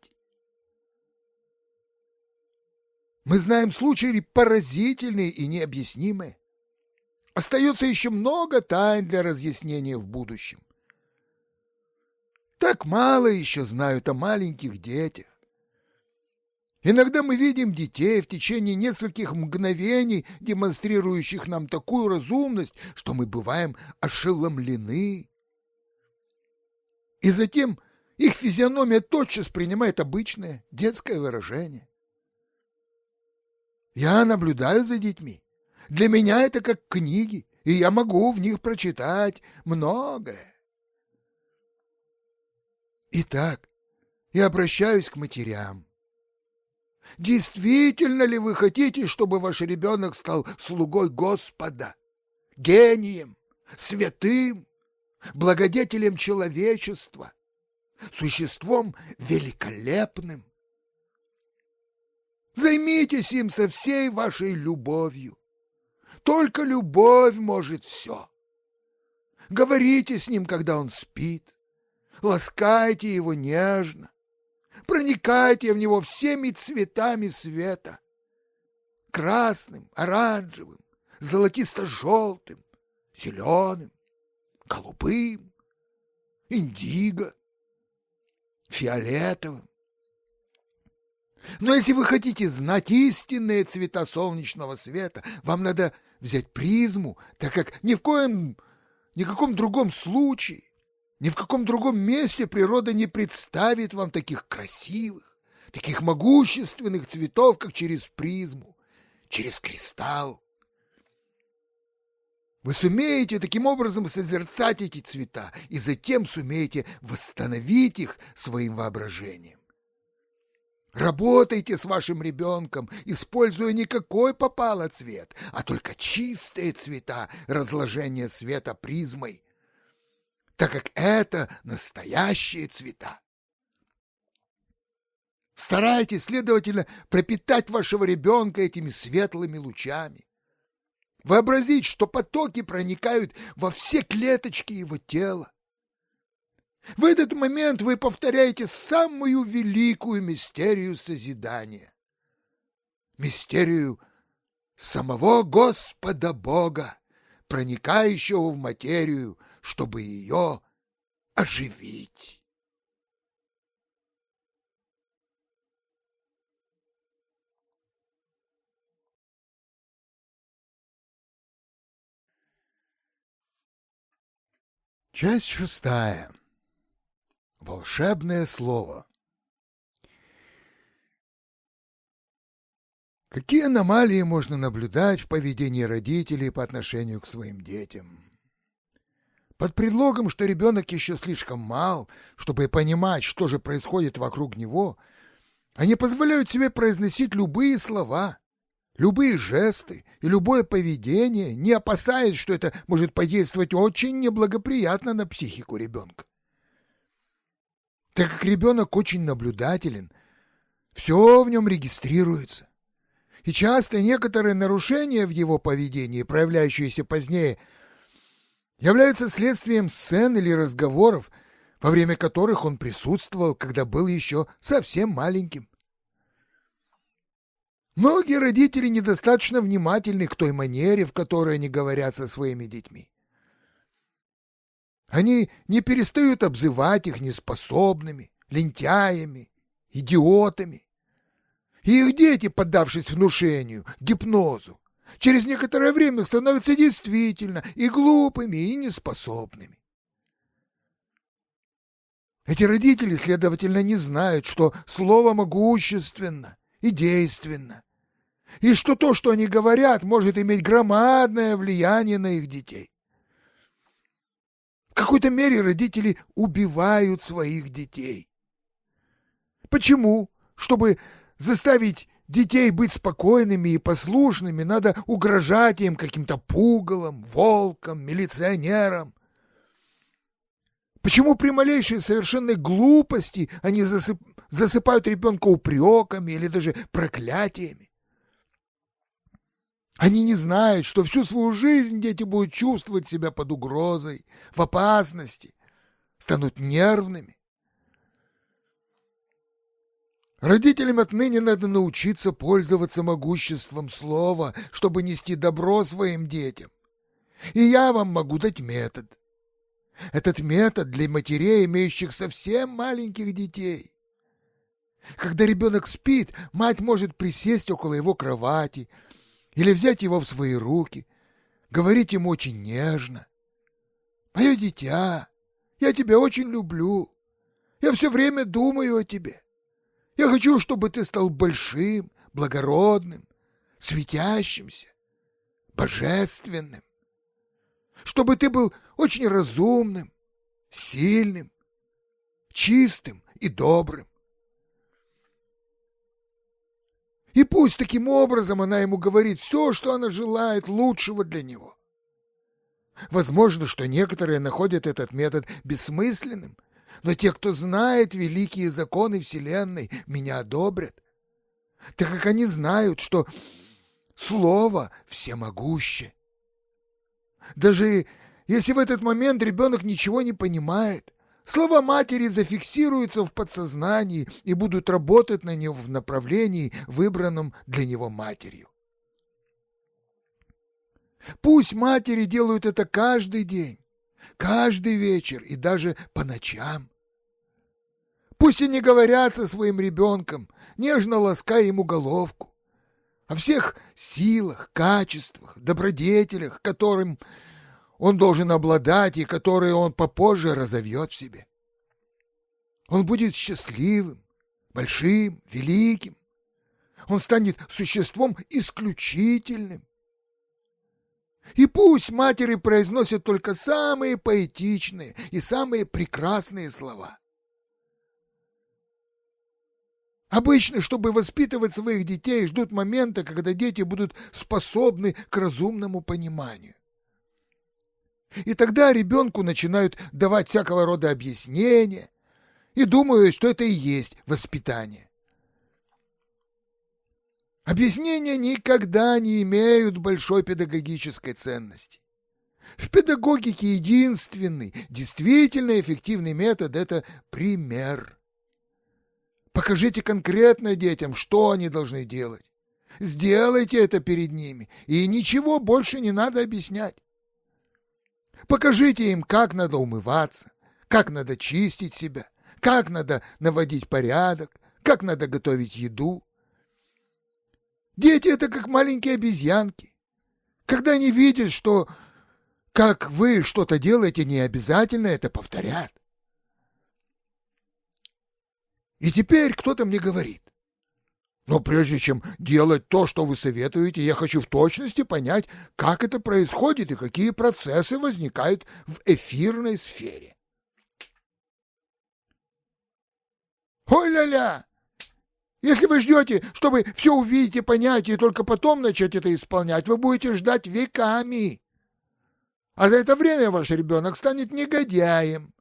Мы знаем случаи поразительные и необъяснимые. Остается еще много тайн для разъяснения в будущем. Так мало еще знают о маленьких детях. Иногда мы видим детей в течение нескольких мгновений, демонстрирующих нам такую разумность, что мы бываем ошеломлены. И затем их физиономия тотчас принимает обычное детское выражение. Я наблюдаю за детьми. Для меня это как книги, и я могу в них прочитать многое. Итак, я обращаюсь к матерям. Действительно ли вы хотите, чтобы ваш ребенок стал слугой Господа, гением, святым, благодетелем человечества, существом великолепным? Займитесь им со всей вашей любовью. Только любовь может все. Говорите с ним, когда он спит. Ласкайте его нежно. Проникайте в него всеми цветами света. Красным, оранжевым, золотисто-желтым, зеленым, голубым, индиго, фиолетовым. Но если вы хотите знать истинные цвета солнечного света, вам надо взять призму, так как ни в коем, ни в каком другом случае ни в каком другом месте природа не представит вам таких красивых, таких могущественных цветов, как через призму, через кристалл. Вы сумеете таким образом созерцать эти цвета и затем сумеете восстановить их своим воображением. Работайте с вашим ребенком, используя не какой попало цвет, а только чистые цвета разложения света призмой, так как это настоящие цвета. Старайтесь, следовательно, пропитать вашего ребенка этими светлыми лучами. Вообразить, что потоки проникают во все клеточки его тела. В этот момент вы повторяете самую великую мистерию созидания. Мистерию самого Господа Бога, проникающего в материю, чтобы ее оживить. Часть шестая. Волшебное слово. Какие аномалии можно наблюдать в поведении родителей по отношению к своим детям? Под предлогом, что ребенок еще слишком мал, чтобы понимать, что же происходит вокруг него, они позволяют себе произносить любые слова, любые жесты и любое поведение, не опасаясь, что это может подействовать очень неблагоприятно на психику ребенка. Так как ребенок очень наблюдателен, все в нем регистрируется. И часто некоторые нарушения в его поведении, проявляющиеся позднее, являются следствием сцен или разговоров, во время которых он присутствовал, когда был еще совсем маленьким. Многие родители недостаточно внимательны к той манере, в которой они говорят со своими детьми. Они не перестают обзывать их неспособными, лентяями, идиотами. И их дети, поддавшись внушению, гипнозу, через некоторое время становятся действительно и глупыми, и неспособными. Эти родители, следовательно, не знают, что слово могущественно и действенно, и что то, что они говорят, может иметь громадное влияние на их детей. В какой-то мере родители убивают своих детей. Почему? Чтобы заставить детей быть спокойными и послушными, надо угрожать им каким-то пугалом, волком, милиционером. Почему при малейшей совершенной глупости они засып... засыпают ребенка упреками или даже проклятиями? Они не знают, что всю свою жизнь дети будут чувствовать себя под угрозой, в опасности, станут нервными. Родителям отныне надо научиться пользоваться могуществом слова, чтобы нести добро своим детям. И я вам могу дать метод. Этот метод для матерей, имеющих совсем маленьких детей. Когда ребенок спит, мать может присесть около его кровати или взять его в свои руки, говорить ему очень нежно. «Мое дитя, я тебя очень люблю. Я все время думаю о тебе. Я хочу, чтобы ты стал большим, благородным, светящимся, божественным чтобы ты был очень разумным, сильным, чистым и добрым. И пусть таким образом она ему говорит все, что она желает лучшего для него. Возможно, что некоторые находят этот метод бессмысленным, но те, кто знает великие законы Вселенной, меня одобрят, так как они знают, что Слово всемогуще. Даже если в этот момент ребенок ничего не понимает, слова матери зафиксируются в подсознании и будут работать на него в направлении, выбранном для него матерью. Пусть матери делают это каждый день, каждый вечер и даже по ночам. Пусть они говорят со своим ребенком, нежно лаская ему головку о всех силах, качествах, добродетелях, которым он должен обладать и которые он попозже разовьет в себе. Он будет счастливым, большим, великим. Он станет существом исключительным. И пусть матери произносят только самые поэтичные и самые прекрасные слова. Обычно, чтобы воспитывать своих детей, ждут момента, когда дети будут способны к разумному пониманию. И тогда ребенку начинают давать всякого рода объяснения и думают, что это и есть воспитание. Объяснения никогда не имеют большой педагогической ценности. В педагогике единственный, действительно эффективный метод – это пример. Покажите конкретно детям, что они должны делать. Сделайте это перед ними, и ничего больше не надо объяснять. Покажите им, как надо умываться, как надо чистить себя, как надо наводить порядок, как надо готовить еду. Дети — это как маленькие обезьянки. Когда они видят, что как вы что-то делаете, не обязательно это повторят. И теперь кто-то мне говорит, но прежде чем делать то, что вы советуете, я хочу в точности понять, как это происходит и какие процессы возникают в эфирной сфере. Ой-ля-ля! Если вы ждете, чтобы все увидеть и понять, и только потом начать это исполнять, вы будете ждать веками. А за это время ваш ребенок станет негодяем,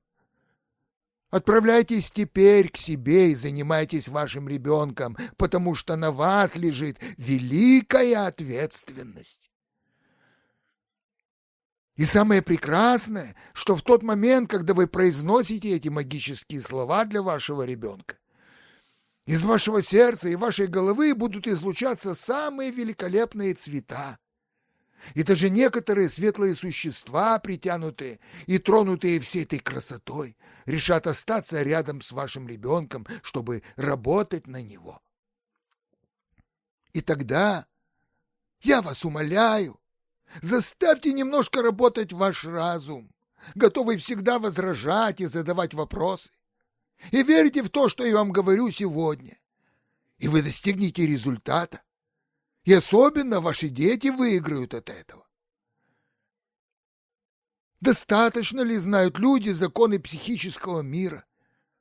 Отправляйтесь теперь к себе и занимайтесь вашим ребенком, потому что на вас лежит великая ответственность. И самое прекрасное, что в тот момент, когда вы произносите эти магические слова для вашего ребенка, из вашего сердца и вашей головы будут излучаться самые великолепные цвета, и даже некоторые светлые существа, притянутые и тронутые всей этой красотой, решат остаться рядом с вашим ребенком, чтобы работать на него. И тогда, я вас умоляю, заставьте немножко работать ваш разум, готовый всегда возражать и задавать вопросы. И верьте в то, что я вам говорю сегодня, и вы достигнете результата. И особенно ваши дети выиграют от этого. Достаточно ли знают люди законы психического мира,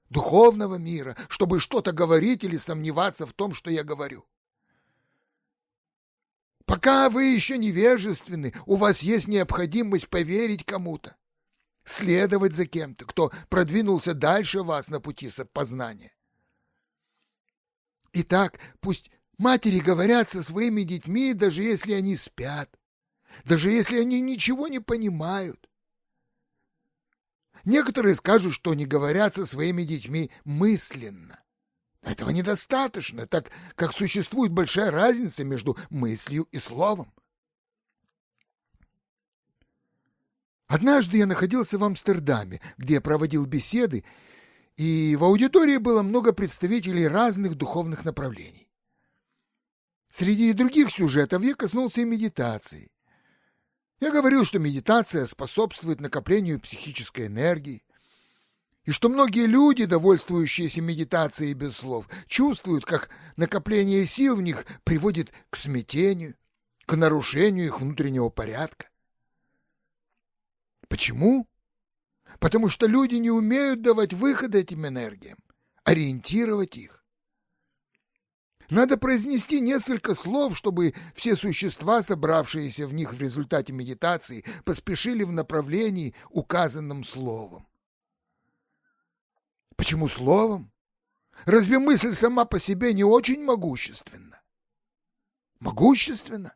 духовного мира, чтобы что-то говорить или сомневаться в том, что я говорю? Пока вы еще невежественны, у вас есть необходимость поверить кому-то, следовать за кем-то, кто продвинулся дальше вас на пути познания. Итак, пусть матери говорят со своими детьми, даже если они спят, даже если они ничего не понимают. Некоторые скажут, что не говорят со своими детьми мысленно. Но этого недостаточно, так как существует большая разница между мыслью и словом. Однажды я находился в Амстердаме, где я проводил беседы, и в аудитории было много представителей разных духовных направлений. Среди других сюжетов я коснулся и медитации. Я говорил, что медитация способствует накоплению психической энергии, и что многие люди, довольствующиеся медитацией без слов, чувствуют, как накопление сил в них приводит к смятению, к нарушению их внутреннего порядка. Почему? Потому что люди не умеют давать выход этим энергиям, ориентировать их. Надо произнести несколько слов, чтобы все существа, собравшиеся в них в результате медитации, поспешили в направлении, указанном словом. Почему словом? Разве мысль сама по себе не очень могущественна? Могущественна?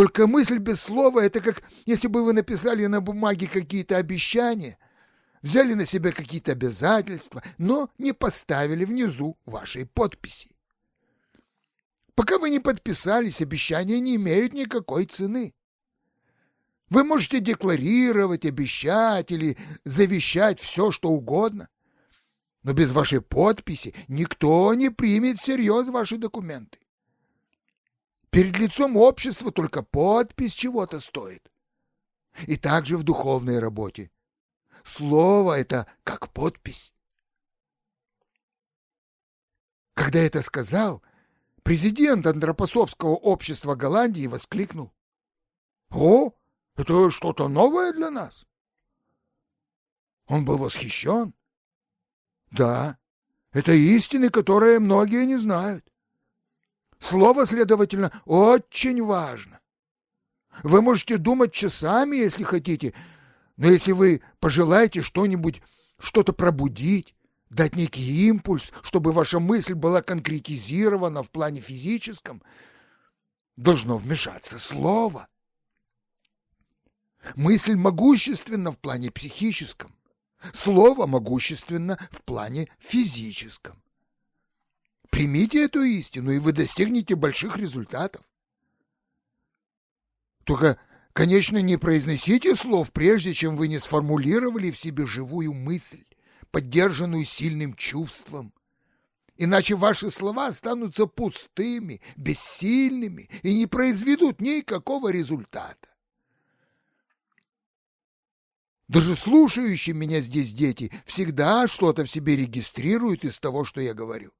Только мысль без слова — это как если бы вы написали на бумаге какие-то обещания, взяли на себя какие-то обязательства, но не поставили внизу вашей подписи. Пока вы не подписались, обещания не имеют никакой цены. Вы можете декларировать, обещать или завещать все, что угодно. Но без вашей подписи никто не примет всерьез ваши документы. Перед лицом общества только подпись чего-то стоит. И также в духовной работе. Слово — это как подпись. Когда это сказал, Президент антропосовского общества Голландии воскликнул. «О, это что-то новое для нас!» Он был восхищен. «Да, это истины, которые многие не знают. Слово, следовательно, очень важно. Вы можете думать часами, если хотите, но если вы пожелаете что-нибудь, что-то пробудить, дать некий импульс, чтобы ваша мысль была конкретизирована в плане физическом, должно вмешаться слово. Мысль могущественна в плане психическом, слово могущественно в плане физическом. Примите эту истину, и вы достигнете больших результатов. Только, конечно, не произносите слов, прежде чем вы не сформулировали в себе живую мысль поддержанную сильным чувством. Иначе ваши слова останутся пустыми, бессильными и не произведут никакого результата. Даже слушающие меня здесь дети всегда что-то в себе регистрируют из того, что я говорю.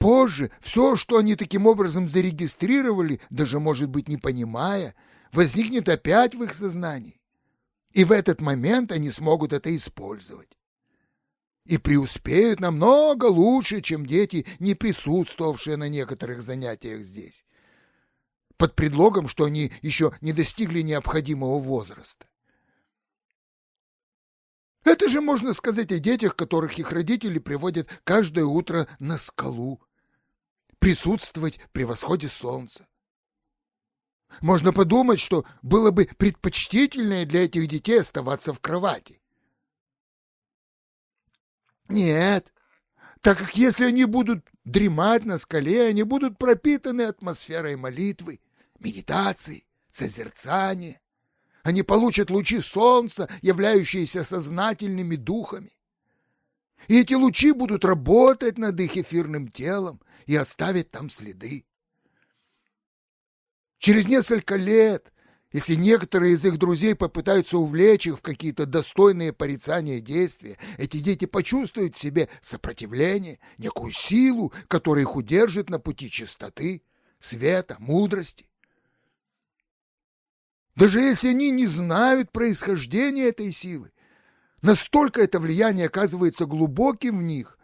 Позже все, что они таким образом зарегистрировали, даже, может быть, не понимая, возникнет опять в их сознании. И в этот момент они смогут это использовать. И преуспеют намного лучше, чем дети, не присутствовавшие на некоторых занятиях здесь, под предлогом, что они еще не достигли необходимого возраста. Это же можно сказать о детях, которых их родители приводят каждое утро на скалу, присутствовать при восходе солнца. Можно подумать, что было бы предпочтительнее для этих детей оставаться в кровати. Нет, так как если они будут дремать на скале, они будут пропитаны атмосферой молитвы, медитации, созерцания. Они получат лучи солнца, являющиеся сознательными духами. И эти лучи будут работать над их эфирным телом и оставить там следы. Через несколько лет, если некоторые из их друзей попытаются увлечь их в какие-то достойные порицания действия, эти дети почувствуют в себе сопротивление, некую силу, которая их удержит на пути чистоты, света, мудрости. Даже если они не знают происхождения этой силы, настолько это влияние оказывается глубоким в них,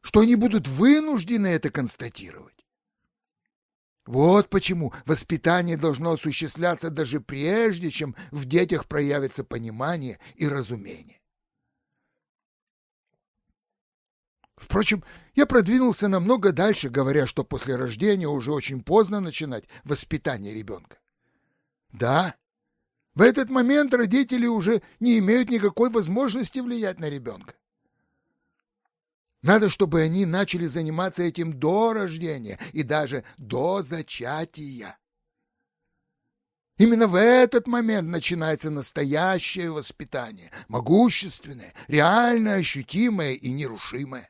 что они будут вынуждены это констатировать. Вот почему воспитание должно осуществляться даже прежде, чем в детях проявится понимание и разумение. Впрочем, я продвинулся намного дальше, говоря, что после рождения уже очень поздно начинать воспитание ребенка. Да, в этот момент родители уже не имеют никакой возможности влиять на ребенка. Надо, чтобы они начали заниматься этим до рождения и даже до зачатия. Именно в этот момент начинается настоящее воспитание, могущественное, реально ощутимое и нерушимое.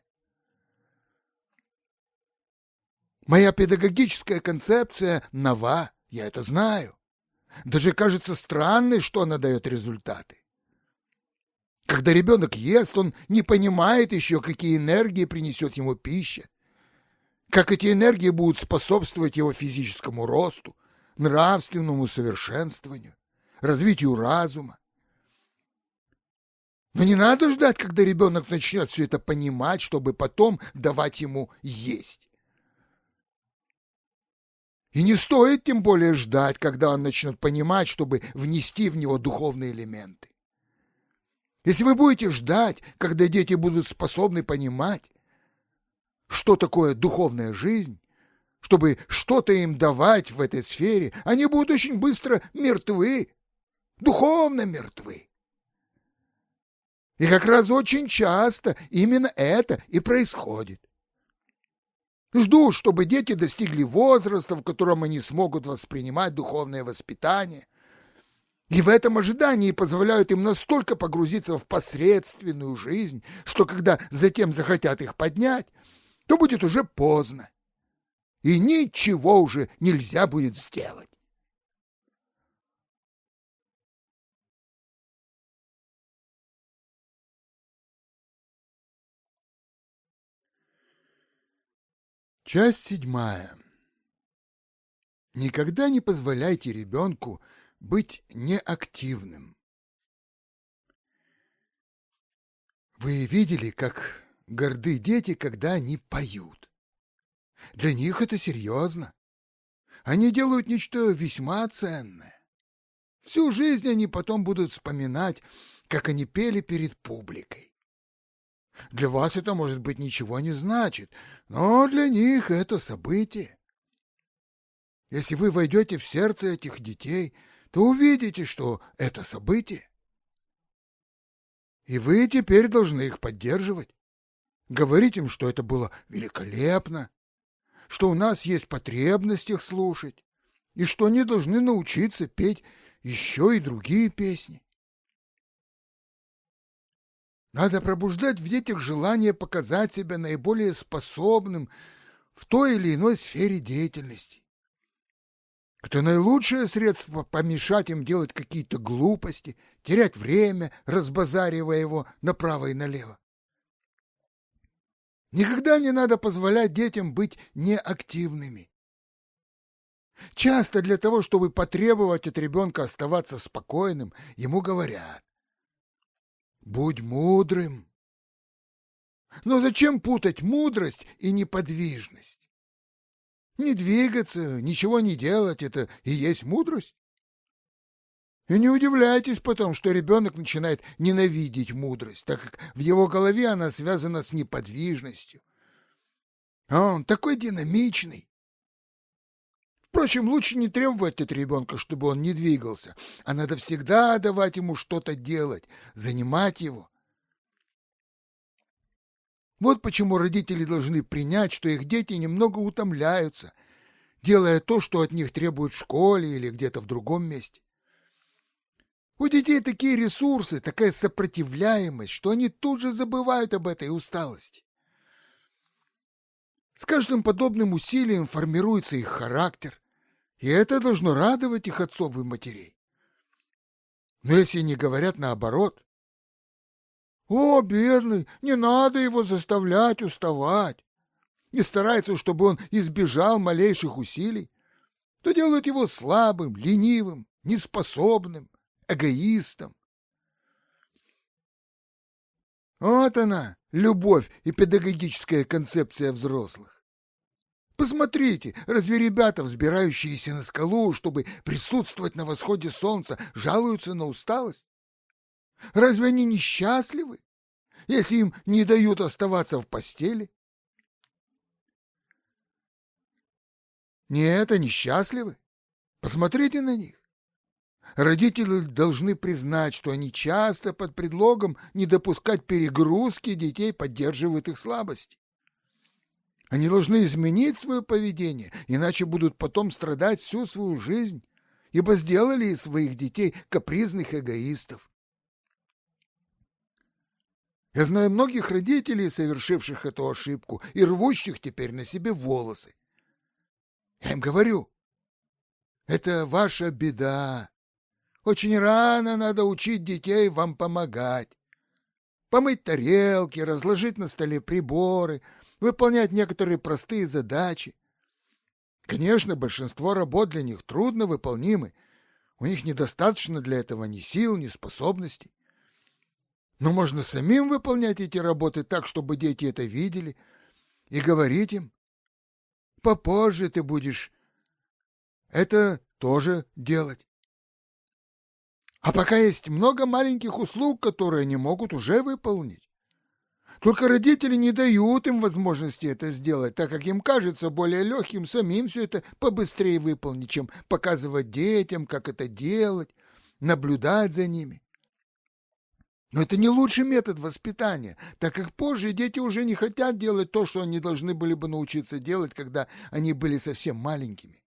Моя педагогическая концепция нова, я это знаю. Даже кажется странной, что она дает результаты. Когда ребенок ест, он не понимает еще, какие энергии принесет ему пища, как эти энергии будут способствовать его физическому росту, нравственному совершенствованию, развитию разума. Но не надо ждать, когда ребенок начнет все это понимать, чтобы потом давать ему есть. И не стоит тем более ждать, когда он начнет понимать, чтобы внести в него духовные элементы. Если вы будете ждать, когда дети будут способны понимать, что такое духовная жизнь, чтобы что-то им давать в этой сфере, они будут очень быстро мертвы, духовно мертвы. И как раз очень часто именно это и происходит. Жду, чтобы дети достигли возраста, в котором они смогут воспринимать духовное воспитание. И в этом ожидании позволяют им настолько погрузиться в посредственную жизнь, что когда затем захотят их поднять, то будет уже поздно. И ничего уже нельзя будет сделать. Часть седьмая. Никогда не позволяйте ребенку быть неактивным. Вы видели, как горды дети, когда они поют? Для них это серьезно. Они делают нечто весьма ценное. Всю жизнь они потом будут вспоминать, как они пели перед публикой. Для вас это, может быть, ничего не значит, но для них это событие. Если вы войдете в сердце этих детей, то увидите, что это событие. И вы теперь должны их поддерживать. Говорить им, что это было великолепно, что у нас есть потребность их слушать, и что они должны научиться петь еще и другие песни. Надо пробуждать в детях желание показать себя наиболее способным в той или иной сфере деятельности. Это наилучшее средство помешать им делать какие-то глупости, терять время, разбазаривая его направо и налево. Никогда не надо позволять детям быть неактивными. Часто для того, чтобы потребовать от ребенка оставаться спокойным, ему говорят Будь мудрым. Но зачем путать мудрость и неподвижность? Не двигаться, ничего не делать — это и есть мудрость. И не удивляйтесь потом, что ребенок начинает ненавидеть мудрость, так как в его голове она связана с неподвижностью. А он такой динамичный, Впрочем, лучше не требовать от ребенка, чтобы он не двигался, а надо всегда давать ему что-то делать, занимать его. Вот почему родители должны принять, что их дети немного утомляются, делая то, что от них требуют в школе или где-то в другом месте. У детей такие ресурсы, такая сопротивляемость, что они тут же забывают об этой усталости. С каждым подобным усилием формируется их характер, и это должно радовать их отцов и матерей. Но если не говорят наоборот, «О, бедный, не надо его заставлять уставать», и стараются, чтобы он избежал малейших усилий, то делают его слабым, ленивым, неспособным, эгоистом. Вот она, любовь и педагогическая концепция взрослых. Посмотрите, разве ребята, взбирающиеся на скалу, чтобы присутствовать на восходе солнца, жалуются на усталость? Разве они несчастливы, если им не дают оставаться в постели? Нет, они счастливы. Посмотрите на них. Родители должны признать, что они часто под предлогом не допускать перегрузки детей поддерживают их слабости. Они должны изменить свое поведение, иначе будут потом страдать всю свою жизнь, ибо сделали из своих детей капризных эгоистов. Я знаю многих родителей, совершивших эту ошибку и рвущих теперь на себе волосы. Я им говорю, это ваша беда. Очень рано надо учить детей вам помогать. Помыть тарелки, разложить на столе приборы, выполнять некоторые простые задачи. Конечно, большинство работ для них трудно выполнимы. У них недостаточно для этого ни сил, ни способностей. Но можно самим выполнять эти работы так, чтобы дети это видели, и говорить им. Попозже ты будешь это тоже делать. А пока есть много маленьких услуг, которые они могут уже выполнить. Только родители не дают им возможности это сделать, так как им кажется более легким самим все это побыстрее выполнить, чем показывать детям, как это делать, наблюдать за ними. Но это не лучший метод воспитания, так как позже дети уже не хотят делать то, что они должны были бы научиться делать, когда они были совсем маленькими.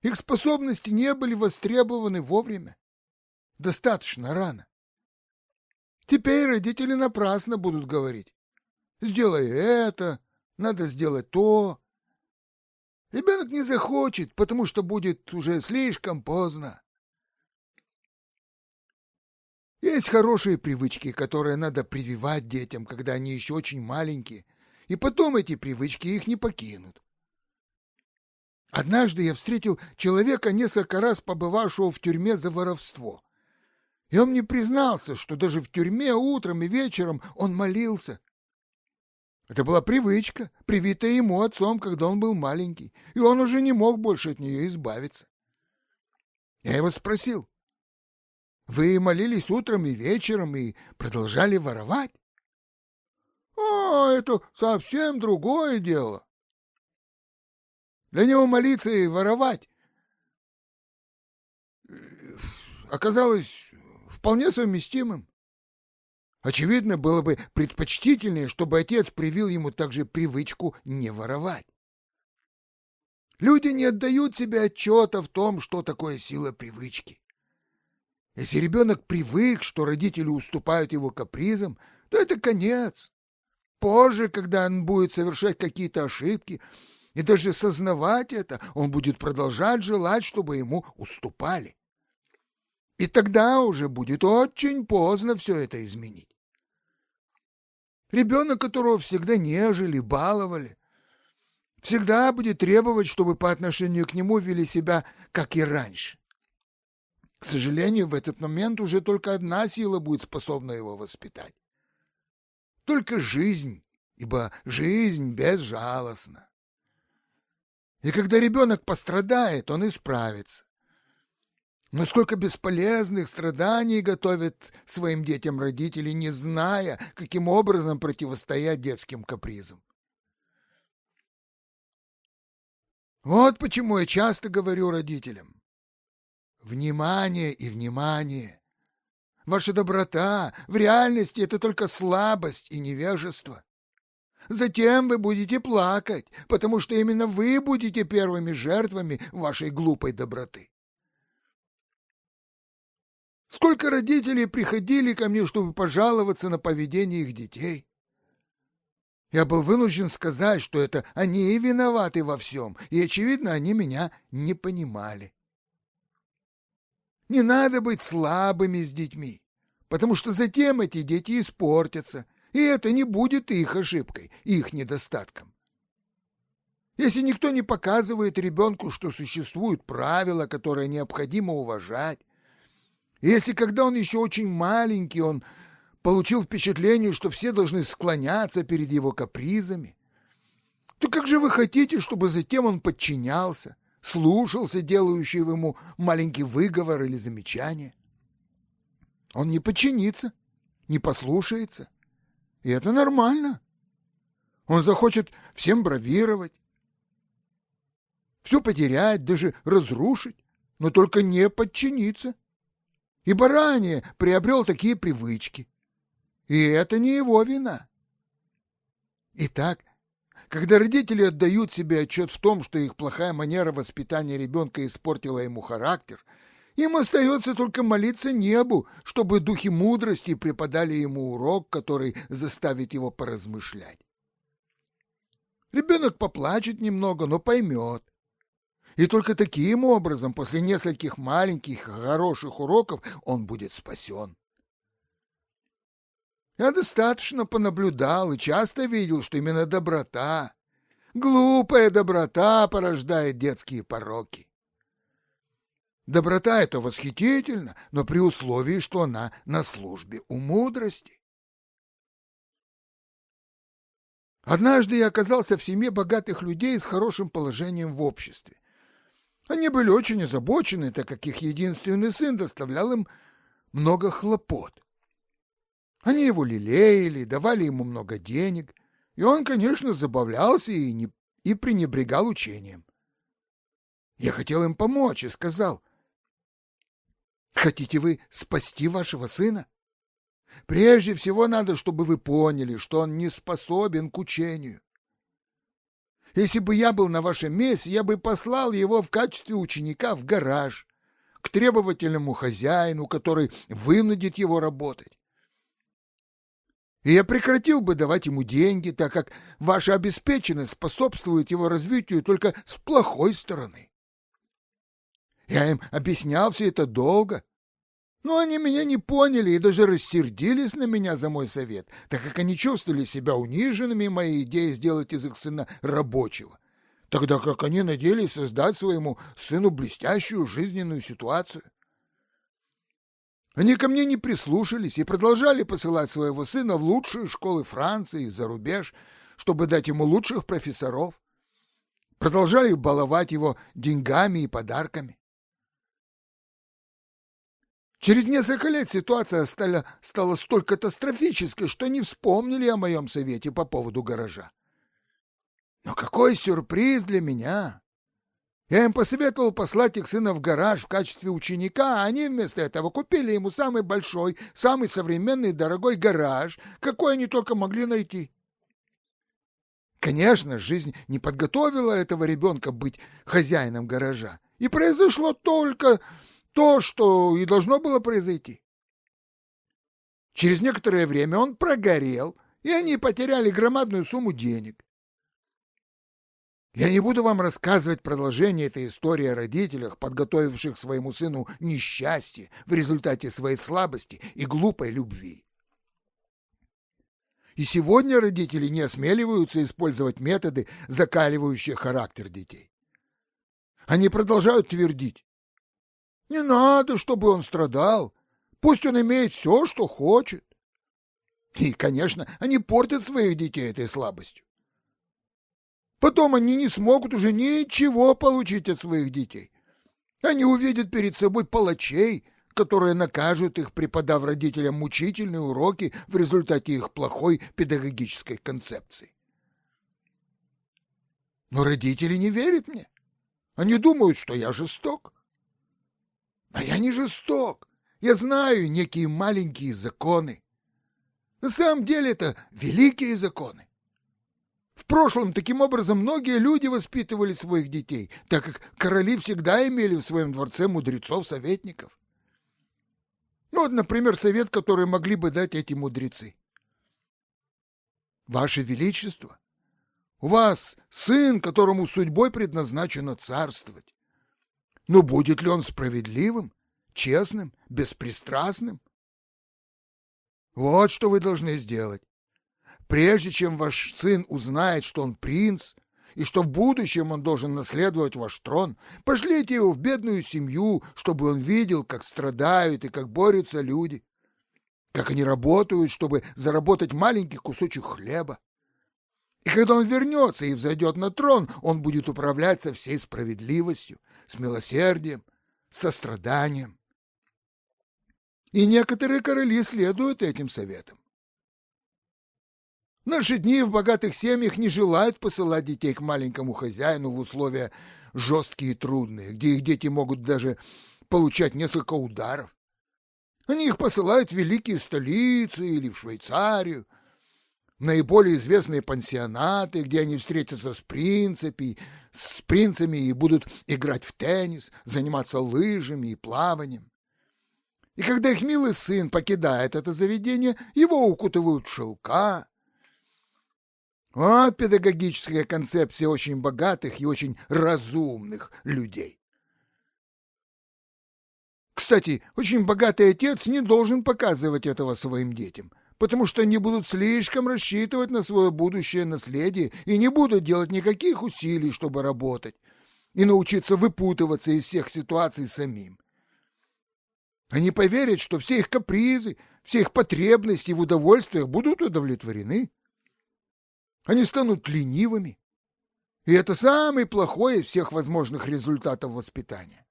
Их способности не были востребованы вовремя достаточно рано. Теперь родители напрасно будут говорить. Сделай это, надо сделать то. Ребенок не захочет, потому что будет уже слишком поздно. Есть хорошие привычки, которые надо прививать детям, когда они еще очень маленькие, и потом эти привычки их не покинут. Однажды я встретил человека, несколько раз побывавшего в тюрьме за воровство. И он мне признался, что даже в тюрьме утром и вечером он молился. Это была привычка, привитая ему отцом, когда он был маленький, и он уже не мог больше от нее избавиться. Я его спросил, «Вы молились утром и вечером и продолжали воровать?» «О, это совсем другое дело. Для него молиться и воровать оказалось вполне совместимым. Очевидно, было бы предпочтительнее, чтобы отец привил ему также привычку не воровать. Люди не отдают себе отчета в том, что такое сила привычки. Если ребенок привык, что родители уступают его капризам, то это конец. Позже, когда он будет совершать какие-то ошибки, и даже сознавать это, он будет продолжать желать, чтобы ему уступали. И тогда уже будет очень поздно все это изменить. Ребенок, которого всегда нежели, баловали, всегда будет требовать, чтобы по отношению к нему вели себя, как и раньше. К сожалению, в этот момент уже только одна сила будет способна его воспитать. Только жизнь, ибо жизнь безжалостна. И когда ребенок пострадает, он исправится. Но сколько бесполезных страданий готовят своим детям родители, не зная, каким образом противостоять детским капризам. Вот почему я часто говорю родителям. Внимание и внимание. Ваша доброта в реальности это только слабость и невежество. Затем вы будете плакать, потому что именно вы будете первыми жертвами вашей глупой доброты. Сколько родителей приходили ко мне, чтобы пожаловаться на поведение их детей. Я был вынужден сказать, что это они и виноваты во всем, и, очевидно, они меня не понимали. Не надо быть слабыми с детьми, потому что затем эти дети испортятся, и это не будет их ошибкой, их недостатком. Если никто не показывает ребенку, что существуют правила, которые необходимо уважать, если когда он еще очень маленький, он получил впечатление, что все должны склоняться перед его капризами, то как же вы хотите, чтобы затем он подчинялся, слушался делающего ему маленький выговор или замечание? Он не подчинится, не послушается, и это нормально. Он захочет всем бравировать, все потерять, даже разрушить, но только не подчиниться. Ибо ранее приобрел такие привычки. И это не его вина. Итак, когда родители отдают себе отчет в том, что их плохая манера воспитания ребенка испортила ему характер, им остается только молиться небу, чтобы духи мудрости преподали ему урок, который заставит его поразмышлять. Ребенок поплачет немного, но поймет. И только таким образом, после нескольких маленьких хороших уроков, он будет спасен. Я достаточно понаблюдал и часто видел, что именно доброта, глупая доброта порождает детские пороки. Доброта — это восхитительно, но при условии, что она на службе у мудрости. Однажды я оказался в семье богатых людей с хорошим положением в обществе. Они были очень озабочены, так как их единственный сын доставлял им много хлопот. Они его лелеяли, давали ему много денег, и он, конечно, забавлялся и, не, и пренебрегал учением. Я хотел им помочь и сказал, «Хотите вы спасти вашего сына? Прежде всего надо, чтобы вы поняли, что он не способен к учению. Если бы я был на вашем месте, я бы послал его в качестве ученика в гараж, к требовательному хозяину, который вынудит его работать. И я прекратил бы давать ему деньги, так как ваша обеспеченность способствует его развитию только с плохой стороны. Я им объяснял все это долго, но они меня не поняли и даже рассердились на меня за мой совет, так как они чувствовали себя униженными моей идеей сделать из их сына рабочего, тогда как они надеялись создать своему сыну блестящую жизненную ситуацию. Они ко мне не прислушались и продолжали посылать своего сына в лучшие школы Франции за рубеж, чтобы дать ему лучших профессоров. Продолжали баловать его деньгами и подарками. Через несколько лет ситуация стала, стала столь катастрофической, что не вспомнили о моем совете по поводу гаража. Но какой сюрприз для меня! Я им посоветовал послать их сына в гараж в качестве ученика, а они вместо этого купили ему самый большой, самый современный дорогой гараж, какой они только могли найти. Конечно, жизнь не подготовила этого ребенка быть хозяином гаража. И произошло только то, что и должно было произойти. Через некоторое время он прогорел, и они потеряли громадную сумму денег. Я не буду вам рассказывать продолжение этой истории о родителях, подготовивших своему сыну несчастье в результате своей слабости и глупой любви. И сегодня родители не осмеливаются использовать методы, закаливающие характер детей. Они продолжают твердить, не надо, чтобы он страдал. Пусть он имеет все, что хочет. И, конечно, они портят своих детей этой слабостью. Потом они не смогут уже ничего получить от своих детей. Они увидят перед собой палачей, которые накажут их, преподав родителям мучительные уроки в результате их плохой педагогической концепции. Но родители не верят мне. Они думают, что я жесток. А я не жесток. Я знаю некие маленькие законы. На самом деле это великие законы. В прошлом таким образом многие люди воспитывали своих детей, так как короли всегда имели в своем дворце мудрецов-советников. Ну вот, например, совет, который могли бы дать эти мудрецы. Ваше Величество, у вас сын, которому судьбой предназначено царствовать. Но будет ли он справедливым, честным, беспристрастным? Вот что вы должны сделать. Прежде чем ваш сын узнает, что он принц, и что в будущем он должен наследовать ваш трон, пошлите его в бедную семью, чтобы он видел, как страдают и как борются люди, как они работают, чтобы заработать маленький кусочек хлеба. И когда он вернется и взойдет на трон, он будет управлять со всей справедливостью, с милосердием, состраданием. И некоторые короли следуют этим советам. Наши дни в богатых семьях не желают посылать детей к маленькому хозяину в условия жесткие и трудные, где их дети могут даже получать несколько ударов. Они их посылают в великие столицы или в Швейцарию, наиболее известные пансионаты, где они встретятся с принципами, с принцами и будут играть в теннис, заниматься лыжами и плаванием. И когда их милый сын покидает это заведение, его укутывают в шелка. Вот педагогическая концепция очень богатых и очень разумных людей. Кстати, очень богатый отец не должен показывать этого своим детям – потому что они будут слишком рассчитывать на свое будущее наследие и не будут делать никаких усилий, чтобы работать и научиться выпутываться из всех ситуаций самим. Они поверят, что все их капризы, все их потребности в удовольствиях будут удовлетворены. Они станут ленивыми. И это самый плохой из всех возможных результатов воспитания.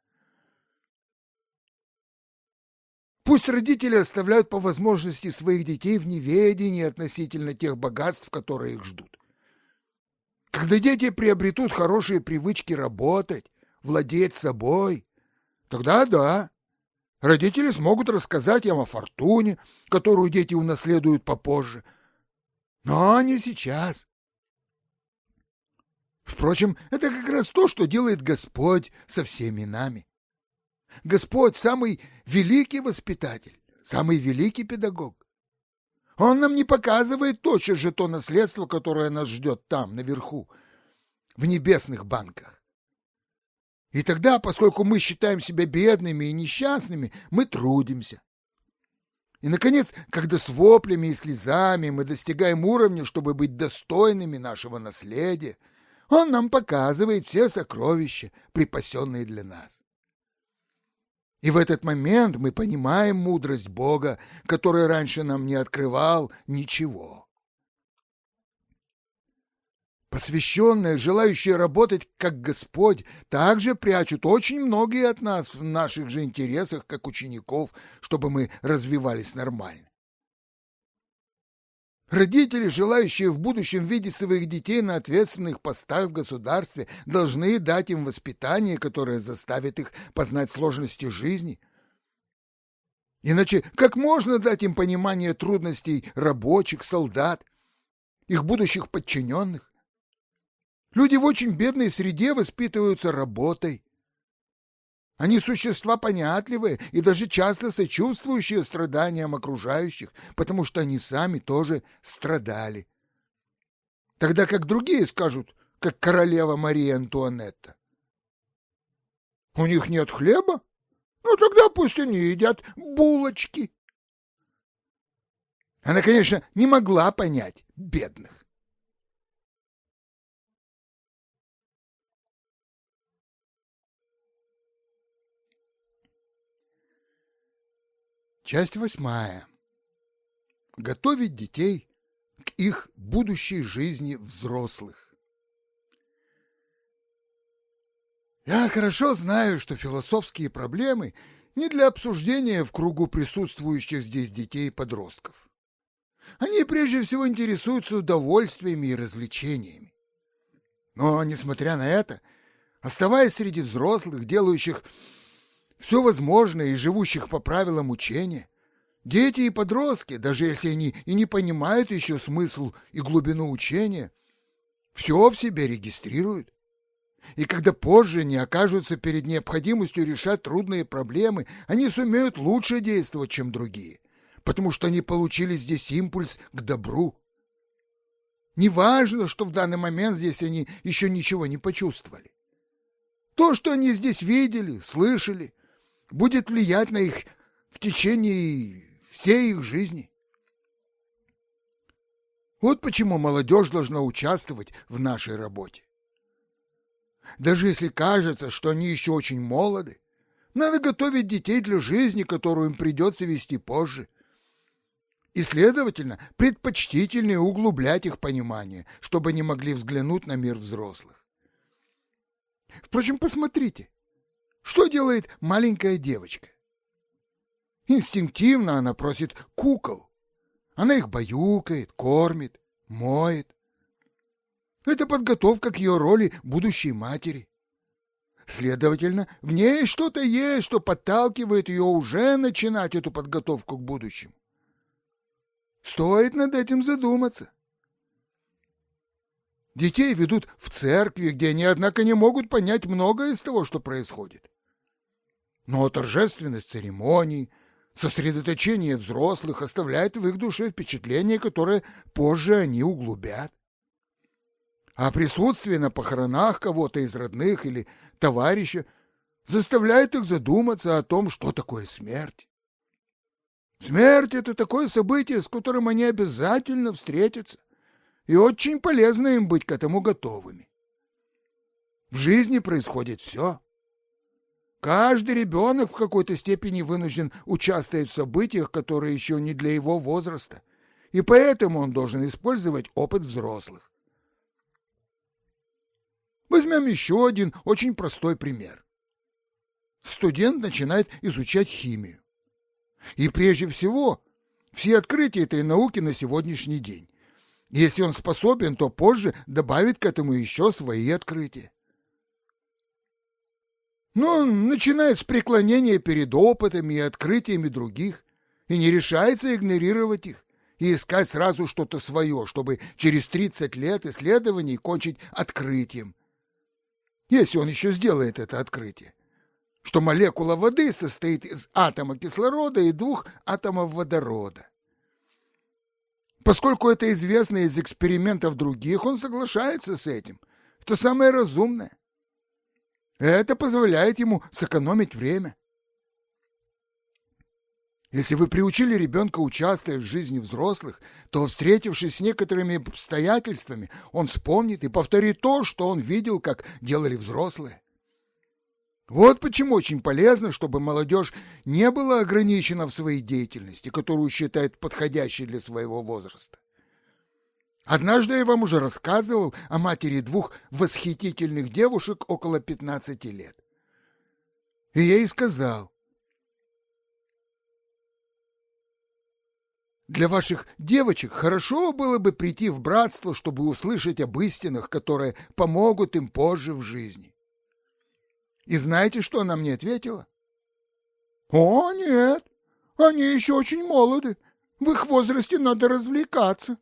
Пусть родители оставляют по возможности своих детей в неведении относительно тех богатств, которые их ждут. Когда дети приобретут хорошие привычки работать, владеть собой, тогда да, родители смогут рассказать им о фортуне, которую дети унаследуют попозже, но не сейчас. Впрочем, это как раз то, что делает Господь со всеми нами. Господь самый великий воспитатель, самый великий педагог. Он нам не показывает точно же то наследство, которое нас ждет там, наверху, в небесных банках. И тогда, поскольку мы считаем себя бедными и несчастными, мы трудимся. И, наконец, когда с воплями и слезами мы достигаем уровня, чтобы быть достойными нашего наследия, он нам показывает все сокровища, припасенные для нас. И в этот момент мы понимаем мудрость Бога, который раньше нам не открывал ничего. Посвященные, желающие работать как Господь, также прячут очень многие от нас в наших же интересах, как учеников, чтобы мы развивались нормально. Родители, желающие в будущем видеть своих детей на ответственных постах в государстве, должны дать им воспитание, которое заставит их познать сложности жизни. Иначе как можно дать им понимание трудностей рабочих, солдат, их будущих подчиненных? Люди в очень бедной среде воспитываются работой, они существа понятливые и даже часто сочувствующие страданиям окружающих, потому что они сами тоже страдали. Тогда как другие скажут, как королева Мария Антуанетта. У них нет хлеба? Ну тогда пусть они едят булочки. Она, конечно, не могла понять бедных. Часть восьмая. Готовить детей к их будущей жизни взрослых. Я хорошо знаю, что философские проблемы не для обсуждения в кругу присутствующих здесь детей и подростков. Они прежде всего интересуются удовольствиями и развлечениями. Но, несмотря на это, оставаясь среди взрослых, делающих все возможное и живущих по правилам учения. Дети и подростки, даже если они и не понимают еще смысл и глубину учения, все в себе регистрируют. И когда позже не окажутся перед необходимостью решать трудные проблемы, они сумеют лучше действовать, чем другие, потому что они получили здесь импульс к добру. Неважно, что в данный момент здесь они еще ничего не почувствовали. То, что они здесь видели, слышали, будет влиять на их в течение всей их жизни. Вот почему молодежь должна участвовать в нашей работе. Даже если кажется, что они еще очень молоды, надо готовить детей для жизни, которую им придется вести позже. И, следовательно, предпочтительнее углублять их понимание, чтобы они могли взглянуть на мир взрослых. Впрочем, посмотрите, что делает маленькая девочка? Инстинктивно она просит кукол. Она их баюкает, кормит, моет. Это подготовка к ее роли будущей матери. Следовательно, в ней что-то есть, что подталкивает ее уже начинать эту подготовку к будущему. Стоит над этим задуматься. Детей ведут в церкви, где они, однако, не могут понять многое из того, что происходит. Но торжественность церемоний, сосредоточение взрослых оставляет в их душе впечатление, которое позже они углубят. А присутствие на похоронах кого-то из родных или товарища заставляет их задуматься о том, что такое смерть. Смерть — это такое событие, с которым они обязательно встретятся, и очень полезно им быть к этому готовыми. В жизни происходит все. Каждый ребенок в какой-то степени вынужден участвовать в событиях, которые еще не для его возраста, и поэтому он должен использовать опыт взрослых. Возьмем еще один очень простой пример. Студент начинает изучать химию. И прежде всего, все открытия этой науки на сегодняшний день. Если он способен, то позже добавит к этому еще свои открытия. Но он начинает с преклонения перед опытами и открытиями других и не решается игнорировать их и искать сразу что-то свое, чтобы через 30 лет исследований кончить открытием, если он еще сделает это открытие, что молекула воды состоит из атома кислорода и двух атомов водорода. Поскольку это известно из экспериментов других, он соглашается с этим. Это самое разумное. Это позволяет ему сэкономить время. Если вы приучили ребенка участвовать в жизни взрослых, то, встретившись с некоторыми обстоятельствами, он вспомнит и повторит то, что он видел, как делали взрослые. Вот почему очень полезно, чтобы молодежь не была ограничена в своей деятельности, которую считает подходящей для своего возраста. Однажды я вам уже рассказывал о матери двух восхитительных девушек около 15 лет. И я ей сказал, Для ваших девочек хорошо было бы прийти в братство, чтобы услышать об истинах, которые помогут им позже в жизни. И знаете, что она мне ответила? О, нет, они еще очень молоды. В их возрасте надо развлекаться.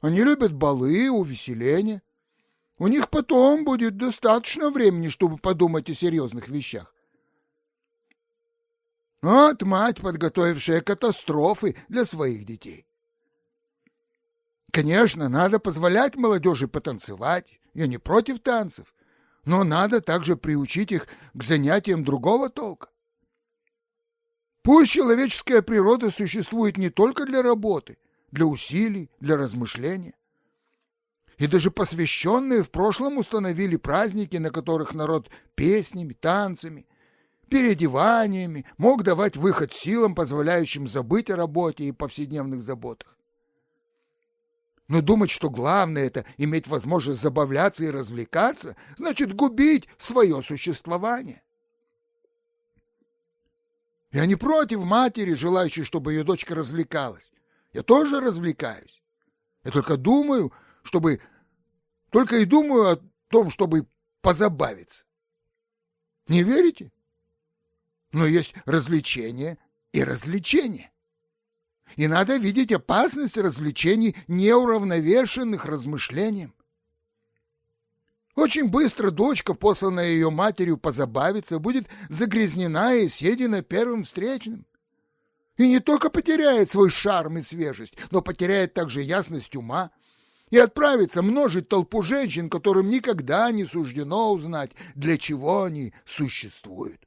Они любят балы, увеселения. У них потом будет достаточно времени, чтобы подумать о серьезных вещах. Вот мать, подготовившая катастрофы для своих детей. Конечно, надо позволять молодежи потанцевать, я не против танцев, но надо также приучить их к занятиям другого толка. Пусть человеческая природа существует не только для работы, для усилий, для размышления. И даже посвященные в прошлом установили праздники, на которых народ песнями, танцами, переодеваниями мог давать выход силам, позволяющим забыть о работе и повседневных заботах. Но думать, что главное это иметь возможность забавляться и развлекаться, значит губить свое существование. Я не против матери, желающей, чтобы ее дочка развлекалась. Я тоже развлекаюсь. Я только думаю, чтобы... Только и думаю о том, чтобы позабавиться. Не верите? но есть развлечение и развлечение. И надо видеть опасность развлечений, неуравновешенных размышлением. Очень быстро дочка, посланная ее матерью позабавиться, будет загрязнена и съедена первым встречным. И не только потеряет свой шарм и свежесть, но потеряет также ясность ума и отправится множить толпу женщин, которым никогда не суждено узнать, для чего они существуют.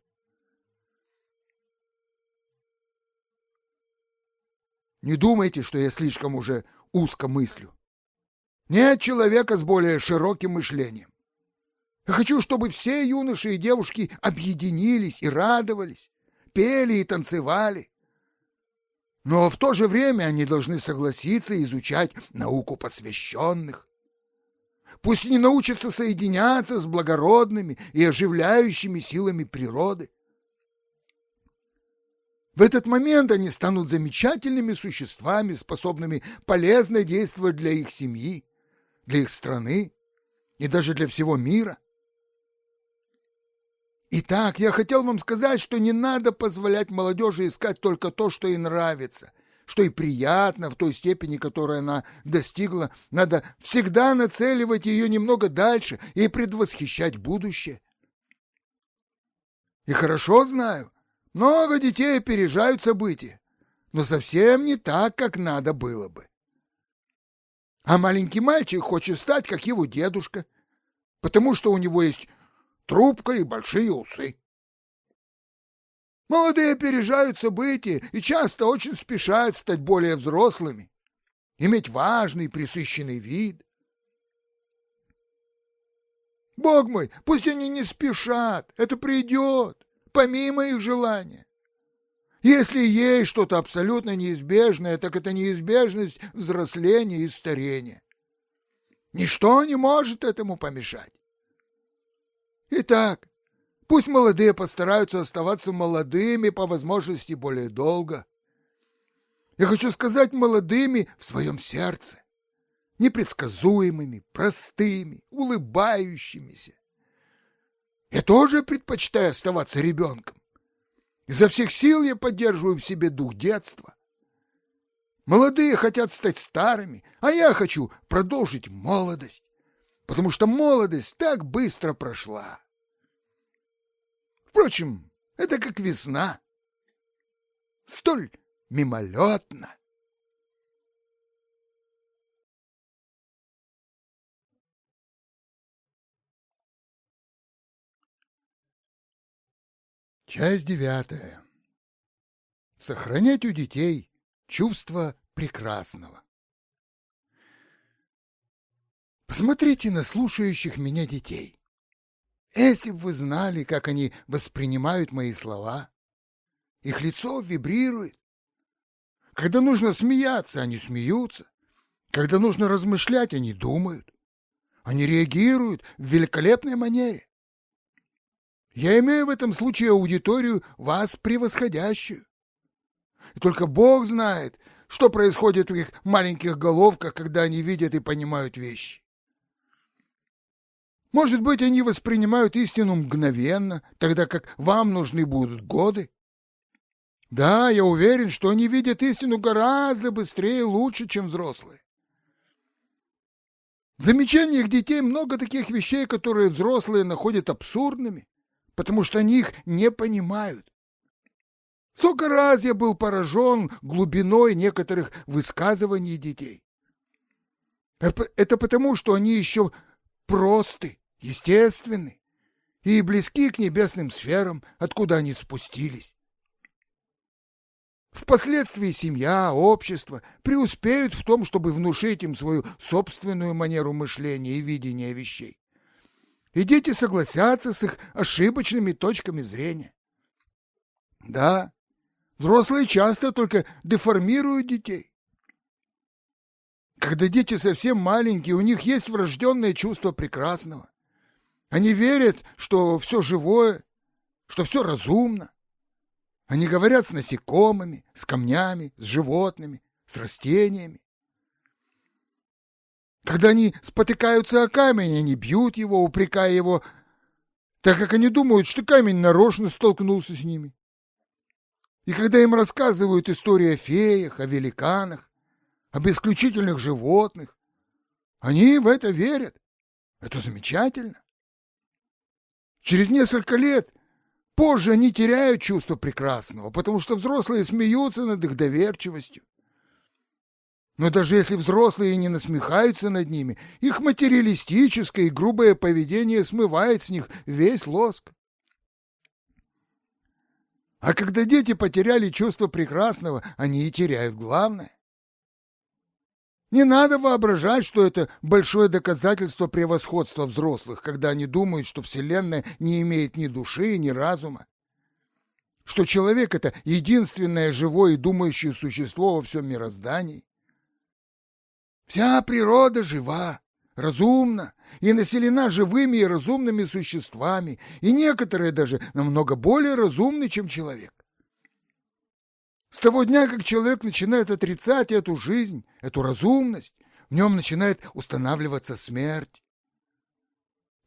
Не думайте, что я слишком уже узко мыслю. Нет человека с более широким мышлением. Я хочу, чтобы все юноши и девушки объединились и радовались, пели и танцевали. Но в то же время они должны согласиться изучать науку посвященных. Пусть они научатся соединяться с благородными и оживляющими силами природы. В этот момент они станут замечательными существами, способными полезно действовать для их семьи, для их страны и даже для всего мира. Итак, я хотел вам сказать, что не надо позволять молодежи искать только то, что ей нравится, что ей приятно в той степени, которой она достигла. Надо всегда нацеливать ее немного дальше и предвосхищать будущее. И хорошо знаю, много детей опережают события, но совсем не так, как надо было бы. А маленький мальчик хочет стать, как его дедушка, потому что у него есть трубка и большие усы. Молодые опережают события и часто очень спешат стать более взрослыми, иметь важный присыщенный вид. Бог мой, пусть они не спешат, это придет помимо их желания. Если есть что-то абсолютно неизбежное, так это неизбежность взросления и старения. Ничто не может этому помешать. Итак, пусть молодые постараются оставаться молодыми по возможности более долго. Я хочу сказать молодыми в своем сердце, непредсказуемыми, простыми, улыбающимися, я тоже предпочитаю оставаться ребенком. Изо всех сил я поддерживаю в себе дух детства. Молодые хотят стать старыми, а я хочу продолжить молодость, потому что молодость так быстро прошла. Впрочем, это как весна, столь мимолетно. Часть девятая. Сохранять у детей чувство прекрасного. Посмотрите на слушающих меня детей. Если бы вы знали, как они воспринимают мои слова, их лицо вибрирует. Когда нужно смеяться, они смеются. Когда нужно размышлять, они думают. Они реагируют в великолепной манере. Я имею в этом случае аудиторию вас превосходящую. И только Бог знает, что происходит в их маленьких головках, когда они видят и понимают вещи. Может быть, они воспринимают истину мгновенно, тогда как вам нужны будут годы. Да, я уверен, что они видят истину гораздо быстрее и лучше, чем взрослые. В замечаниях детей много таких вещей, которые взрослые находят абсурдными потому что они их не понимают. Сколько раз я был поражен глубиной некоторых высказываний детей. Это потому, что они еще просты, естественны и близки к небесным сферам, откуда они спустились. Впоследствии семья, общество преуспеют в том, чтобы внушить им свою собственную манеру мышления и видения вещей и дети согласятся с их ошибочными точками зрения. Да, взрослые часто только деформируют детей. Когда дети совсем маленькие, у них есть врожденное чувство прекрасного. Они верят, что все живое, что все разумно. Они говорят с насекомыми, с камнями, с животными, с растениями. Когда они спотыкаются о камень, они бьют его, упрекая его, так как они думают, что камень нарочно столкнулся с ними. И когда им рассказывают истории о феях, о великанах, об исключительных животных, они в это верят. Это замечательно. Через несколько лет позже они теряют чувство прекрасного, потому что взрослые смеются над их доверчивостью. Но даже если взрослые не насмехаются над ними, их материалистическое и грубое поведение смывает с них весь лоск. А когда дети потеряли чувство прекрасного, они и теряют главное. Не надо воображать, что это большое доказательство превосходства взрослых, когда они думают, что Вселенная не имеет ни души, ни разума. Что человек — это единственное живое и думающее существо во всем мироздании. Вся природа жива, разумна и населена живыми и разумными существами, и некоторые даже намного более разумны, чем человек. С того дня, как человек начинает отрицать эту жизнь, эту разумность, в нем начинает устанавливаться смерть.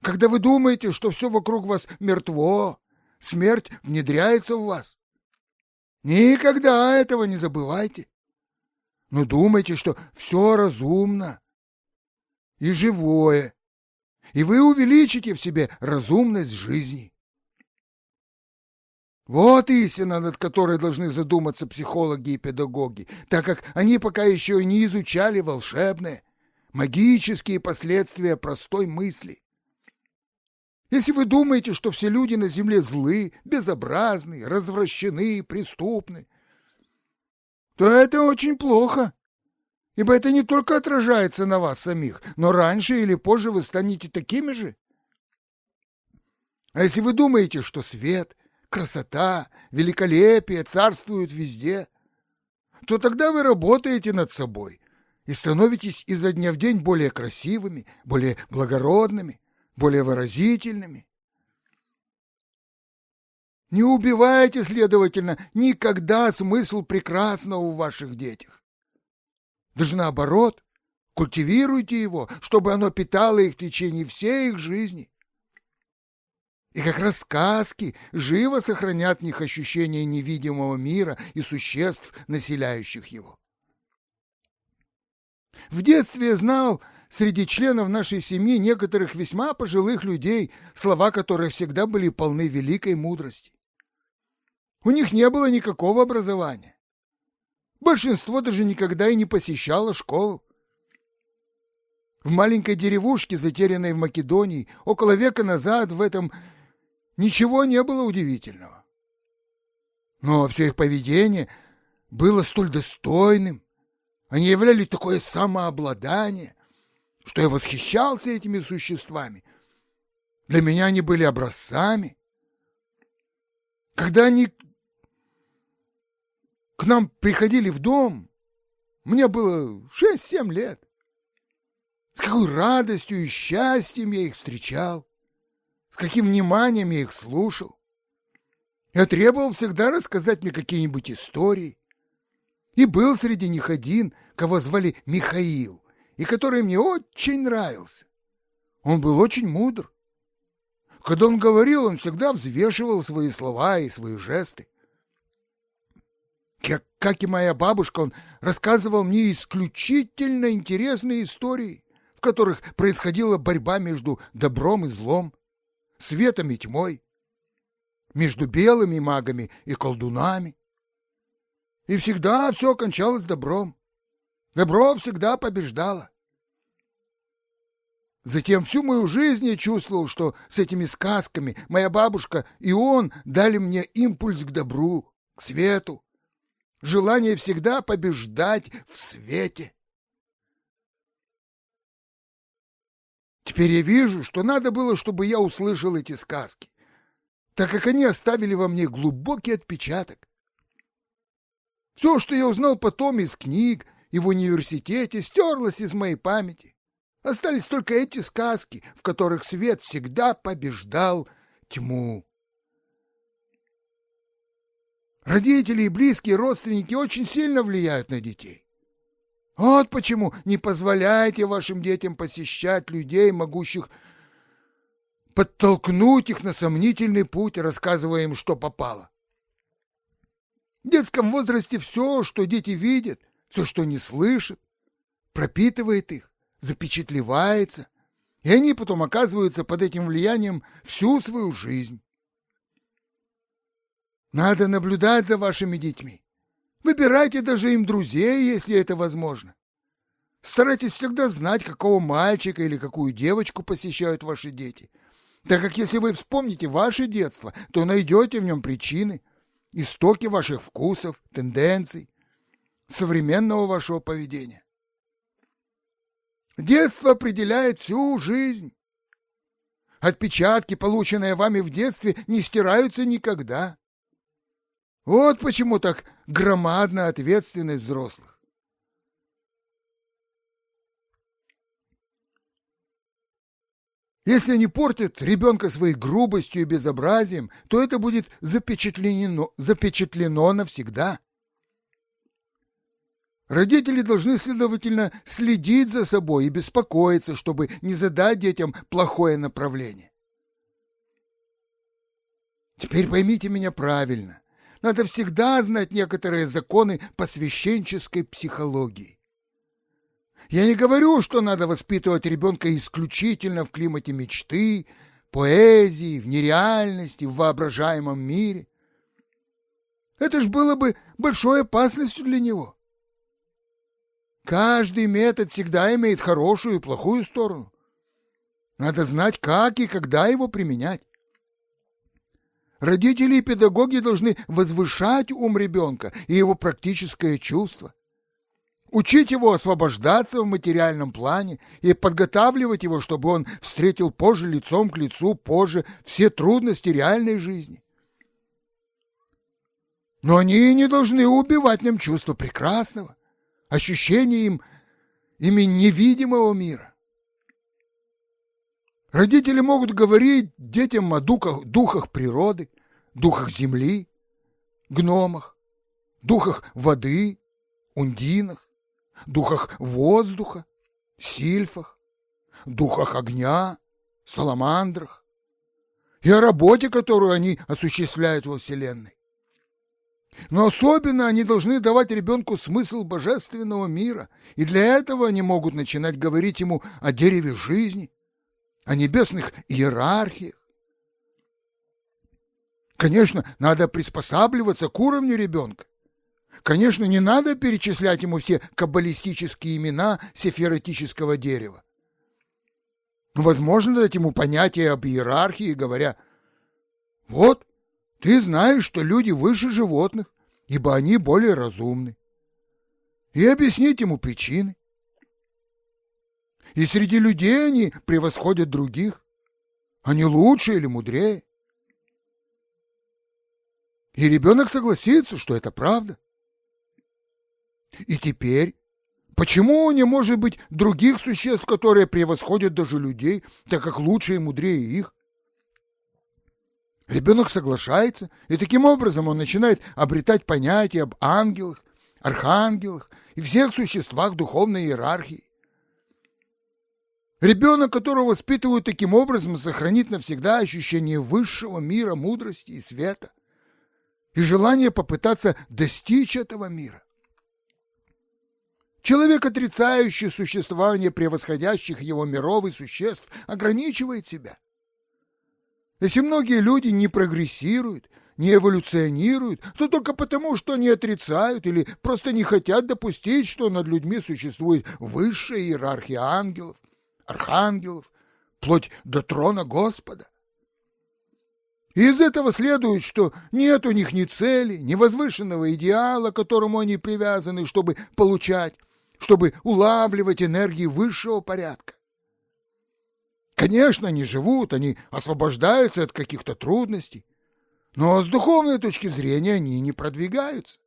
Когда вы думаете, что все вокруг вас мертво, смерть внедряется в вас. Никогда этого не забывайте. Но думайте, что все разумно и живое, и вы увеличите в себе разумность жизни. Вот истина, над которой должны задуматься психологи и педагоги, так как они пока еще не изучали волшебные, магические последствия простой мысли. Если вы думаете, что все люди на земле злы, безобразны, развращены, преступны, то это очень плохо, ибо это не только отражается на вас самих, но раньше или позже вы станете такими же. А если вы думаете, что свет — красота, великолепие царствуют везде, то тогда вы работаете над собой и становитесь изо дня в день более красивыми, более благородными, более выразительными. Не убивайте, следовательно, никогда смысл прекрасного в ваших детях. Даже наоборот, культивируйте его, чтобы оно питало их в течение всей их жизни. И как раз сказки живо сохранят в них ощущение невидимого мира и существ, населяющих его. В детстве я знал среди членов нашей семьи некоторых весьма пожилых людей, слова которых всегда были полны великой мудрости. У них не было никакого образования. Большинство даже никогда и не посещало школу. В маленькой деревушке, затерянной в Македонии, около века назад в этом Ничего не было удивительного. Но все их поведение было столь достойным, они являли такое самообладание, что я восхищался этими существами. Для меня они были образцами. Когда они к нам приходили в дом, мне было шесть-семь лет. С какой радостью и счастьем я их встречал с каким вниманием я их слушал. Я требовал всегда рассказать мне какие-нибудь истории. И был среди них один, кого звали Михаил, и который мне очень нравился. Он был очень мудр. Когда он говорил, он всегда взвешивал свои слова и свои жесты. Как, как и моя бабушка, он рассказывал мне исключительно интересные истории, в которых происходила борьба между добром и злом, светом и тьмой, между белыми магами и колдунами. И всегда все кончалось добром. Добро всегда побеждало. Затем всю мою жизнь я чувствовал, что с этими сказками моя бабушка и он дали мне импульс к добру, к свету, желание всегда побеждать в свете. Теперь я вижу, что надо было, чтобы я услышал эти сказки, так как они оставили во мне глубокий отпечаток. Все, что я узнал потом из книг и в университете, стерлось из моей памяти. Остались только эти сказки, в которых свет всегда побеждал тьму. Родители и близкие родственники очень сильно влияют на детей. Вот почему не позволяйте вашим детям посещать людей, могущих подтолкнуть их на сомнительный путь, рассказывая им, что попало. В детском возрасте все, что дети видят, все, что не слышат, пропитывает их, запечатлевается, и они потом оказываются под этим влиянием всю свою жизнь. Надо наблюдать за вашими детьми, Выбирайте даже им друзей, если это возможно. Старайтесь всегда знать, какого мальчика или какую девочку посещают ваши дети, так как если вы вспомните ваше детство, то найдете в нем причины, истоки ваших вкусов, тенденций, современного вашего поведения. Детство определяет всю жизнь. Отпечатки, полученные вами в детстве, не стираются никогда. Вот почему так громадна ответственность взрослых. Если они портят ребенка своей грубостью и безобразием, то это будет запечатлено, запечатлено навсегда. Родители должны, следовательно, следить за собой и беспокоиться, чтобы не задать детям плохое направление. Теперь поймите меня правильно. Надо всегда знать некоторые законы посвященческой психологии. Я не говорю, что надо воспитывать ребенка исключительно в климате мечты, поэзии, в нереальности, в воображаемом мире. Это ж было бы большой опасностью для него. Каждый метод всегда имеет хорошую и плохую сторону. Надо знать, как и когда его применять. Родители и педагоги должны возвышать ум ребенка и его практическое чувство. Учить его освобождаться в материальном плане и подготавливать его, чтобы он встретил позже лицом к лицу, позже все трудности реальной жизни. Но они не должны убивать нем чувство прекрасного ощущение им, ими невидимого мира. Родители могут говорить детям о духах, духах природы, духах земли, гномах, духах воды, ундинах, духах воздуха, сильфах, духах огня, саламандрах и о работе, которую они осуществляют во Вселенной. Но особенно они должны давать ребенку смысл божественного мира, и для этого они могут начинать говорить ему о дереве жизни, о небесных иерархиях. Конечно, надо приспосабливаться к уровню ребенка. Конечно, не надо перечислять ему все каббалистические имена сеферетического дерева. Возможно дать ему понятие об иерархии, говоря, вот, ты знаешь, что люди выше животных, ибо они более разумны. И объяснить ему причины. И среди людей они превосходят других. Они лучше или мудрее. И ребенок согласится, что это правда. И теперь, почему не может быть других существ, которые превосходят даже людей, так как лучше и мудрее их? Ребенок соглашается, и таким образом он начинает обретать понятие об ангелах, архангелах и всех существах духовной иерархии. Ребенок, которого воспитывают таким образом, сохранит навсегда ощущение высшего мира, мудрости и света и желание попытаться достичь этого мира. Человек, отрицающий существование превосходящих его миров и существ, ограничивает себя. Если многие люди не прогрессируют, не эволюционируют, то только потому, что они отрицают или просто не хотят допустить, что над людьми существует высшая иерархия ангелов, архангелов, вплоть до трона Господа. Из этого следует, что нет у них ни цели, ни возвышенного идеала, к которому они привязаны, чтобы получать, чтобы улавливать энергии высшего порядка. Конечно, они живут, они освобождаются от каких-то трудностей, но с духовной точки зрения они не продвигаются.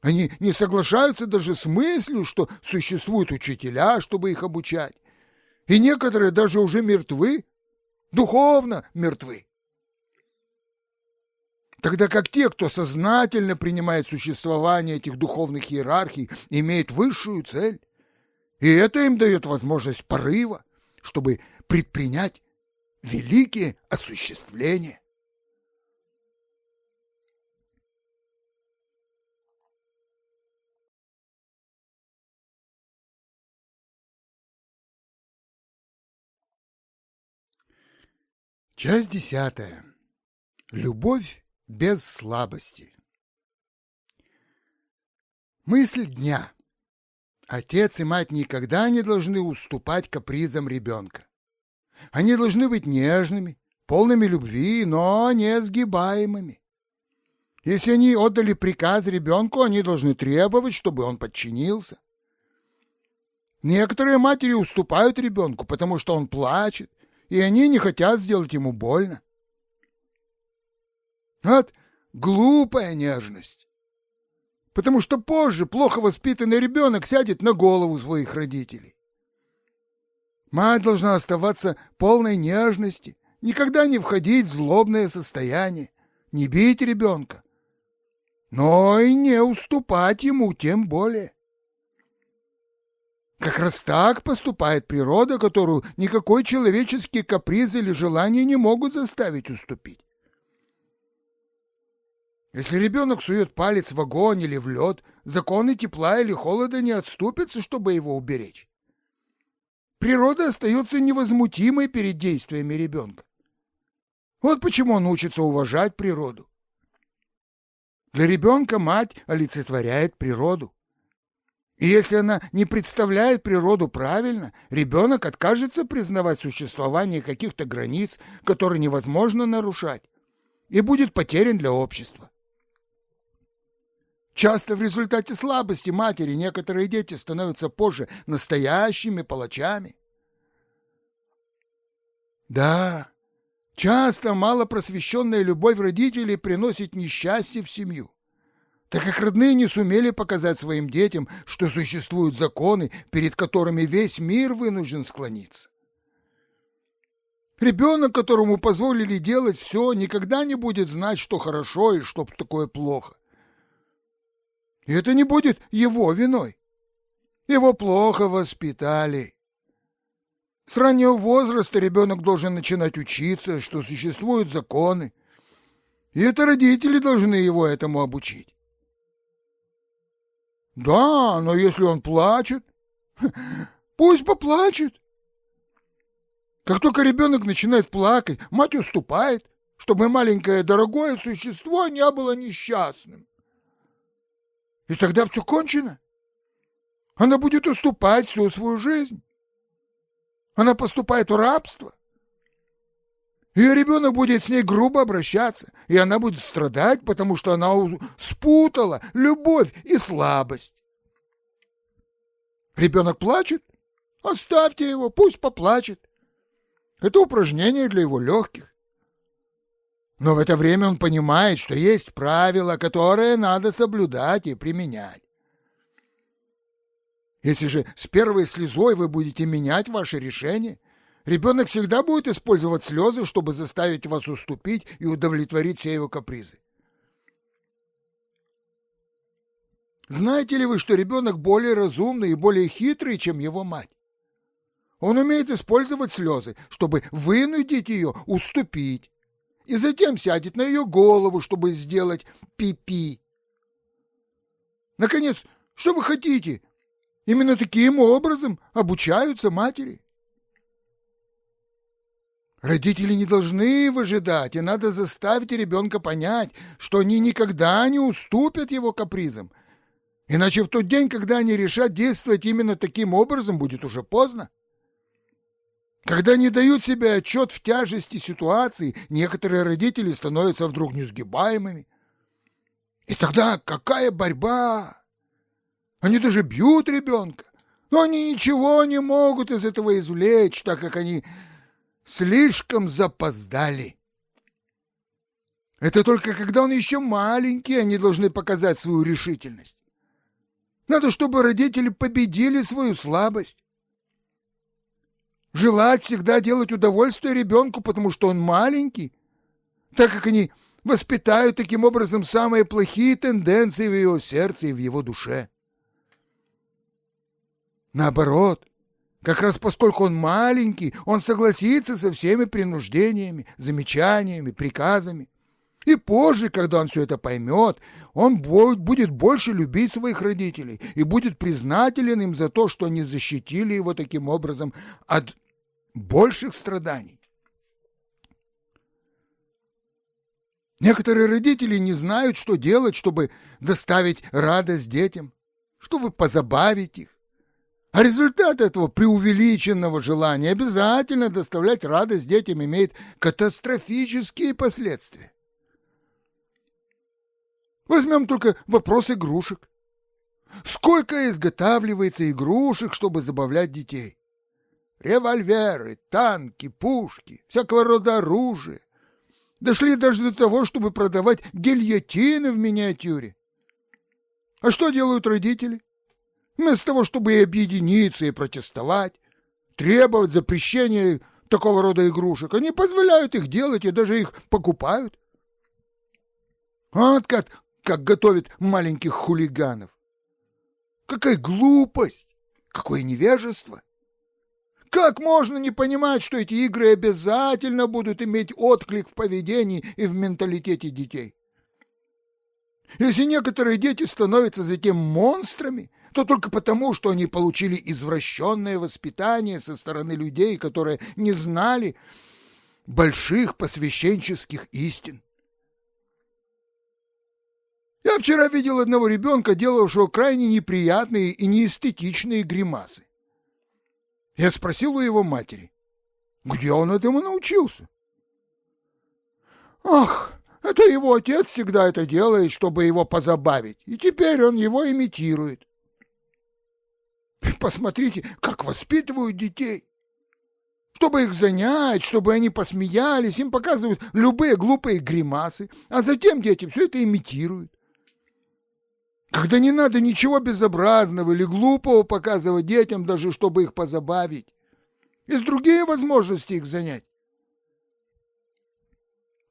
Они не соглашаются даже с мыслью, что существуют учителя, чтобы их обучать. И некоторые даже уже мертвы, духовно мертвы. Тогда как те, кто сознательно принимает существование этих духовных иерархий, имеют высшую цель. И это им дает возможность порыва, чтобы предпринять великие осуществления. Часть десятая. Любовь без слабости. Мысль дня. Отец и мать никогда не должны уступать капризам ребенка. Они должны быть нежными, полными любви, но не сгибаемыми. Если они отдали приказ ребенку, они должны требовать, чтобы он подчинился. Некоторые матери уступают ребенку, потому что он плачет, и они не хотят сделать ему больно. Вот глупая нежность. Потому что позже плохо воспитанный ребенок сядет на голову своих родителей. Мать должна оставаться полной нежности, никогда не входить в злобное состояние, не бить ребенка, но и не уступать ему тем более. Как раз так поступает природа, которую никакой человеческий каприз или желание не могут заставить уступить. Если ребенок сует палец в огонь или в лед, законы тепла или холода не отступятся, чтобы его уберечь. Природа остается невозмутимой перед действиями ребенка. Вот почему он учится уважать природу. Для ребенка мать олицетворяет природу. И если она не представляет природу правильно, ребенок откажется признавать существование каких-то границ, которые невозможно нарушать, и будет потерян для общества. Часто в результате слабости матери некоторые дети становятся позже настоящими палачами. Да, часто малопросвещенная любовь родителей приносит несчастье в семью так как родные не сумели показать своим детям, что существуют законы, перед которыми весь мир вынужден склониться. Ребенок, которому позволили делать все, никогда не будет знать, что хорошо и что такое плохо. И это не будет его виной. Его плохо воспитали. С раннего возраста ребенок должен начинать учиться, что существуют законы. И это родители должны его этому обучить. Да, но если он плачет, пусть поплачет. Как только ребенок начинает плакать, мать уступает, чтобы маленькое дорогое существо не было несчастным. И тогда все кончено. Она будет уступать всю свою жизнь. Она поступает в рабство. Ее ребенок будет с ней грубо обращаться, и она будет страдать, потому что она спутала любовь и слабость. Ребенок плачет? Оставьте его, пусть поплачет. Это упражнение для его легких. Но в это время он понимает, что есть правила, которые надо соблюдать и применять. Если же с первой слезой вы будете менять ваше решение, Ребенок всегда будет использовать слезы, чтобы заставить вас уступить и удовлетворить все его капризы. Знаете ли вы, что ребенок более разумный и более хитрый, чем его мать? Он умеет использовать слезы, чтобы вынудить ее уступить, и затем сядет на ее голову, чтобы сделать пи-пи. Наконец, что вы хотите? Именно таким образом обучаются матери. Родители не должны выжидать, и надо заставить ребенка понять, что они никогда не уступят его капризам. Иначе в тот день, когда они решат действовать именно таким образом, будет уже поздно. Когда не дают себе отчет в тяжести ситуации, некоторые родители становятся вдруг несгибаемыми. И тогда какая борьба? Они даже бьют ребенка, но они ничего не могут из этого извлечь, так как они слишком запоздали. Это только когда он еще маленький, они должны показать свою решительность. Надо, чтобы родители победили свою слабость. Желать всегда делать удовольствие ребенку, потому что он маленький, так как они воспитают таким образом самые плохие тенденции в его сердце и в его душе. Наоборот, как раз поскольку он маленький, он согласится со всеми принуждениями, замечаниями, приказами. И позже, когда он все это поймет, он будет больше любить своих родителей и будет признателен им за то, что они защитили его таким образом от больших страданий. Некоторые родители не знают, что делать, чтобы доставить радость детям, чтобы позабавить их. А результат этого преувеличенного желания обязательно доставлять радость детям имеет катастрофические последствия. Возьмем только вопрос игрушек. Сколько изготавливается игрушек, чтобы забавлять детей. Револьверы, танки, пушки, всякого рода оружие. Дошли даже до того, чтобы продавать гильотины в миниатюре. А что делают родители? Вместо того, чтобы объединиться и протестовать, требовать запрещения такого рода игрушек, они позволяют их делать и даже их покупают. Вот как, как готовят маленьких хулиганов. Какая глупость! Какое невежество! Как можно не понимать, что эти игры обязательно будут иметь отклик в поведении и в менталитете детей? Если некоторые дети становятся затем монстрами, то только потому, что они получили извращенное воспитание со стороны людей, которые не знали больших посвященческих истин. Я вчера видел одного ребенка, делавшего крайне неприятные и неэстетичные гримасы. Я спросил у его матери, где он этому научился. Ах, это его отец всегда это делает, чтобы его позабавить, и теперь он его имитирует. Посмотрите, как воспитывают детей. Чтобы их занять, чтобы они посмеялись, им показывают любые глупые гримасы, а затем дети все это имитируют. Когда не надо ничего безобразного или глупого показывать детям, даже чтобы их позабавить. Есть другие возможности их занять.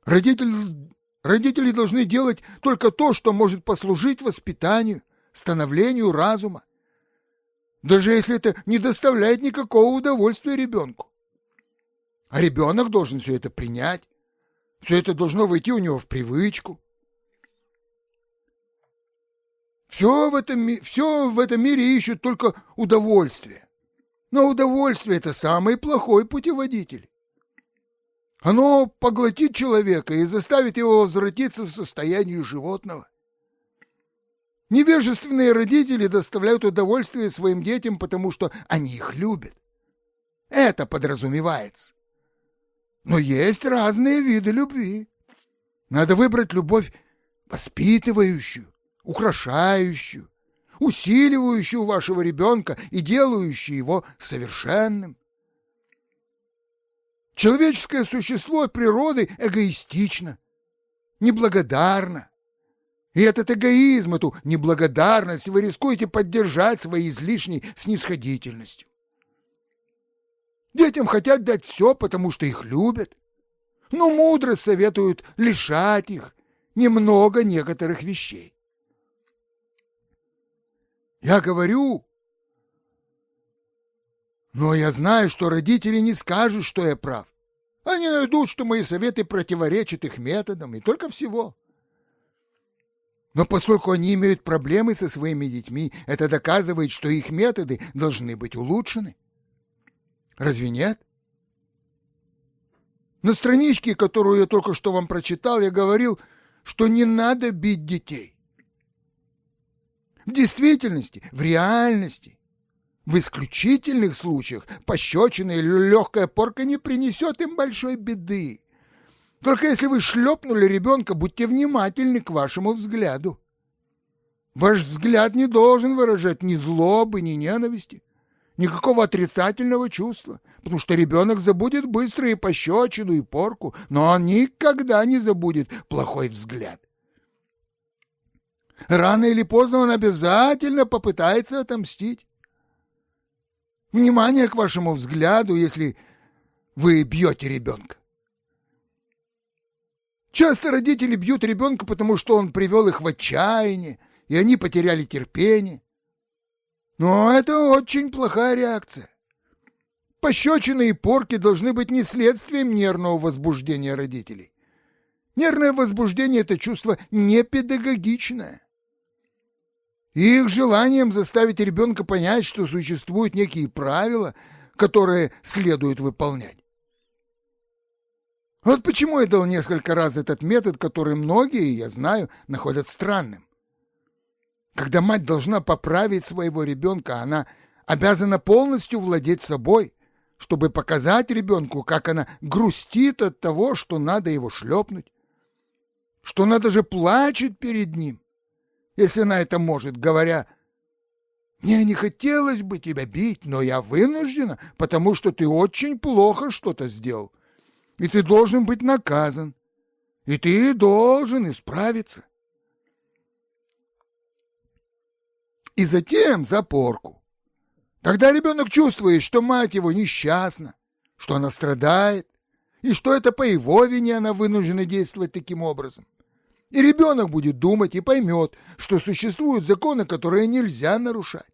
Родители, родители должны делать только то, что может послужить воспитанию, становлению разума. Даже если это не доставляет никакого удовольствия ребенку. А ребенок должен все это принять. Все это должно войти у него в привычку. Все в этом, все в этом мире ищут только удовольствие. Но удовольствие — это самый плохой путеводитель. Оно поглотит человека и заставит его возвратиться в состояние животного. Невежественные родители доставляют удовольствие своим детям, потому что они их любят. Это подразумевается. Но есть разные виды любви. Надо выбрать любовь воспитывающую, украшающую, усиливающую вашего ребенка и делающую его совершенным. Человеческое существо от природы эгоистично, неблагодарно. И этот эгоизм, эту неблагодарность вы рискуете поддержать своей излишней снисходительностью. Детям хотят дать все, потому что их любят. Но мудрость советуют лишать их немного некоторых вещей. Я говорю, но я знаю, что родители не скажут, что я прав. Они найдут, что мои советы противоречат их методам, и только всего. Но поскольку они имеют проблемы со своими детьми, это доказывает, что их методы должны быть улучшены. Разве нет? На страничке, которую я только что вам прочитал, я говорил, что не надо бить детей. В действительности, в реальности, в исключительных случаях пощечина или легкая порка не принесет им большой беды. Только если вы шлепнули ребенка, будьте внимательны к вашему взгляду. Ваш взгляд не должен выражать ни злобы, ни ненависти, никакого отрицательного чувства, потому что ребенок забудет быстро и пощечину, и порку, но он никогда не забудет плохой взгляд. Рано или поздно он обязательно попытается отомстить. Внимание к вашему взгляду, если вы бьете ребенка. Часто родители бьют ребенка, потому что он привел их в отчаяние, и они потеряли терпение. Но это очень плохая реакция. Пощечины и порки должны быть не следствием нервного возбуждения родителей. Нервное возбуждение – это чувство непедагогичное. Их желанием заставить ребенка понять, что существуют некие правила, которые следует выполнять. Вот почему я дал несколько раз этот метод, который многие, я знаю, находят странным. Когда мать должна поправить своего ребенка, она обязана полностью владеть собой, чтобы показать ребенку, как она грустит от того, что надо его шлепнуть, что она даже плачет перед ним, если она это может, говоря Мне не хотелось бы тебя бить, но я вынуждена, потому что ты очень плохо что-то сделал. И ты должен быть наказан. И ты должен исправиться. И затем запорку. Тогда ребенок чувствует, что мать его несчастна, что она страдает, и что это по его вине она вынуждена действовать таким образом. И ребенок будет думать и поймет, что существуют законы, которые нельзя нарушать.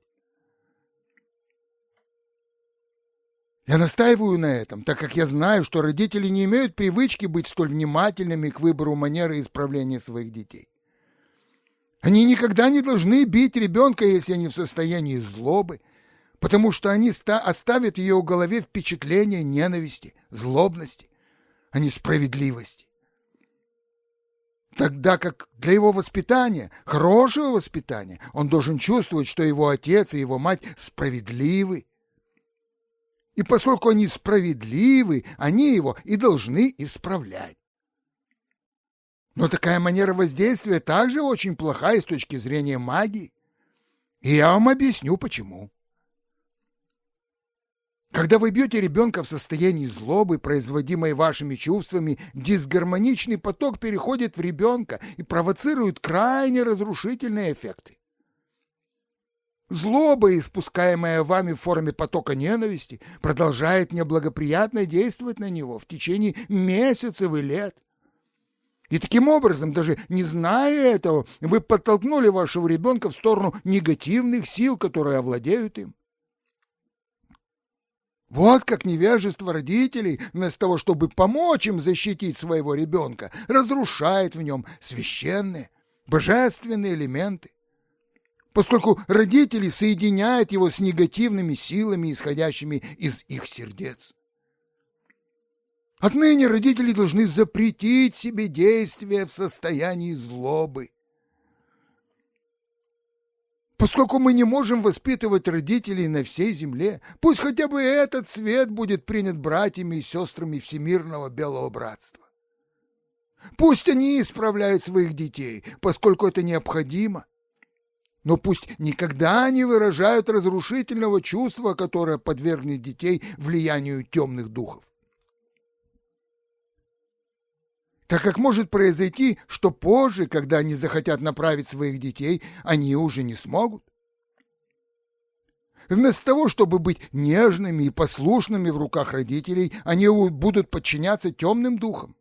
Я настаиваю на этом, так как я знаю, что родители не имеют привычки быть столь внимательными к выбору манеры исправления своих детей. Они никогда не должны бить ребенка, если они в состоянии злобы, потому что они оставят в его голове впечатление ненависти, злобности, а не справедливости тогда как для его воспитания, хорошего воспитания, он должен чувствовать, что его отец и его мать справедливы. И поскольку они справедливы, они его и должны исправлять. Но такая манера воздействия также очень плохая с точки зрения магии. И я вам объясню, почему. Когда вы бьете ребенка в состоянии злобы, производимой вашими чувствами, дисгармоничный поток переходит в ребенка и провоцирует крайне разрушительные эффекты. Злоба, испускаемая вами в форме потока ненависти, продолжает неблагоприятно действовать на него в течение месяцев и лет. И таким образом, даже не зная этого, вы подтолкнули вашего ребенка в сторону негативных сил, которые овладеют им. Вот как невежество родителей, вместо того, чтобы помочь им защитить своего ребенка, разрушает в нем священные, божественные элементы. Поскольку родители соединяют его с негативными силами, исходящими из их сердец. Отныне родители должны запретить себе действия в состоянии злобы. Поскольку мы не можем воспитывать родителей на всей земле, пусть хотя бы этот свет будет принят братьями и сестрами Всемирного Белого Братства. Пусть они исправляют своих детей, поскольку это необходимо. Но пусть никогда не выражают разрушительного чувства, которое подвергнет детей влиянию темных духов. так как может произойти, что позже, когда они захотят направить своих детей, они уже не смогут. Вместо того, чтобы быть нежными и послушными в руках родителей, они будут подчиняться темным духам.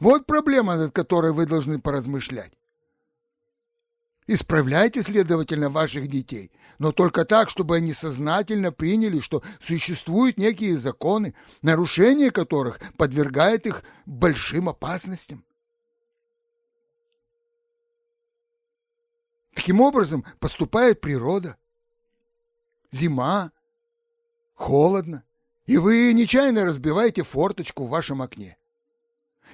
Вот проблема, над которой вы должны поразмышлять. Исправляйте, следовательно, ваших детей, но только так, чтобы они сознательно приняли, что существуют некие законы, нарушение которых подвергает их большим опасностям. Таким образом поступает природа. Зима, холодно, и вы нечаянно разбиваете форточку в вашем окне.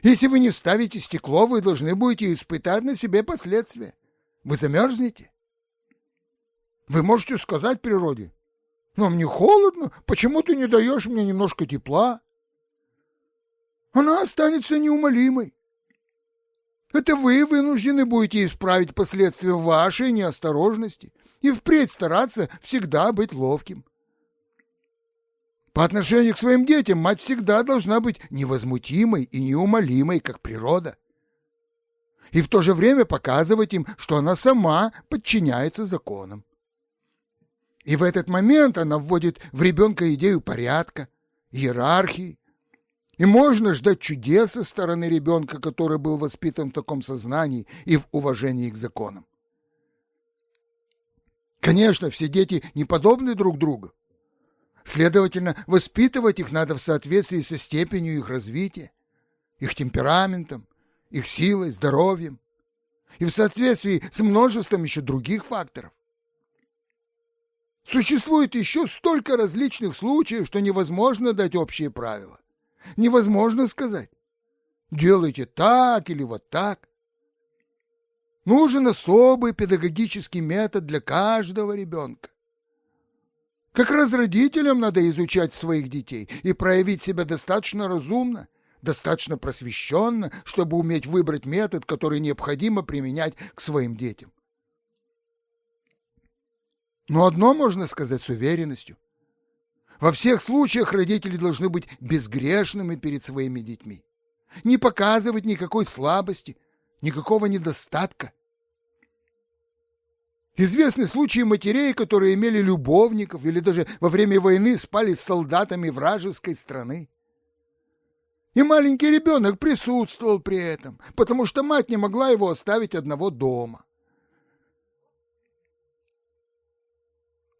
Если вы не вставите стекло, вы должны будете испытать на себе последствия. Вы замерзнете? Вы можете сказать природе, но мне холодно, почему ты не даешь мне немножко тепла? Она останется неумолимой. Это вы вынуждены будете исправить последствия вашей неосторожности и впредь стараться всегда быть ловким. По отношению к своим детям мать всегда должна быть невозмутимой и неумолимой, как природа и в то же время показывать им, что она сама подчиняется законам. И в этот момент она вводит в ребенка идею порядка, иерархии. И можно ждать чудес со стороны ребенка, который был воспитан в таком сознании и в уважении к законам. Конечно, все дети не подобны друг другу. Следовательно, воспитывать их надо в соответствии со степенью их развития, их темпераментом, их силой, здоровьем и в соответствии с множеством еще других факторов. Существует еще столько различных случаев, что невозможно дать общие правила. Невозможно сказать, делайте так или вот так. Нужен особый педагогический метод для каждого ребенка. Как раз родителям надо изучать своих детей и проявить себя достаточно разумно, достаточно просвещенно, чтобы уметь выбрать метод, который необходимо применять к своим детям. Но одно можно сказать с уверенностью. Во всех случаях родители должны быть безгрешными перед своими детьми, не показывать никакой слабости, никакого недостатка. Известны случаи матерей, которые имели любовников или даже во время войны спали с солдатами вражеской страны. И маленький ребенок присутствовал при этом, потому что мать не могла его оставить одного дома.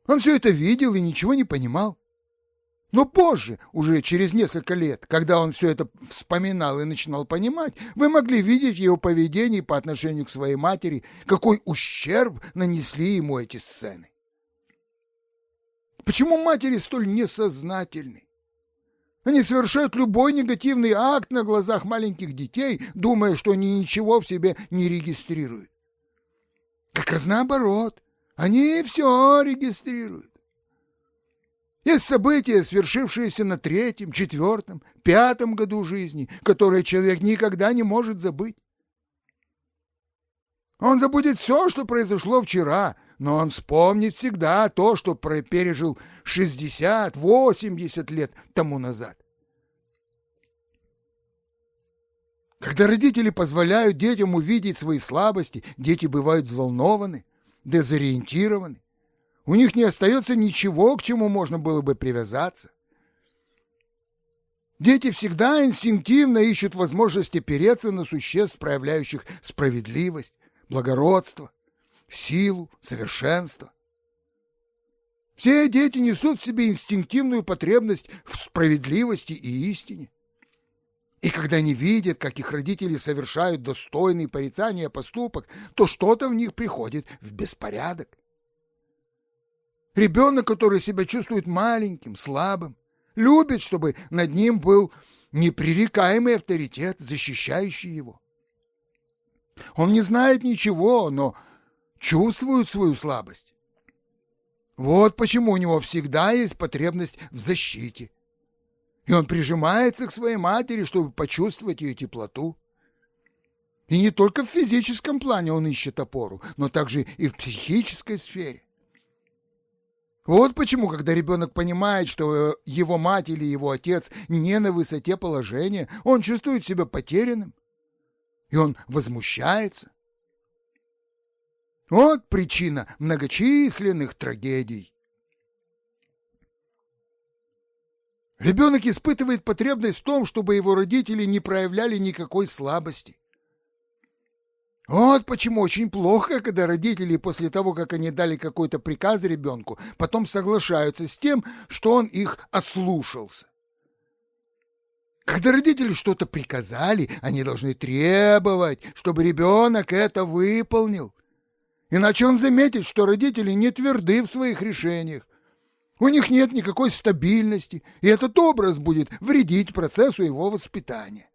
Он все это видел и ничего не понимал. Но позже, уже через несколько лет, когда он все это вспоминал и начинал понимать, вы могли видеть его поведение по отношению к своей матери, какой ущерб нанесли ему эти сцены. Почему матери столь несознательны? Они совершают любой негативный акт на глазах маленьких детей, думая, что они ничего в себе не регистрируют. Как раз наоборот, они все регистрируют. Есть события, свершившиеся на третьем, четвертом, пятом году жизни, которые человек никогда не может забыть. Он забудет все, что произошло вчера, но он вспомнит всегда то, что пережил 60-80 лет тому назад. Когда родители позволяют детям увидеть свои слабости, дети бывают взволнованы, дезориентированы. У них не остается ничего, к чему можно было бы привязаться. Дети всегда инстинктивно ищут возможности переться на существ, проявляющих справедливость, благородство, силу, совершенство. Все дети несут в себе инстинктивную потребность в справедливости и истине. И когда они видят, как их родители совершают достойный порицания поступок, то что-то в них приходит в беспорядок. Ребенок, который себя чувствует маленьким, слабым, любит, чтобы над ним был непререкаемый авторитет, защищающий его. Он не знает ничего, но чувствует свою слабость. Вот почему у него всегда есть потребность в защите. И он прижимается к своей матери, чтобы почувствовать ее теплоту. И не только в физическом плане он ищет опору, но также и в психической сфере. Вот почему, когда ребенок понимает, что его мать или его отец не на высоте положения, он чувствует себя потерянным, и он возмущается. Вот причина многочисленных трагедий. Ребенок испытывает потребность в том, чтобы его родители не проявляли никакой слабости. Вот почему очень плохо, когда родители после того, как они дали какой-то приказ ребенку, потом соглашаются с тем, что он их ослушался. Когда родители что-то приказали, они должны требовать, чтобы ребенок это выполнил. Иначе он заметит, что родители не тверды в своих решениях. У них нет никакой стабильности, и этот образ будет вредить процессу его воспитания.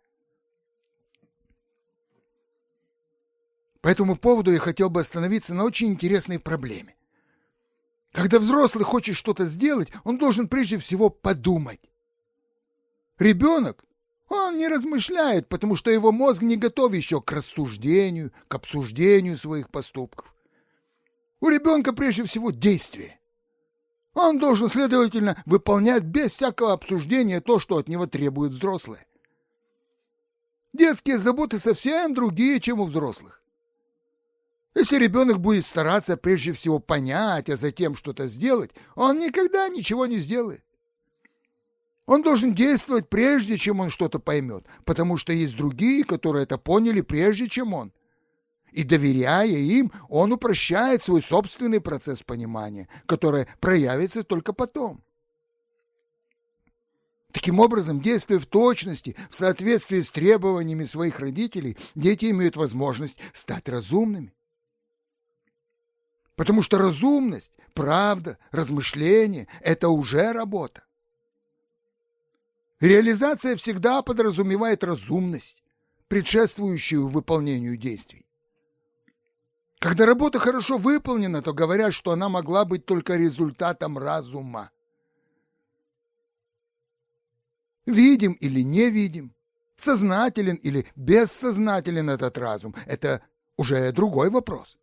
По этому поводу я хотел бы остановиться на очень интересной проблеме. Когда взрослый хочет что-то сделать, он должен прежде всего подумать. Ребенок, он не размышляет, потому что его мозг не готов еще к рассуждению, к обсуждению своих поступков. У ребенка прежде всего действие. Он должен, следовательно, выполнять без всякого обсуждения то, что от него требуют взрослые. Детские заботы совсем другие, чем у взрослых. Если ребенок будет стараться прежде всего понять, а затем что-то сделать, он никогда ничего не сделает. Он должен действовать прежде, чем он что-то поймет, потому что есть другие, которые это поняли прежде, чем он. И доверяя им, он упрощает свой собственный процесс понимания, который проявится только потом. Таким образом, действуя в точности, в соответствии с требованиями своих родителей, дети имеют возможность стать разумными. Потому что разумность, правда, размышление – это уже работа. Реализация всегда подразумевает разумность, предшествующую выполнению действий. Когда работа хорошо выполнена, то говорят, что она могла быть только результатом разума. Видим или не видим, сознателен или бессознателен этот разум – это уже другой вопрос.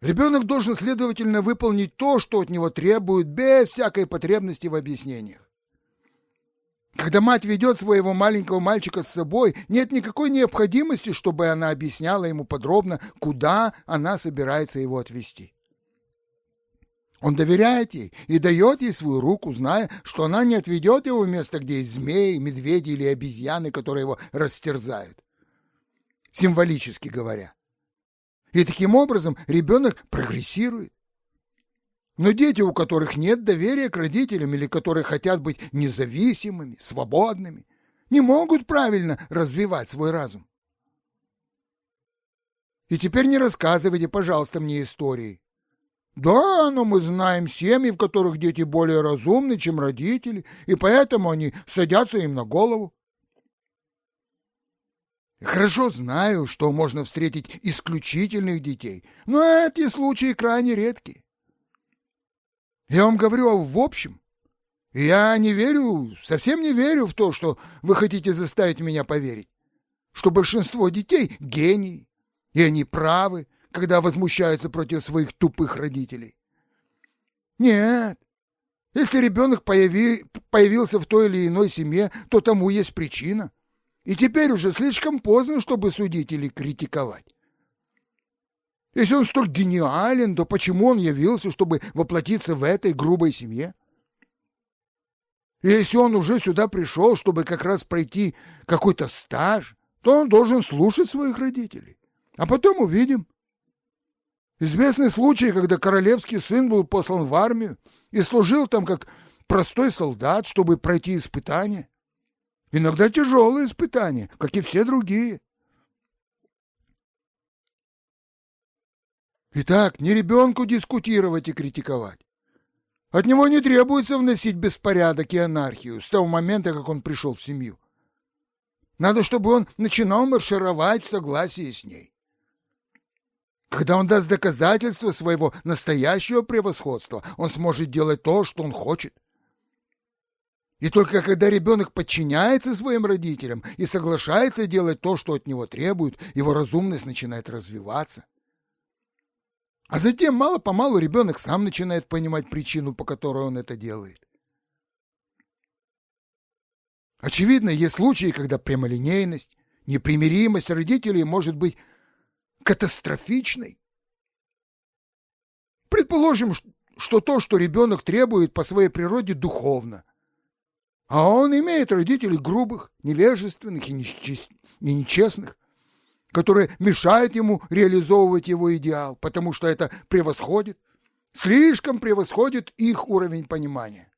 Ребенок должен, следовательно, выполнить то, что от него требуют, без всякой потребности в объяснениях. Когда мать ведет своего маленького мальчика с собой, нет никакой необходимости, чтобы она объясняла ему подробно, куда она собирается его отвезти. Он доверяет ей и дает ей свою руку, зная, что она не отведет его в место, где есть змеи, медведи или обезьяны, которые его растерзают. Символически говоря. И таким образом ребенок прогрессирует. Но дети, у которых нет доверия к родителям или которые хотят быть независимыми, свободными, не могут правильно развивать свой разум. И теперь не рассказывайте, пожалуйста, мне истории. Да, но мы знаем семьи, в которых дети более разумны, чем родители, и поэтому они садятся им на голову. Хорошо знаю, что можно встретить исключительных детей, но эти случаи крайне редки. Я вам говорю в общем. Я не верю, совсем не верю в то, что вы хотите заставить меня поверить, что большинство детей — гении, и они правы, когда возмущаются против своих тупых родителей. Нет, если ребенок появи... появился в той или иной семье, то тому есть причина. И теперь уже слишком поздно, чтобы судить или критиковать. Если он столь гениален, то почему он явился, чтобы воплотиться в этой грубой семье? Если он уже сюда пришел, чтобы как раз пройти какой-то стаж, то он должен слушать своих родителей. А потом увидим. Известный случай, когда королевский сын был послан в армию и служил там как простой солдат, чтобы пройти испытания. Иногда тяжелые испытания, как и все другие. Итак, не ребенку дискутировать и критиковать. От него не требуется вносить беспорядок и анархию с того момента, как он пришел в семью. Надо, чтобы он начинал маршировать в согласии с ней. Когда он даст доказательства своего настоящего превосходства, он сможет делать то, что он хочет. И только когда ребенок подчиняется своим родителям и соглашается делать то, что от него требуют, его разумность начинает развиваться. А затем мало-помалу ребенок сам начинает понимать причину, по которой он это делает. Очевидно, есть случаи, когда прямолинейность, непримиримость родителей может быть катастрофичной. Предположим, что то, что ребенок требует по своей природе, духовно, а он имеет родителей грубых, невежественных и нечестных которые мешают ему реализовывать его идеал, потому что это превосходит, слишком превосходит их уровень понимания.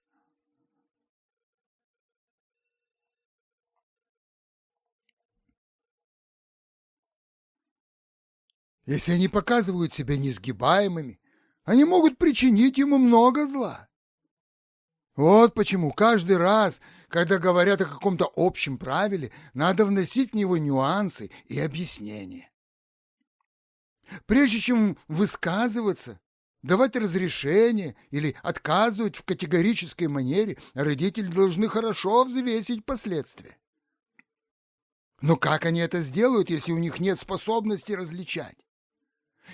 Если они показывают себя несгибаемыми, они могут причинить ему много зла. Вот почему каждый раз, когда говорят о каком-то общем правиле, надо вносить в него нюансы и объяснения. Прежде чем высказываться, давать разрешение или отказывать в категорической манере, родители должны хорошо взвесить последствия. Но как они это сделают, если у них нет способности различать?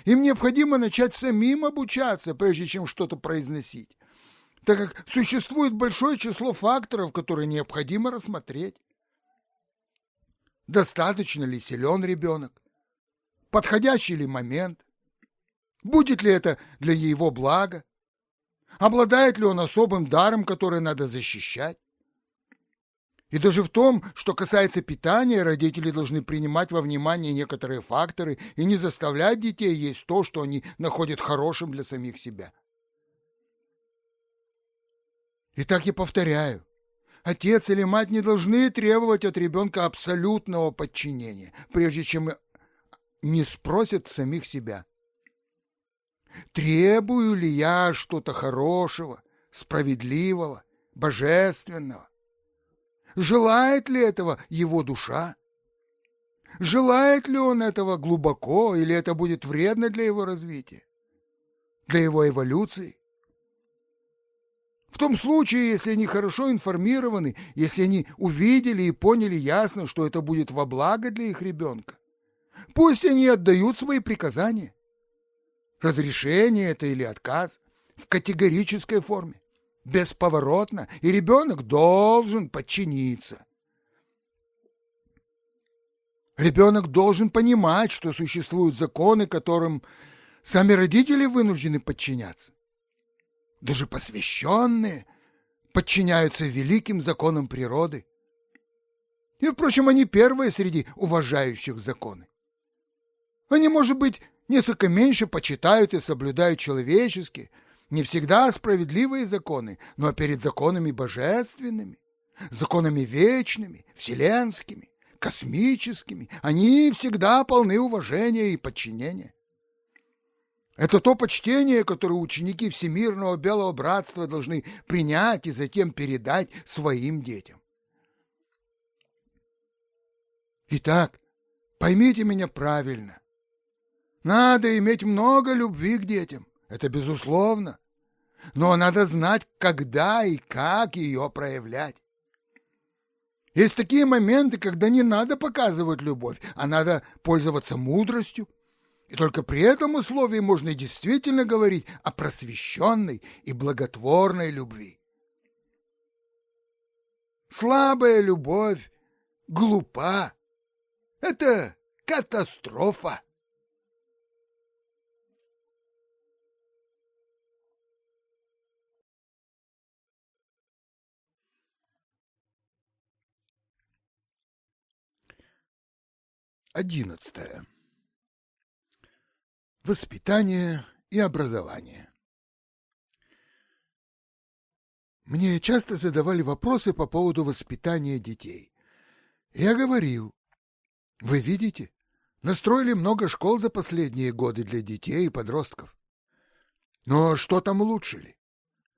Им необходимо начать самим обучаться, прежде чем что-то произносить так как существует большое число факторов, которые необходимо рассмотреть. Достаточно ли силен ребенок? Подходящий ли момент? Будет ли это для его блага? Обладает ли он особым даром, который надо защищать? И даже в том, что касается питания, родители должны принимать во внимание некоторые факторы и не заставлять детей есть то, что они находят хорошим для самих себя. Итак, я повторяю, отец или мать не должны требовать от ребенка абсолютного подчинения, прежде чем не спросят самих себя. Требую ли я что-то хорошего, справедливого, божественного? Желает ли этого его душа? Желает ли он этого глубоко, или это будет вредно для его развития, для его эволюции? В том случае, если они хорошо информированы, если они увидели и поняли ясно, что это будет во благо для их ребенка, пусть они отдают свои приказания. Разрешение это или отказ в категорической форме, бесповоротно, и ребенок должен подчиниться. Ребенок должен понимать, что существуют законы, которым сами родители вынуждены подчиняться. Даже посвященные подчиняются великим законам природы. И, впрочем, они первые среди уважающих законы. Они, может быть, несколько меньше почитают и соблюдают человеческие, не всегда справедливые законы, но перед законами божественными, законами вечными, вселенскими, космическими, они всегда полны уважения и подчинения. Это то почтение, которое ученики Всемирного Белого Братства должны принять и затем передать своим детям. Итак, поймите меня правильно. Надо иметь много любви к детям, это безусловно. Но надо знать, когда и как ее проявлять. Есть такие моменты, когда не надо показывать любовь, а надо пользоваться мудростью. И только при этом условии можно действительно говорить о просвещенной и благотворной любви. Слабая любовь глупа. Это катастрофа. Одиннадцатое. Воспитание и образование. Мне часто задавали вопросы по поводу воспитания детей. Я говорил, вы видите, настроили много школ за последние годы для детей и подростков. Но что там улучшили?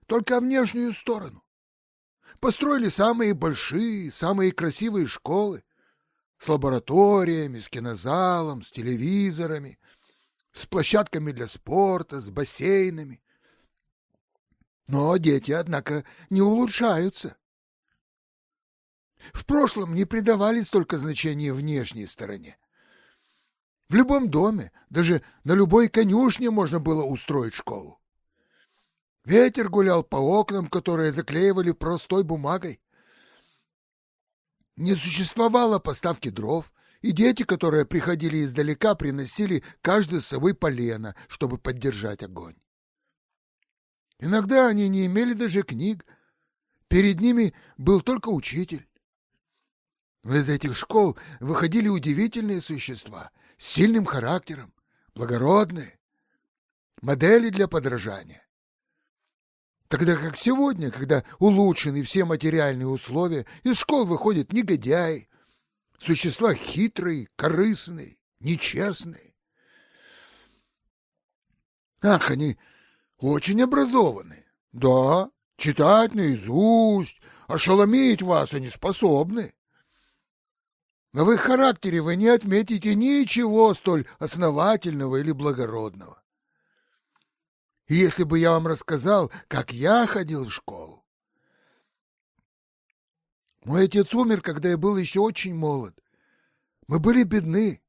Только внешнюю сторону. Построили самые большие, самые красивые школы, с лабораториями, с кинозалом, с телевизорами, с площадками для спорта, с бассейнами. Но дети, однако, не улучшаются. В прошлом не придавали столько значения внешней стороне. В любом доме, даже на любой конюшне можно было устроить школу. Ветер гулял по окнам, которые заклеивали простой бумагой. Не существовало поставки дров, и дети, которые приходили издалека, приносили каждый с собой полено, чтобы поддержать огонь. Иногда они не имели даже книг. Перед ними был только учитель. Из этих школ выходили удивительные существа с сильным характером, благородные, модели для подражания. Тогда как сегодня, когда улучшены все материальные условия, из школ выходят негодяи, существа хитрые, корыстные, нечестные. Ах, они очень образованы. Да, читать наизусть, ошеломить вас они способны. Но в их характере вы не отметите ничего столь основательного или благородного. И если бы я вам рассказал, как я ходил в школу. Мой отец умер, когда я был еще очень молод. Мы были бедны,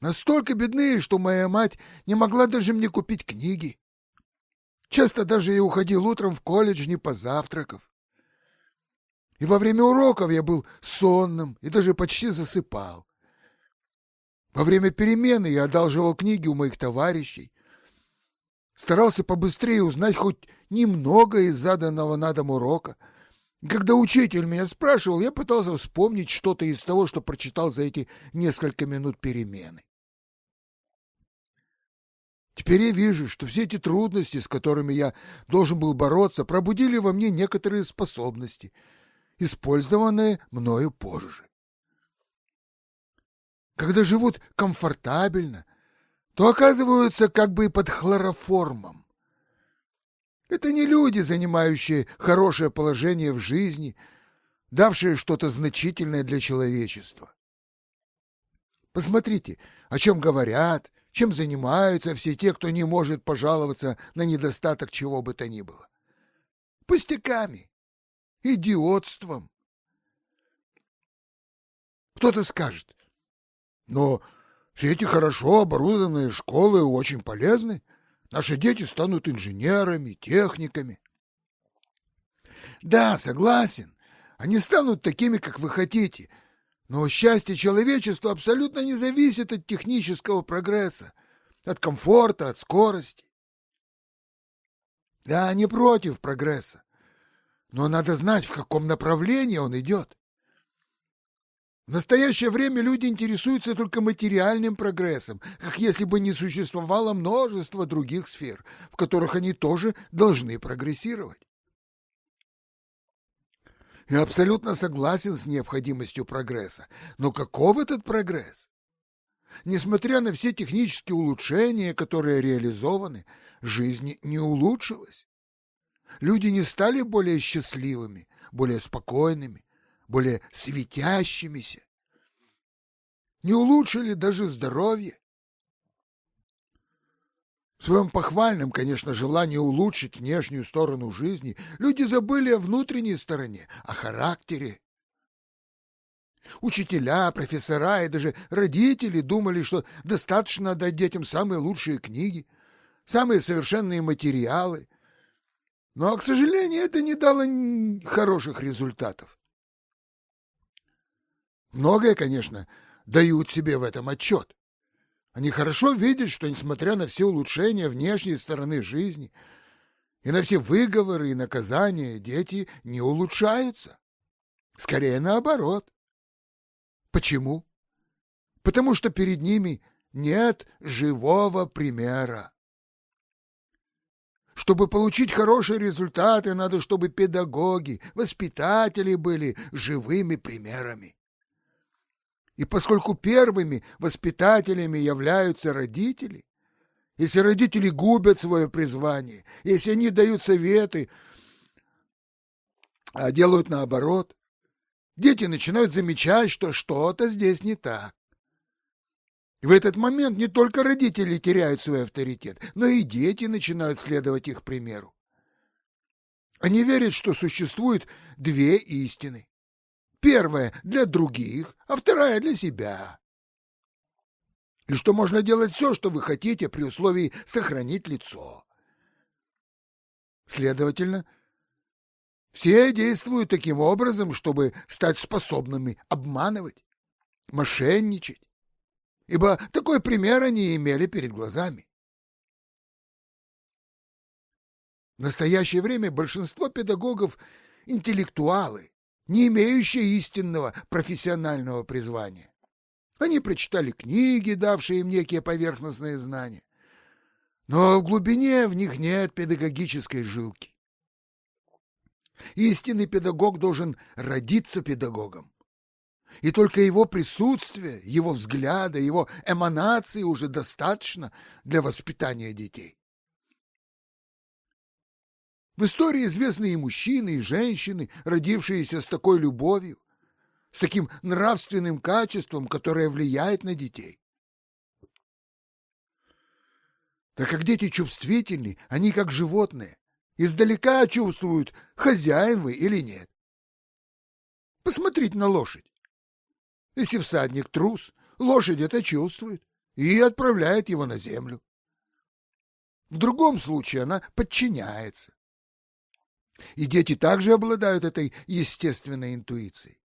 настолько бедны, что моя мать не могла даже мне купить книги. Часто даже я уходил утром в колледж, не позавтракав. И во время уроков я был сонным и даже почти засыпал. Во время перемены я одалживал книги у моих товарищей, старался побыстрее узнать хоть немного из заданного на дом урока. Когда учитель меня спрашивал, я пытался вспомнить что-то из того, что прочитал за эти несколько минут перемены. Теперь я вижу, что все эти трудности, с которыми я должен был бороться, пробудили во мне некоторые способности, использованные мною позже. Когда живут комфортабельно, то оказываются как бы под хлороформом. Это не люди, занимающие хорошее положение в жизни, давшие что-то значительное для человечества. Посмотрите, о чем говорят, чем занимаются все те, кто не может пожаловаться на недостаток чего бы то ни было. Пустяками, идиотством. Кто-то скажет, но все эти хорошо оборудованные школы очень полезны. Наши дети станут инженерами, техниками. Да, согласен, они станут такими, как вы хотите. Но счастье человечества абсолютно не зависит от технического прогресса, от комфорта, от скорости. Да, не против прогресса. Но надо знать, в каком направлении он идет. В настоящее время люди интересуются только материальным прогрессом, как если бы не существовало множество других сфер, в которых они тоже должны прогрессировать. Я абсолютно согласен с необходимостью прогресса. Но каков этот прогресс? Несмотря на все технические улучшения, которые реализованы, жизнь не улучшилась. Люди не стали более счастливыми, более спокойными, более светящимися. Не улучшили даже здоровье. В своем похвальном, конечно, желании улучшить внешнюю сторону жизни люди забыли о внутренней стороне, о характере. Учителя, профессора и даже родители думали, что достаточно дать детям самые лучшие книги, самые совершенные материалы. Но, к сожалению, это не дало хороших результатов. Многое, конечно, дают себе в этом отчет. Они хорошо видят, что, несмотря на все улучшения внешней стороны жизни и на все выговоры и наказания, дети не улучшаются. Скорее наоборот. Почему? Потому что перед ними нет живого примера. Чтобы получить хорошие результаты, надо, чтобы педагоги, воспитатели были живыми примерами. И поскольку первыми воспитателями являются родители, если родители губят свое призвание, если они дают советы, а делают наоборот, дети начинают замечать, что что-то здесь не так. в этот момент не только родители теряют свой авторитет, но и дети начинают следовать их примеру. Они верят, что существует две истины. Первая для других, а вторая для себя. И что можно делать все, что вы хотите, при условии сохранить лицо. Следовательно, все действуют таким образом, чтобы стать способными обманывать, мошенничать, ибо такой пример они имели перед глазами. В настоящее время большинство педагогов – интеллектуалы, не имеющие истинного профессионального призвания. Они прочитали книги, давшие им некие поверхностные знания, но в глубине в них нет педагогической жилки. Истинный педагог должен родиться педагогом. И только его присутствие, его взгляда, его эманации уже достаточно для воспитания детей. В истории известны и мужчины, и женщины, родившиеся с такой любовью, с таким нравственным качеством, которое влияет на детей. Так как дети чувствительны, они как животные, издалека чувствуют, хозяин вы или нет. Посмотрите на лошадь. Если всадник трус, лошадь это чувствует и отправляет его на землю. В другом случае она подчиняется. И дети также обладают этой естественной интуицией.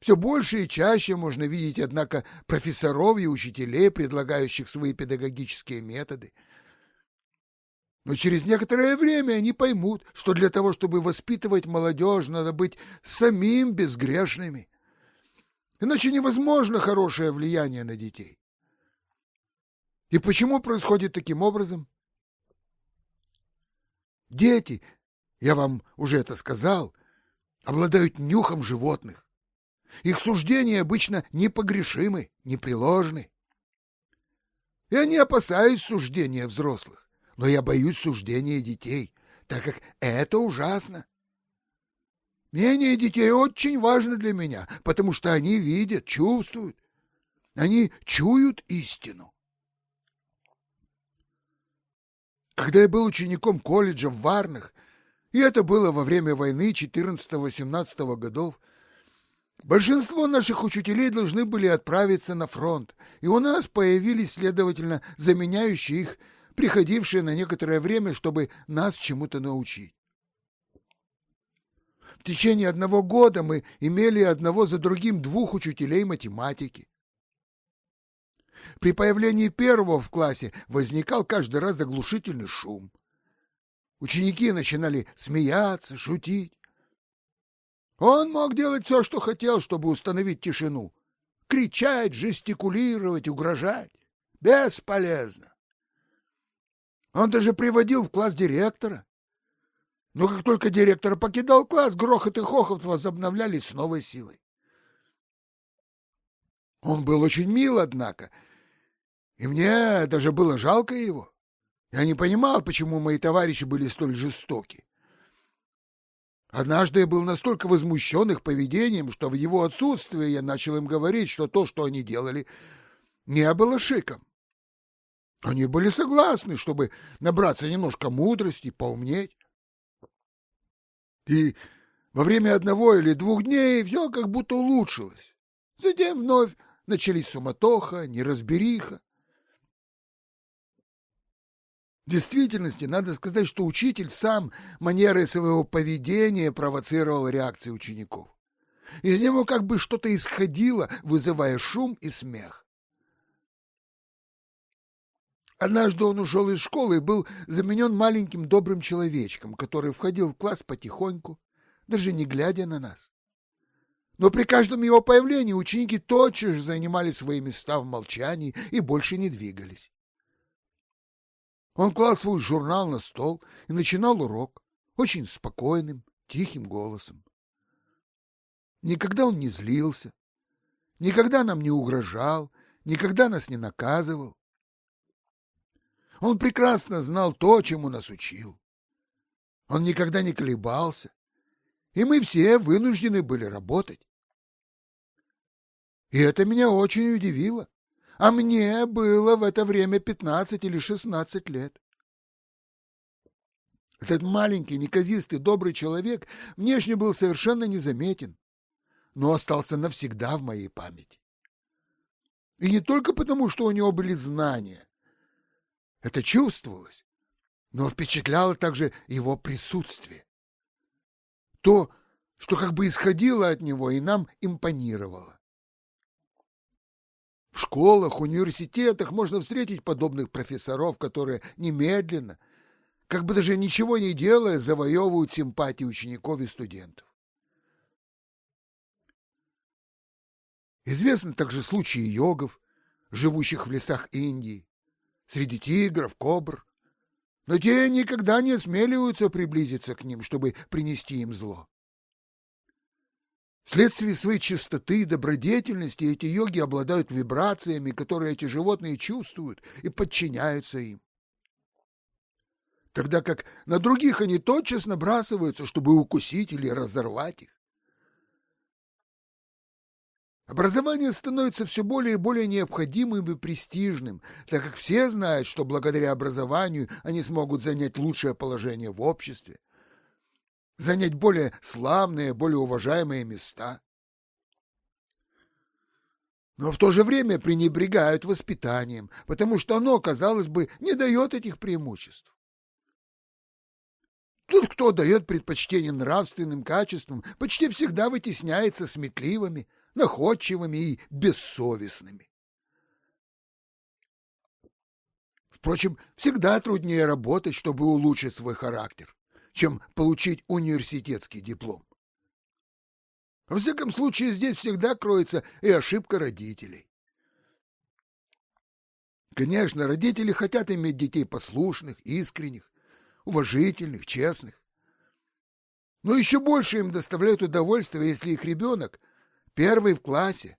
Все больше и чаще можно видеть, однако, профессоров и учителей, предлагающих свои педагогические методы. Но через некоторое время они поймут, что для того, чтобы воспитывать молодежь, надо быть самим безгрешными. Иначе невозможно хорошее влияние на детей. И почему происходит таким образом? Дети, я вам уже это сказал, обладают нюхом животных. Их суждения обычно непогрешимы, непреложны. Я не опасаюсь суждения взрослых, но я боюсь суждения детей, так как это ужасно. Мнение детей очень важно для меня, потому что они видят, чувствуют. Они чуют истину. Когда я был учеником колледжа в Варнах, и это было во время войны 14-18 годов, Большинство наших учителей должны были отправиться на фронт, и у нас появились, следовательно, заменяющие их, приходившие на некоторое время, чтобы нас чему-то научить. В течение одного года мы имели одного за другим двух учителей математики. При появлении первого в классе возникал каждый раз заглушительный шум. Ученики начинали смеяться, шутить. Он мог делать все, что хотел, чтобы установить тишину. Кричать, жестикулировать, угрожать. Бесполезно. Он даже приводил в класс директора. Но как только директор покидал класс, грохот и хохот возобновлялись с новой силой. Он был очень мил, однако, и мне даже было жалко его. Я не понимал, почему мои товарищи были столь жестоки. Однажды я был настолько возмущен их поведением, что в его отсутствие я начал им говорить, что то, что они делали, не было шиком. Они были согласны, чтобы набраться немножко мудрости, поумнеть. И во время одного или двух дней все как будто улучшилось. Затем вновь начались суматоха, неразбериха. В действительности, надо сказать, что учитель сам манерой своего поведения провоцировал реакции учеников. Из него как бы что-то исходило, вызывая шум и смех. Однажды он ушел из школы и был заменен маленьким добрым человечком, который входил в класс потихоньку, даже не глядя на нас. Но при каждом его появлении ученики тотчас же занимали свои места в молчании и больше не двигались. Он клал свой журнал на стол и начинал урок очень спокойным, тихим голосом. Никогда он не злился, никогда нам не угрожал, никогда нас не наказывал. Он прекрасно знал то, чему нас учил. Он никогда не колебался, и мы все вынуждены были работать. И это меня очень удивило а мне было в это время пятнадцать или шестнадцать лет. Этот маленький, неказистый, добрый человек внешне был совершенно незаметен, но остался навсегда в моей памяти. И не только потому, что у него были знания. Это чувствовалось, но впечатляло также его присутствие. То, что как бы исходило от него и нам импонировало. В школах, университетах можно встретить подобных профессоров, которые немедленно, как бы даже ничего не делая, завоевывают симпатии учеников и студентов. Известны также случаи йогов, живущих в лесах Индии, среди тигров, кобр, но те никогда не осмеливаются приблизиться к ним, чтобы принести им зло. Вследствие своей чистоты и добродетельности эти йоги обладают вибрациями, которые эти животные чувствуют и подчиняются им. Тогда как на других они тотчас набрасываются, чтобы укусить или разорвать их. Образование становится все более и более необходимым и престижным, так как все знают, что благодаря образованию они смогут занять лучшее положение в обществе, занять более славные, более уважаемые места. Но в то же время пренебрегают воспитанием, потому что оно, казалось бы, не дает этих преимуществ. Тот, кто дает предпочтение нравственным качествам, почти всегда вытесняется сметливыми, находчивыми и бессовестными. Впрочем, всегда труднее работать, чтобы улучшить свой характер чем получить университетский диплом. Во всяком случае, здесь всегда кроется и ошибка родителей. Конечно, родители хотят иметь детей послушных, искренних, уважительных, честных. Но еще больше им доставляет удовольствие, если их ребенок первый в классе,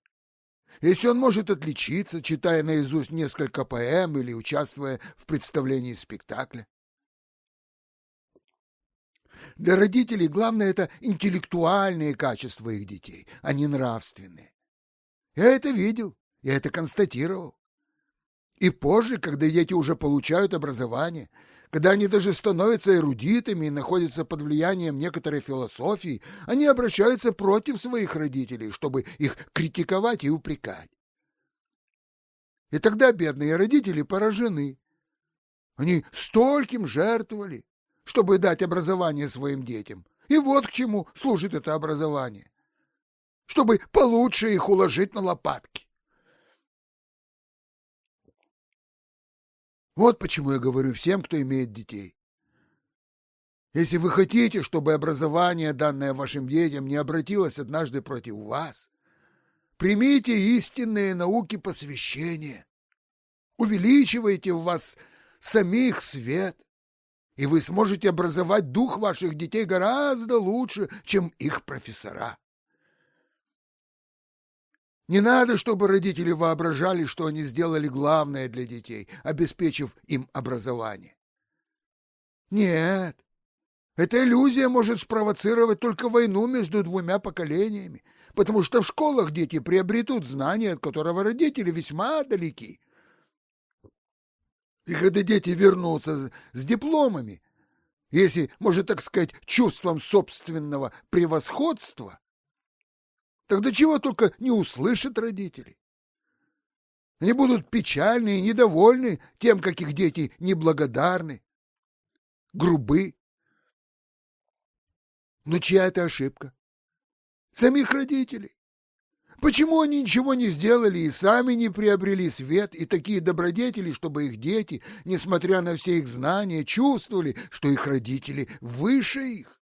если он может отличиться, читая наизусть несколько поэм или участвуя в представлении спектакля. Для родителей главное это интеллектуальные качества их детей, а не нравственные. Я это видел, я это констатировал. И позже, когда дети уже получают образование, Когда они даже становятся эрудитами и находятся под влиянием некоторой философии, они обращаются против своих родителей, чтобы их критиковать и упрекать. И тогда бедные родители поражены. Они стольким жертвовали, чтобы дать образование своим детям. И вот к чему служит это образование. Чтобы получше их уложить на лопатки. Вот почему я говорю всем, кто имеет детей. Если вы хотите, чтобы образование, данное вашим детям, не обратилось однажды против вас, примите истинные науки посвящения, увеличивайте в вас самих свет, и вы сможете образовать дух ваших детей гораздо лучше, чем их профессора. Не надо, чтобы родители воображали, что они сделали главное для детей, обеспечив им образование. Нет, эта иллюзия может спровоцировать только войну между двумя поколениями, потому что в школах дети приобретут знания, от которого родители весьма далеки. И когда дети вернутся с дипломами, если, можно так сказать, чувством собственного превосходства, тогда чего только не услышат родители. Они будут печальны и недовольны тем, как их дети неблагодарны, грубы. Но чья это ошибка? Самих родителей. Почему они ничего не сделали и сами не приобрели свет и такие добродетели, чтобы их дети, несмотря на все их знания, чувствовали, что их родители выше их?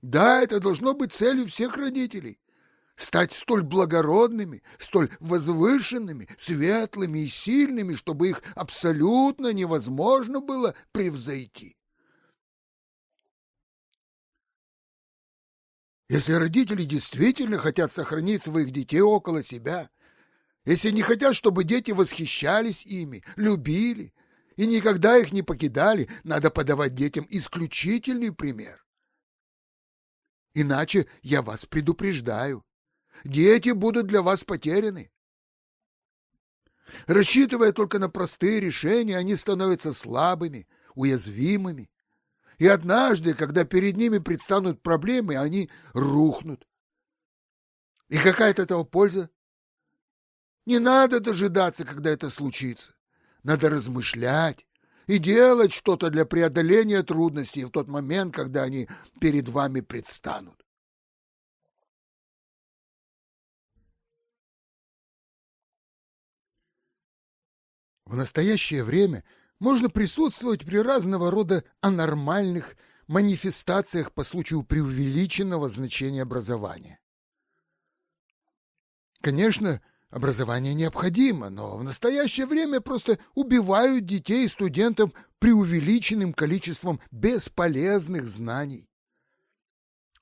Да, это должно быть целью всех родителей — стать столь благородными, столь возвышенными, светлыми и сильными, чтобы их абсолютно невозможно было превзойти. Если родители действительно хотят сохранить своих детей около себя, если не хотят, чтобы дети восхищались ими, любили и никогда их не покидали, надо подавать детям исключительный пример. Иначе я вас предупреждаю, дети будут для вас потеряны. Рассчитывая только на простые решения, они становятся слабыми, уязвимыми, и однажды, когда перед ними предстанут проблемы, они рухнут. И какая от этого польза? Не надо дожидаться, когда это случится. Надо размышлять и делать что-то для преодоления трудностей в тот момент, когда они перед вами предстанут. В настоящее время можно присутствовать при разного рода анормальных манифестациях по случаю преувеличенного значения образования. Конечно, образование необходимо, но в настоящее время просто убивают детей и студентов преувеличенным количеством бесполезных знаний.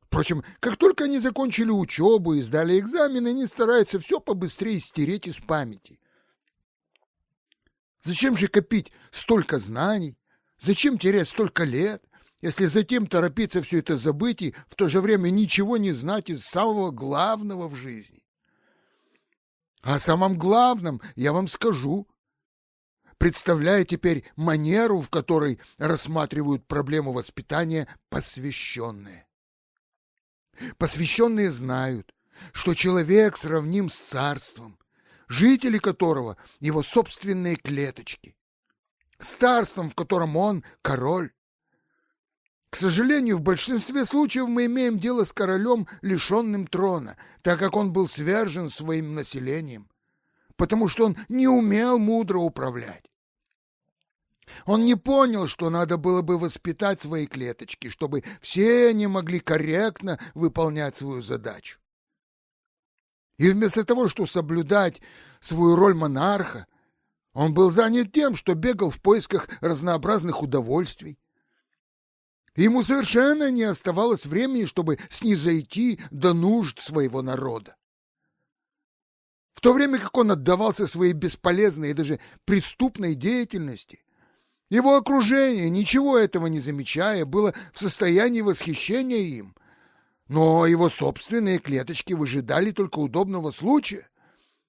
Впрочем, как только они закончили учебу и сдали экзамены, они стараются все побыстрее стереть из памяти. Зачем же копить столько знаний? Зачем терять столько лет, если затем торопиться все это забыть и в то же время ничего не знать из самого главного в жизни? А о самом главном я вам скажу. Представляю теперь манеру, в которой рассматривают проблему воспитания посвященные. Посвященные знают, что человек сравним с царством, жители которого — его собственные клеточки, с царством, в котором он — король. К сожалению, в большинстве случаев мы имеем дело с королем, лишенным трона, так как он был свержен своим населением, потому что он не умел мудро управлять. Он не понял, что надо было бы воспитать свои клеточки, чтобы все они могли корректно выполнять свою задачу. И вместо того, чтобы соблюдать свою роль монарха, он был занят тем, что бегал в поисках разнообразных удовольствий. Ему совершенно не оставалось времени, чтобы снизойти до нужд своего народа. В то время как он отдавался своей бесполезной и даже преступной деятельности, его окружение, ничего этого не замечая, было в состоянии восхищения им – но его собственные клеточки выжидали только удобного случая,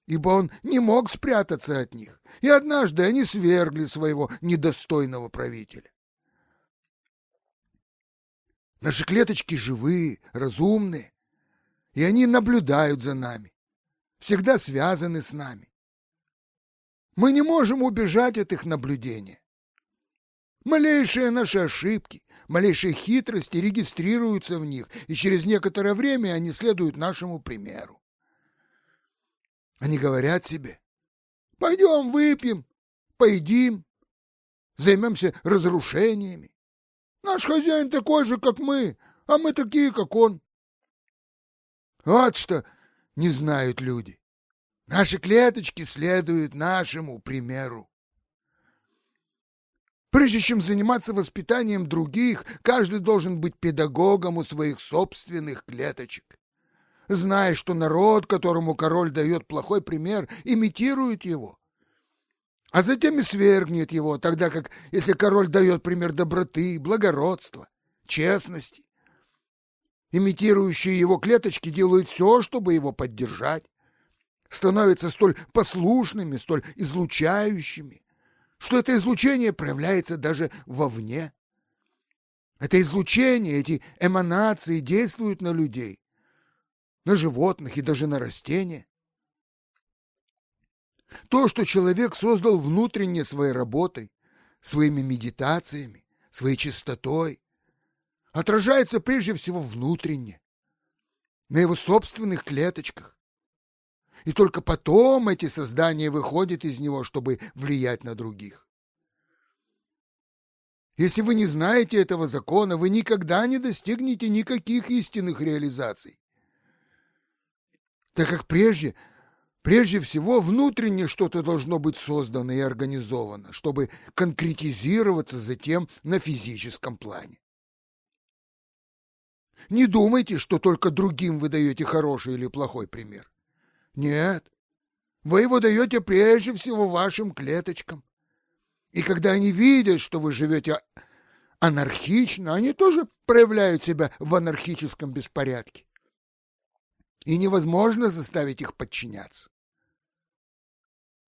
ибо он не мог спрятаться от них, и однажды они свергли своего недостойного правителя. Наши клеточки живые, разумные, и они наблюдают за нами, всегда связаны с нами. Мы не можем убежать от их наблюдения. Малейшие наши ошибки, малейшие хитрости регистрируются в них, и через некоторое время они следуют нашему примеру. Они говорят себе, пойдем выпьем, поедим, займемся разрушениями. Наш хозяин такой же, как мы, а мы такие, как он. Вот что не знают люди. Наши клеточки следуют нашему примеру. Прежде чем заниматься воспитанием других, каждый должен быть педагогом у своих собственных клеточек. Зная, что народ, которому король дает плохой пример, имитирует его. А затем и свергнет его, тогда как, если король дает пример доброты, благородства, честности, имитирующие его клеточки делают все, чтобы его поддержать, становятся столь послушными, столь излучающими, что это излучение проявляется даже вовне. Это излучение, эти эманации действуют на людей, на животных и даже на растения. То, что человек создал внутренне своей работой, своими медитациями, своей чистотой, отражается прежде всего внутренне, на его собственных клеточках. И только потом эти создания выходят из него, чтобы влиять на других. Если вы не знаете этого закона, вы никогда не достигнете никаких истинных реализаций. Так как прежде, прежде всего внутренне что-то должно быть создано и организовано, чтобы конкретизироваться затем на физическом плане. Не думайте, что только другим вы даете хороший или плохой пример. Нет, вы его даете прежде всего вашим клеточкам. И когда они видят, что вы живете анархично, они тоже проявляют себя в анархическом беспорядке. И невозможно заставить их подчиняться.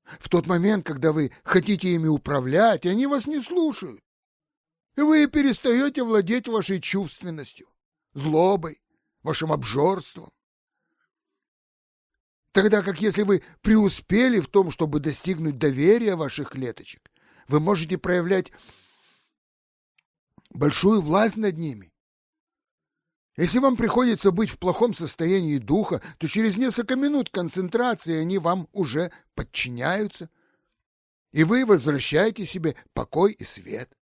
В тот момент, когда вы хотите ими управлять, они вас не слушают. И вы перестаете владеть вашей чувственностью, злобой, вашим обжорством. Тогда как если вы преуспели в том, чтобы достигнуть доверия ваших клеточек, вы можете проявлять большую власть над ними. Если вам приходится быть в плохом состоянии духа, то через несколько минут концентрации они вам уже подчиняются, и вы возвращаете себе покой и свет.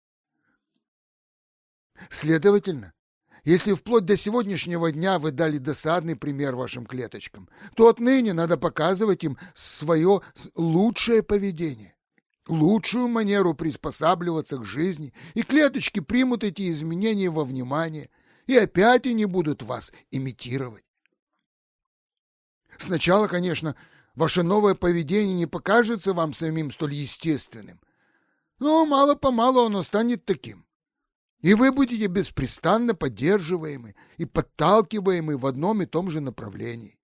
Следовательно, если вплоть до сегодняшнего дня вы дали досадный пример вашим клеточкам, то отныне надо показывать им свое лучшее поведение, лучшую манеру приспосабливаться к жизни, и клеточки примут эти изменения во внимание, и опять они будут вас имитировать. Сначала, конечно, ваше новое поведение не покажется вам самим столь естественным, но мало-помалу оно станет таким и вы будете беспрестанно поддерживаемы и подталкиваемы в одном и том же направлении.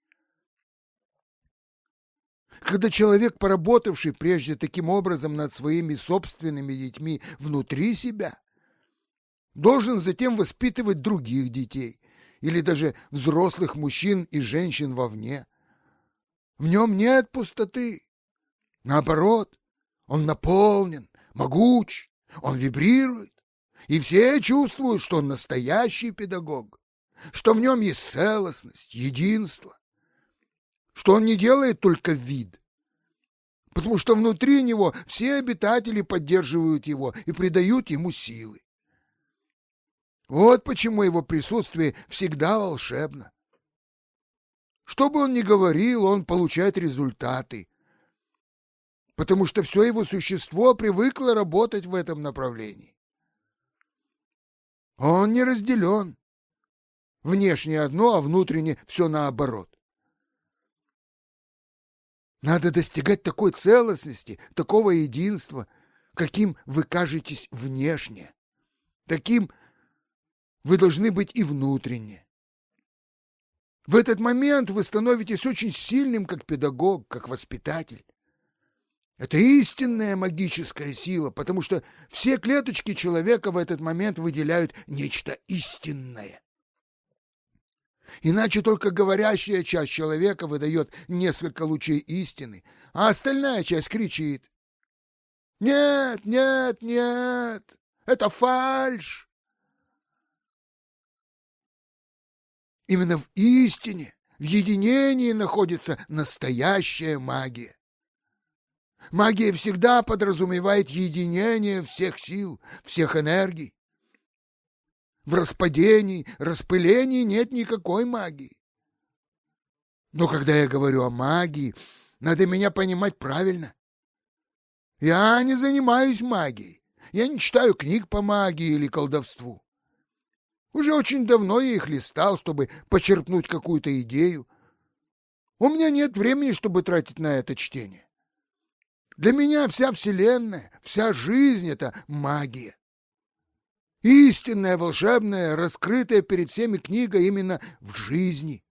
Когда человек, поработавший прежде таким образом над своими собственными детьми внутри себя, должен затем воспитывать других детей или даже взрослых мужчин и женщин вовне, в нем нет пустоты. Наоборот, он наполнен, могуч, он вибрирует и все чувствуют, что он настоящий педагог, что в нем есть целостность, единство, что он не делает только вид, потому что внутри него все обитатели поддерживают его и придают ему силы. Вот почему его присутствие всегда волшебно. Что бы он ни говорил, он получает результаты, потому что все его существо привыкло работать в этом направлении. Он не разделен. Внешне одно, а внутренне все наоборот. Надо достигать такой целостности, такого единства, каким вы кажетесь внешне. Таким вы должны быть и внутренне. В этот момент вы становитесь очень сильным как педагог, как воспитатель. Это истинная магическая сила, потому что все клеточки человека в этот момент выделяют нечто истинное. Иначе только говорящая часть человека выдает несколько лучей истины, а остальная часть кричит. «Нет, нет, нет, это фальшь!» Именно в истине, в единении находится настоящая магия. Магия всегда подразумевает единение всех сил, всех энергий. В распадении, распылении нет никакой магии. Но когда я говорю о магии, надо меня понимать правильно. Я не занимаюсь магией. Я не читаю книг по магии или колдовству. Уже очень давно я их листал, чтобы почерпнуть какую-то идею. У меня нет времени, чтобы тратить на это чтение. Для меня вся Вселенная, вся жизнь — это магия. Истинная, волшебная, раскрытая перед всеми книга именно в жизни.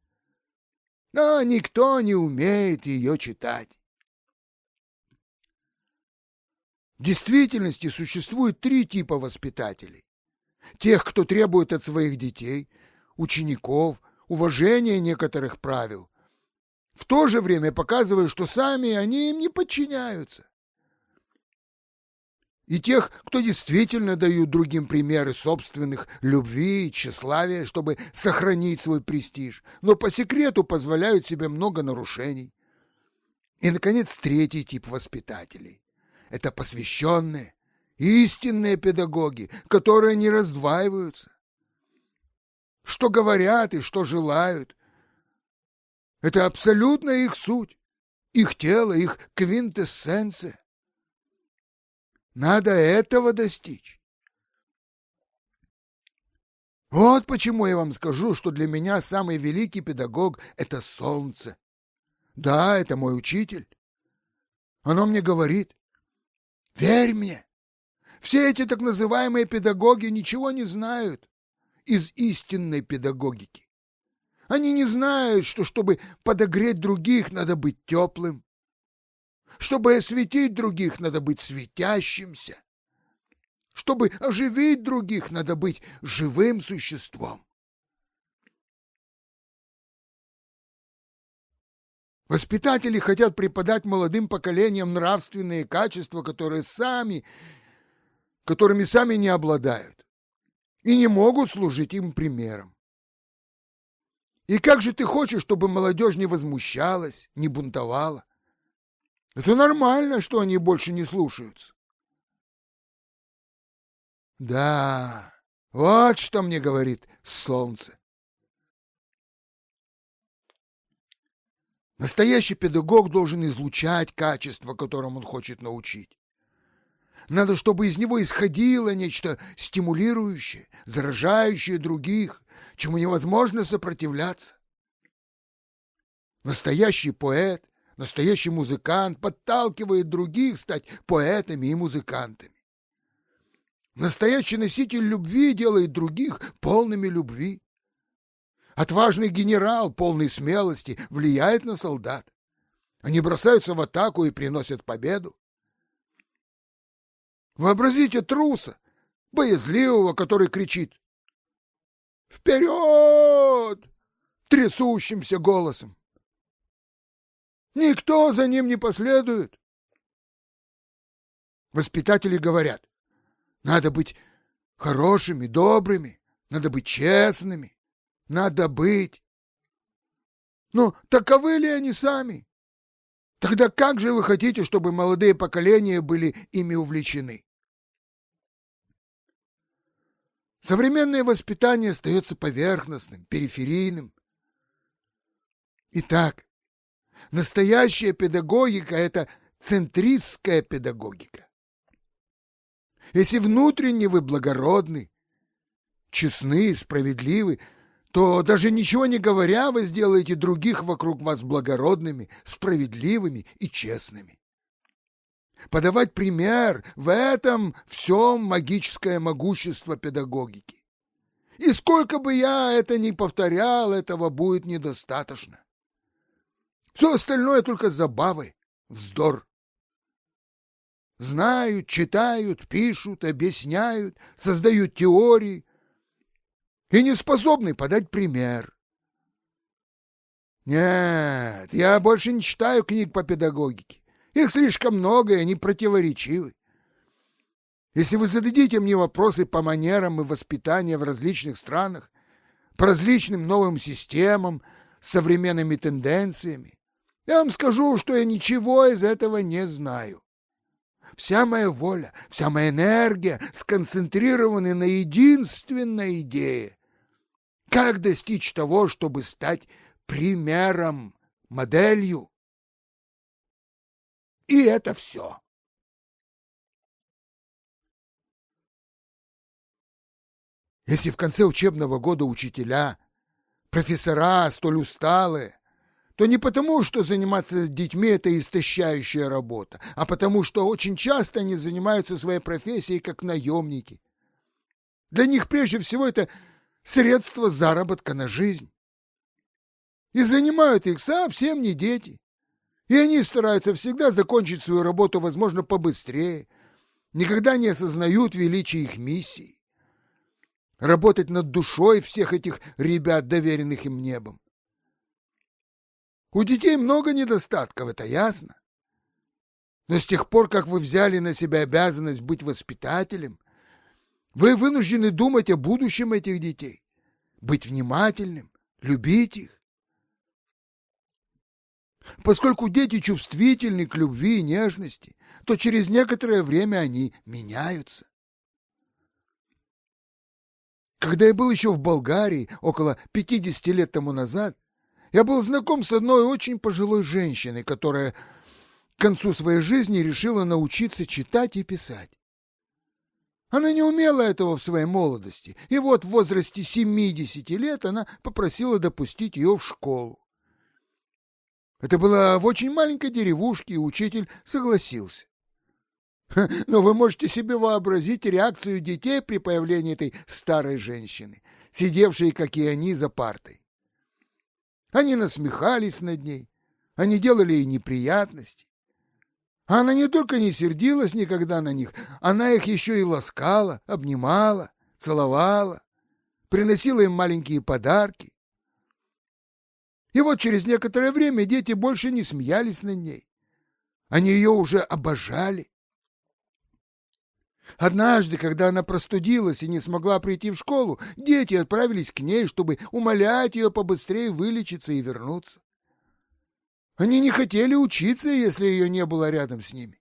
Но никто не умеет ее читать. В действительности существует три типа воспитателей. Тех, кто требует от своих детей, учеников, уважения некоторых правил, в то же время показывая, что сами они им не подчиняются. И тех, кто действительно дают другим примеры собственных любви и тщеславия, чтобы сохранить свой престиж, но по секрету позволяют себе много нарушений. И, наконец, третий тип воспитателей. Это посвященные, истинные педагоги, которые не раздваиваются. Что говорят и что желают, это абсолютно их суть, их тело, их квинтэссенция. Надо этого достичь. Вот почему я вам скажу, что для меня самый великий педагог — это солнце. Да, это мой учитель. Оно мне говорит, верь мне, все эти так называемые педагоги ничего не знают из истинной педагогики. Они не знают, что чтобы подогреть других, надо быть теплым. Чтобы осветить других, надо быть светящимся. Чтобы оживить других, надо быть живым существом. Воспитатели хотят преподать молодым поколениям нравственные качества, которые сами, которыми сами не обладают, и не могут служить им примером. И как же ты хочешь, чтобы молодежь не возмущалась, не бунтовала? Это нормально, что они больше не слушаются. Да, вот что мне говорит солнце. Настоящий педагог должен излучать качество, которым он хочет научить. Надо, чтобы из него исходило нечто стимулирующее, заражающее других, чему невозможно сопротивляться. Настоящий поэт, настоящий музыкант подталкивает других стать поэтами и музыкантами. Настоящий носитель любви делает других полными любви. Отважный генерал, полный смелости, влияет на солдат. Они бросаются в атаку и приносят победу. Вообразите труса, боязливого, который кричит «Вперед!» трясущимся голосом. Никто за ним не последует. Воспитатели говорят, надо быть хорошими, добрыми, надо быть честными, надо быть. Но таковы ли они сами? Тогда как же вы хотите, чтобы молодые поколения были ими увлечены? Современное воспитание остается поверхностным, периферийным. Итак, настоящая педагогика – это центристская педагогика. Если внутренне вы благородны, честны, справедливы, то даже ничего не говоря, вы сделаете других вокруг вас благородными, справедливыми и честными подавать пример, в этом всем магическое могущество педагогики. И сколько бы я это ни повторял, этого будет недостаточно. Все остальное только забавы, вздор. Знают, читают, пишут, объясняют, создают теории и не способны подать пример. Нет, я больше не читаю книг по педагогике. Их слишком много, и они противоречивы. Если вы зададите мне вопросы по манерам и воспитанию в различных странах, по различным новым системам, современными тенденциями, я вам скажу, что я ничего из этого не знаю. Вся моя воля, вся моя энергия сконцентрированы на единственной идее. Как достичь того, чтобы стать примером, моделью? И это все. Если в конце учебного года учителя, профессора столь усталые, то не потому, что заниматься с детьми – это истощающая работа, а потому, что очень часто они занимаются своей профессией как наемники. Для них прежде всего это средство заработка на жизнь. И занимают их совсем не дети. И они стараются всегда закончить свою работу, возможно, побыстрее, никогда не осознают величие их миссии работать над душой всех этих ребят, доверенных им небом. У детей много недостатков, это ясно. Но с тех пор, как вы взяли на себя обязанность быть воспитателем, вы вынуждены думать о будущем этих детей, быть внимательным, любить их. Поскольку дети чувствительны к любви и нежности, то через некоторое время они меняются. Когда я был еще в Болгарии, около 50 лет тому назад, я был знаком с одной очень пожилой женщиной, которая к концу своей жизни решила научиться читать и писать. Она не умела этого в своей молодости, и вот в возрасте 70 лет она попросила допустить ее в школу. Это было в очень маленькой деревушке, и учитель согласился. Но вы можете себе вообразить реакцию детей при появлении этой старой женщины, сидевшей, как и они, за партой. Они насмехались над ней, они делали ей неприятности. Она не только не сердилась никогда на них, она их еще и ласкала, обнимала, целовала, приносила им маленькие подарки. И вот через некоторое время дети больше не смеялись над ней. Они ее уже обожали. Однажды, когда она простудилась и не смогла прийти в школу, дети отправились к ней, чтобы умолять ее побыстрее вылечиться и вернуться. Они не хотели учиться, если ее не было рядом с ними.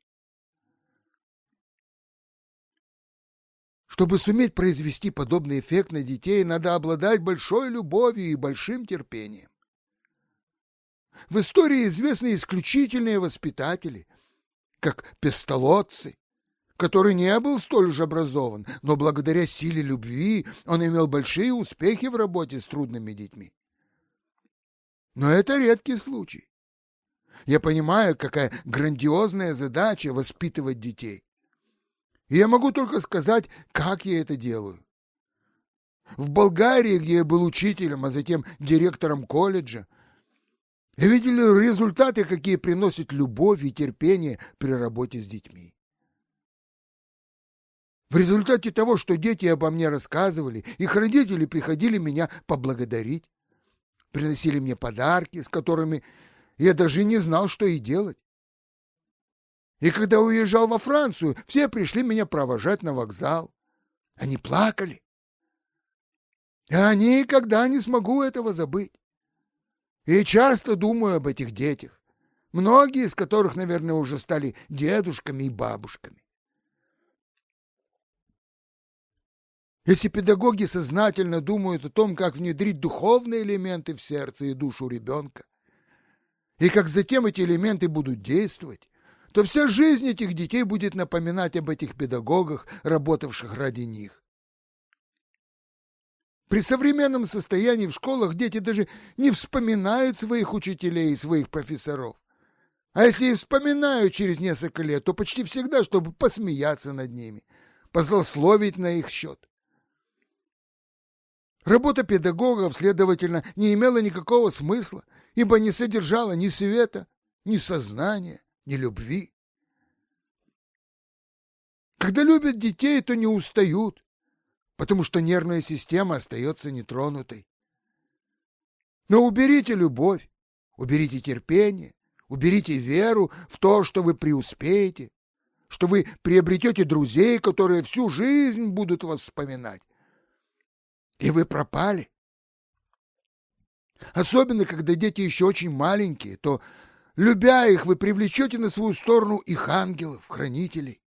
Чтобы суметь произвести подобный эффект на детей, надо обладать большой любовью и большим терпением. В истории известны исключительные воспитатели, как пестолотцы, который не был столь же образован, но благодаря силе любви он имел большие успехи в работе с трудными детьми. Но это редкий случай. Я понимаю, какая грандиозная задача воспитывать детей. И я могу только сказать, как я это делаю. В Болгарии, где я был учителем, а затем директором колледжа, я видел результаты, какие приносят любовь и терпение при работе с детьми. В результате того, что дети обо мне рассказывали, их родители приходили меня поблагодарить, приносили мне подарки, с которыми я даже не знал, что и делать. И когда уезжал во Францию, все пришли меня провожать на вокзал. Они плакали. Я никогда не смогу этого забыть. И часто думаю об этих детях, многие из которых, наверное, уже стали дедушками и бабушками. Если педагоги сознательно думают о том, как внедрить духовные элементы в сердце и душу ребенка, и как затем эти элементы будут действовать, то вся жизнь этих детей будет напоминать об этих педагогах, работавших ради них. При современном состоянии в школах дети даже не вспоминают своих учителей и своих профессоров. А если и вспоминают через несколько лет, то почти всегда, чтобы посмеяться над ними, позлословить на их счет. Работа педагогов, следовательно, не имела никакого смысла, ибо не содержала ни света, ни сознания, ни любви. Когда любят детей, то не устают, потому что нервная система остается нетронутой. Но уберите любовь, уберите терпение, уберите веру в то, что вы преуспеете, что вы приобретете друзей, которые всю жизнь будут вас вспоминать. И вы пропали. Особенно, когда дети еще очень маленькие, то, любя их, вы привлечете на свою сторону их ангелов, хранителей.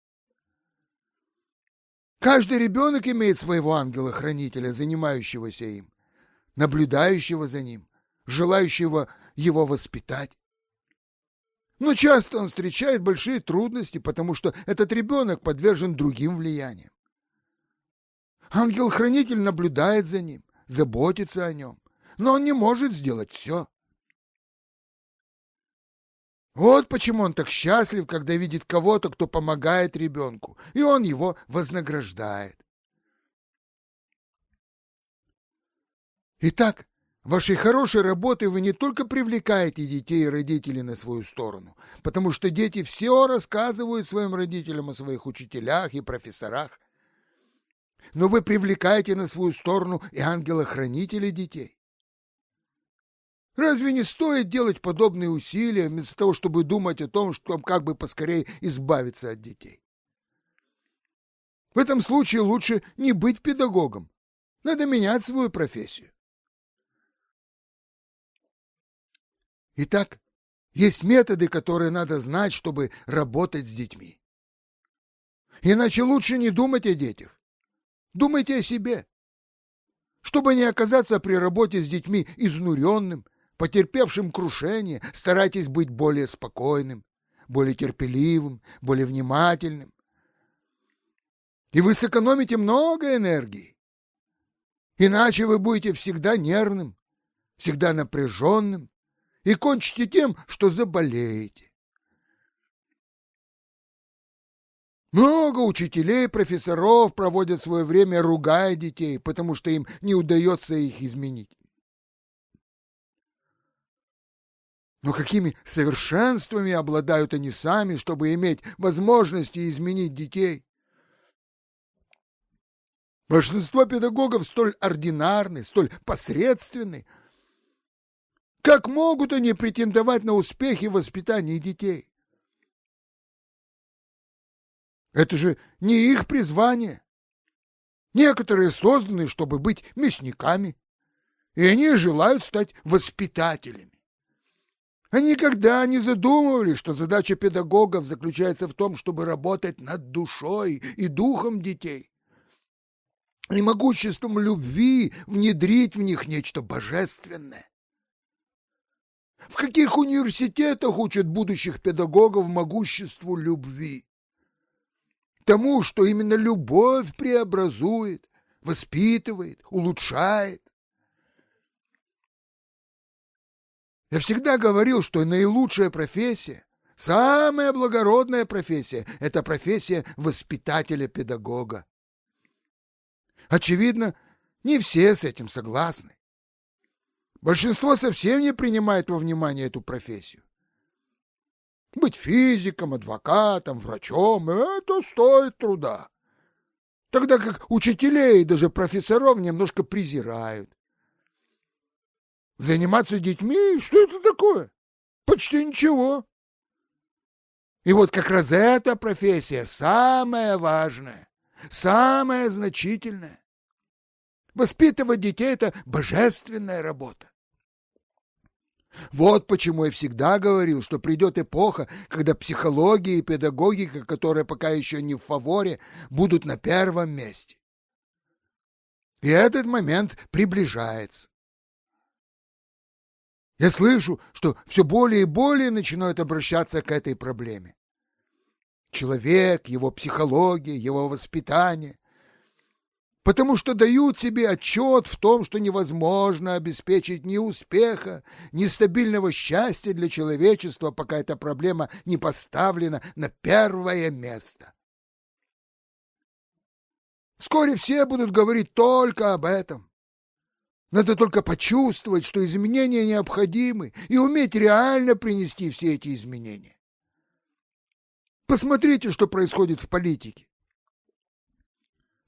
Каждый ребенок имеет своего ангела-хранителя, занимающегося им, наблюдающего за ним, желающего его воспитать. Но часто он встречает большие трудности, потому что этот ребенок подвержен другим влияниям. Ангел-хранитель наблюдает за ним, заботится о нем, но он не может сделать все. Вот почему он так счастлив, когда видит кого-то, кто помогает ребенку, и он его вознаграждает. Итак, вашей хорошей работой вы не только привлекаете детей и родителей на свою сторону, потому что дети все рассказывают своим родителям о своих учителях и профессорах, но вы привлекаете на свою сторону и ангела-хранителя детей. Разве не стоит делать подобные усилия, вместо того, чтобы думать о том, что как бы поскорее избавиться от детей? В этом случае лучше не быть педагогом. Надо менять свою профессию. Итак, есть методы, которые надо знать, чтобы работать с детьми. Иначе лучше не думать о детях. Думайте о себе. Чтобы не оказаться при работе с детьми изнуренным, потерпевшим крушение, старайтесь быть более спокойным, более терпеливым, более внимательным. И вы сэкономите много энергии. Иначе вы будете всегда нервным, всегда напряженным и кончите тем, что заболеете. Много учителей, профессоров проводят свое время, ругая детей, потому что им не удается их изменить. Но какими совершенствами обладают они сами, чтобы иметь возможности изменить детей? Большинство педагогов столь ординарны, столь посредственны. Как могут они претендовать на успехи в воспитании детей? Это же не их призвание. Некоторые созданы, чтобы быть мясниками, и они желают стать воспитателями. Они никогда не задумывались, что задача педагогов заключается в том, чтобы работать над душой и духом детей и могуществом любви внедрить в них нечто божественное. В каких университетах учат будущих педагогов могуществу любви? тому, что именно любовь преобразует, воспитывает, улучшает. Я всегда говорил, что наилучшая профессия, самая благородная профессия – это профессия воспитателя-педагога. Очевидно, не все с этим согласны. Большинство совсем не принимает во внимание эту профессию. Быть физиком, адвокатом, врачом — это стоит труда. Тогда как учителей и даже профессоров немножко презирают. Заниматься детьми — что это такое? Почти ничего. И вот как раз эта профессия самая важная, самая значительная. Воспитывать детей — это божественная работа. Вот почему я всегда говорил, что придет эпоха, когда психология и педагогика, которые пока еще не в фаворе, будут на первом месте. И этот момент приближается. Я слышу, что все более и более начинают обращаться к этой проблеме. Человек, его психология, его воспитание потому что дают себе отчет в том, что невозможно обеспечить ни успеха, ни стабильного счастья для человечества, пока эта проблема не поставлена на первое место. Вскоре все будут говорить только об этом. Надо только почувствовать, что изменения необходимы, и уметь реально принести все эти изменения. Посмотрите, что происходит в политике.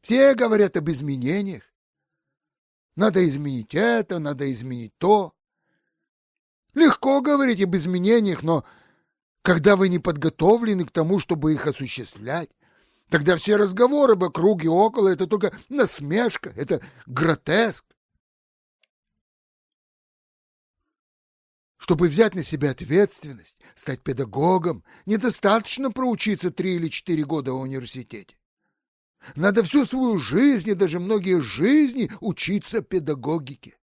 Все говорят об изменениях. Надо изменить это, надо изменить то. Легко говорить об изменениях, но когда вы не подготовлены к тому, чтобы их осуществлять, тогда все разговоры вокруг и около — это только насмешка, это гротеск. Чтобы взять на себя ответственность, стать педагогом, недостаточно проучиться три или четыре года в университете. Надо всю свою жизнь и даже многие жизни учиться педагогике.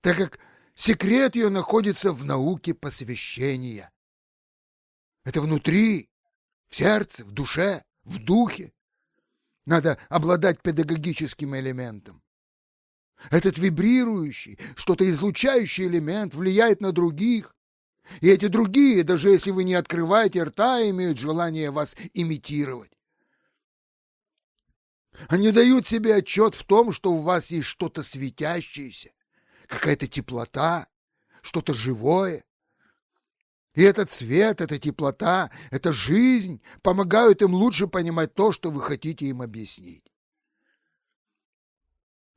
Так как секрет ее находится в науке посвящения. Это внутри, в сердце, в душе, в духе. Надо обладать педагогическим элементом. Этот вибрирующий, что-то излучающий элемент влияет на других. И эти другие, даже если вы не открываете рта, имеют желание вас имитировать. Они дают себе отчет в том, что у вас есть что-то светящееся, какая-то теплота, что-то живое. И этот свет, эта теплота, эта жизнь помогают им лучше понимать то, что вы хотите им объяснить.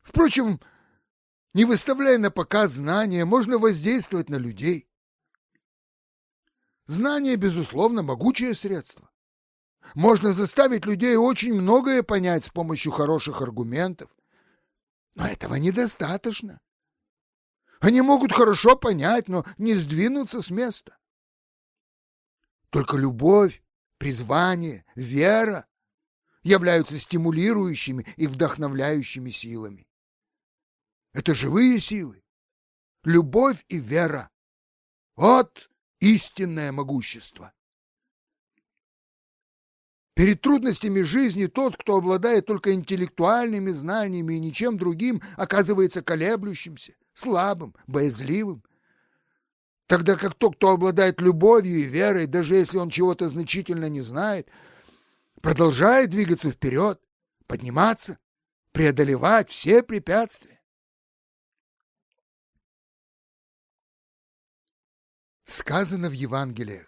Впрочем, не выставляя на показ знания, можно воздействовать на людей. Знание, безусловно, могучее средство. Можно заставить людей очень многое понять с помощью хороших аргументов. Но этого недостаточно. Они могут хорошо понять, но не сдвинуться с места. Только любовь, призвание, вера являются стимулирующими и вдохновляющими силами. Это живые силы. Любовь и вера. Вот истинное могущество. Перед трудностями жизни тот, кто обладает только интеллектуальными знаниями и ничем другим, оказывается колеблющимся, слабым, боязливым. Тогда как тот, кто обладает любовью и верой, даже если он чего-то значительно не знает, продолжает двигаться вперед, подниматься, преодолевать все препятствия. Сказано в Евангелиях.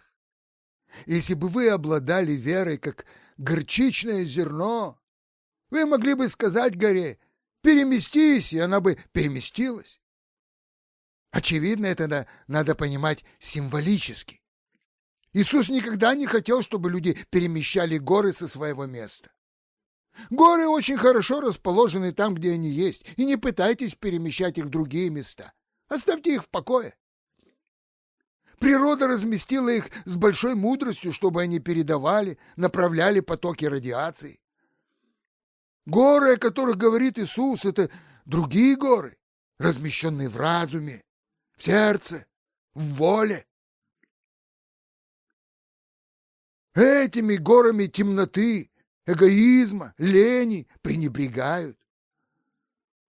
Если бы вы обладали верой, как горчичное зерно, вы могли бы сказать горе «переместись», и она бы переместилась. Очевидно, это надо понимать символически. Иисус никогда не хотел, чтобы люди перемещали горы со своего места. Горы очень хорошо расположены там, где они есть, и не пытайтесь перемещать их в другие места. Оставьте их в покое. Природа разместила их с большой мудростью, чтобы они передавали, направляли потоки радиации. Горы, о которых говорит Иисус, это другие горы, размещенные в разуме, в сердце, в воле. Этими горами темноты, эгоизма, лени пренебрегают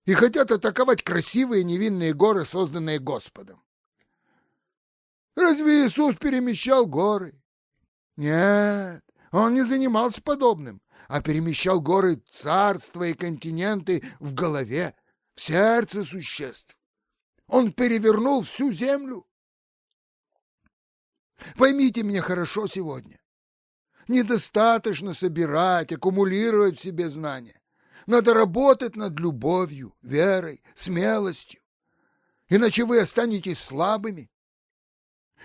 и хотят атаковать красивые невинные горы, созданные Господом. Разве Иисус перемещал горы? Нет, он не занимался подобным, а перемещал горы царства и континенты в голове, в сердце существ. Он перевернул всю землю. Поймите меня хорошо сегодня. Недостаточно собирать, аккумулировать в себе знания. Надо работать над любовью, верой, смелостью. Иначе вы останетесь слабыми,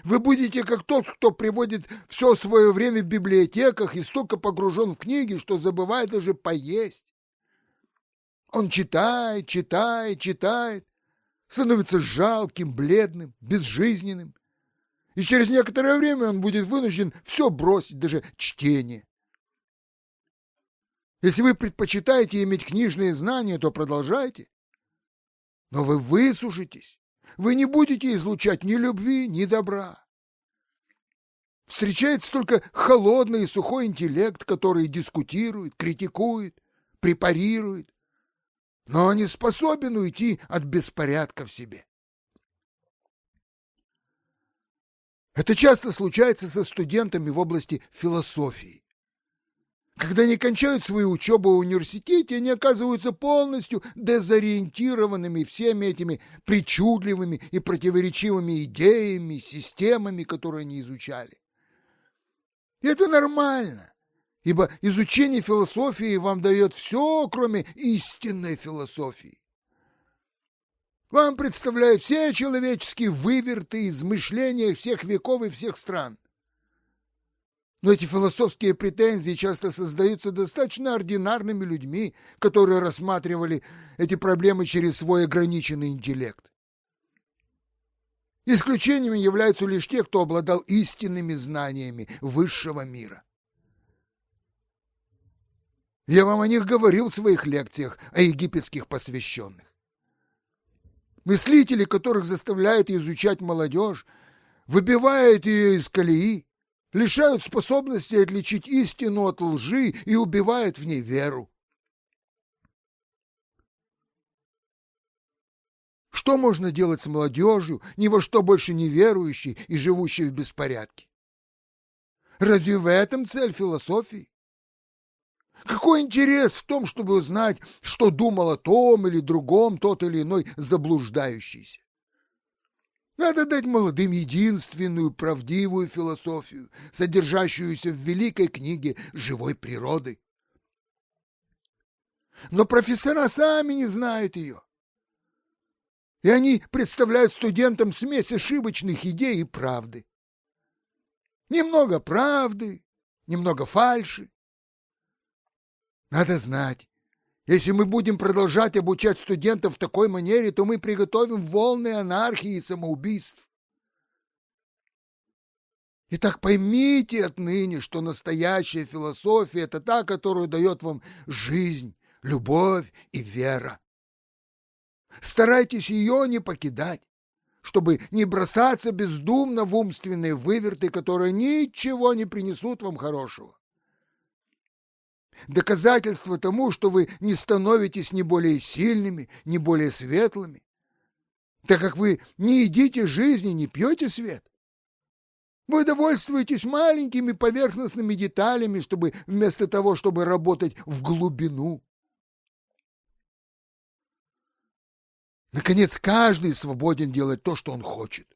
вы будете как тот, кто приводит все свое время в библиотеках и столько погружен в книги, что забывает даже поесть. Он читает, читает, читает, становится жалким, бледным, безжизненным. И через некоторое время он будет вынужден все бросить, даже чтение. Если вы предпочитаете иметь книжные знания, то продолжайте. Но вы высушитесь вы не будете излучать ни любви, ни добра. Встречается только холодный и сухой интеллект, который дискутирует, критикует, препарирует, но не способен уйти от беспорядка в себе. Это часто случается со студентами в области философии. Когда они кончают свою учебу в университете, они оказываются полностью дезориентированными всеми этими причудливыми и противоречивыми идеями, системами, которые они изучали. И это нормально. ибо изучение философии вам дает все, кроме истинной философии. Вам представляют все человеческие выверты, измышления всех веков и всех стран. Но эти философские претензии часто создаются достаточно ординарными людьми, которые рассматривали эти проблемы через свой ограниченный интеллект. Исключениями являются лишь те, кто обладал истинными знаниями высшего мира. Я вам о них говорил в своих лекциях о египетских посвященных. Мыслители, которых заставляют изучать молодежь, выбивают ее из колеи, лишают способности отличить истину от лжи и убивают в ней веру. Что можно делать с молодежью, ни во что больше не верующей и живущей в беспорядке? Разве в этом цель философии? Какой интерес в том, чтобы узнать, что думал о том или другом тот или иной заблуждающийся? Надо дать молодым единственную правдивую философию, содержащуюся в великой книге живой природы. Но профессора сами не знают ее. И они представляют студентам смесь ошибочных идей и правды. Немного правды, немного фальши. Надо знать, если мы будем продолжать обучать студентов в такой манере, то мы приготовим волны анархии и самоубийств. Итак, поймите отныне, что настоящая философия – это та, которая дает вам жизнь, любовь и вера. Старайтесь ее не покидать, чтобы не бросаться бездумно в умственные выверты, которые ничего не принесут вам хорошего. Доказательство тому, что вы не становитесь ни более сильными, ни более светлыми, так как вы не едите жизни, не пьете свет. Вы довольствуетесь маленькими поверхностными деталями, чтобы вместо того, чтобы работать в глубину. Наконец, каждый свободен делать то, что он хочет.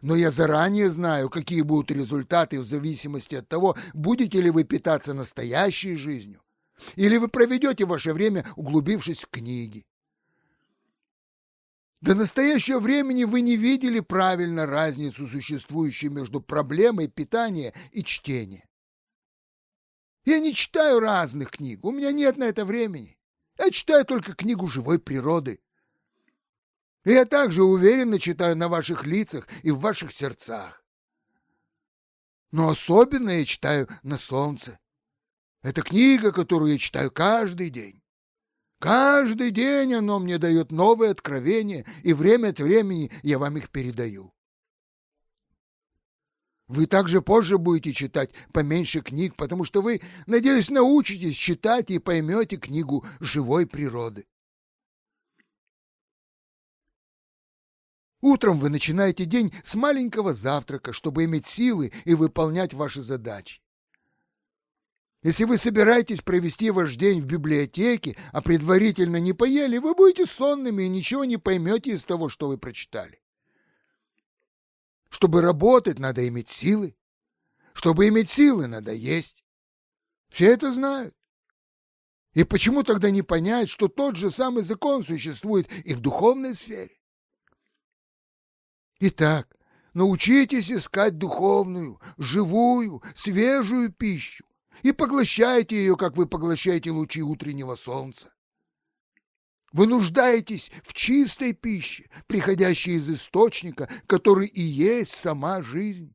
Но я заранее знаю, какие будут результаты в зависимости от того, будете ли вы питаться настоящей жизнью, или вы проведете ваше время, углубившись в книги. До настоящего времени вы не видели правильно разницу, существующую между проблемой питания и чтения. Я не читаю разных книг, у меня нет на это времени. Я читаю только книгу живой природы. И я также уверенно читаю на ваших лицах и в ваших сердцах. Но особенно я читаю на солнце. Это книга, которую я читаю каждый день. Каждый день оно мне дает новые откровения, и время от времени я вам их передаю. Вы также позже будете читать поменьше книг, потому что вы, надеюсь, научитесь читать и поймете книгу живой природы. Утром вы начинаете день с маленького завтрака, чтобы иметь силы и выполнять ваши задачи. Если вы собираетесь провести ваш день в библиотеке, а предварительно не поели, вы будете сонными и ничего не поймете из того, что вы прочитали. Чтобы работать, надо иметь силы. Чтобы иметь силы, надо есть. Все это знают. И почему тогда не понять, что тот же самый закон существует и в духовной сфере? Итак, научитесь искать духовную, живую, свежую пищу и поглощайте ее, как вы поглощаете лучи утреннего солнца. Вы нуждаетесь в чистой пище, приходящей из источника, который и есть сама жизнь.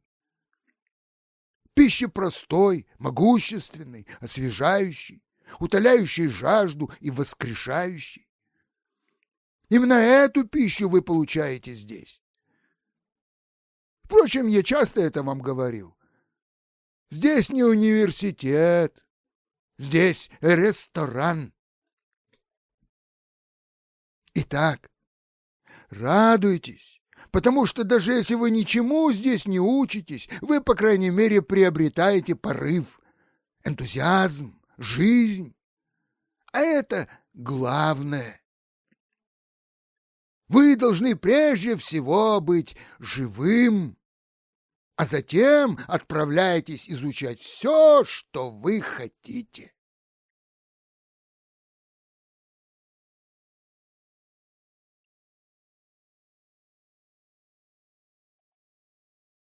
Пища простой, могущественной, освежающей, утоляющей жажду и воскрешающей. Именно эту пищу вы получаете здесь. Впрочем, я часто это вам говорил. Здесь не университет, здесь ресторан. Итак, радуйтесь, потому что даже если вы ничему здесь не учитесь, вы, по крайней мере, приобретаете порыв, энтузиазм, жизнь. А это главное. Вы должны прежде всего быть живым а затем отправляетесь изучать все, что вы хотите.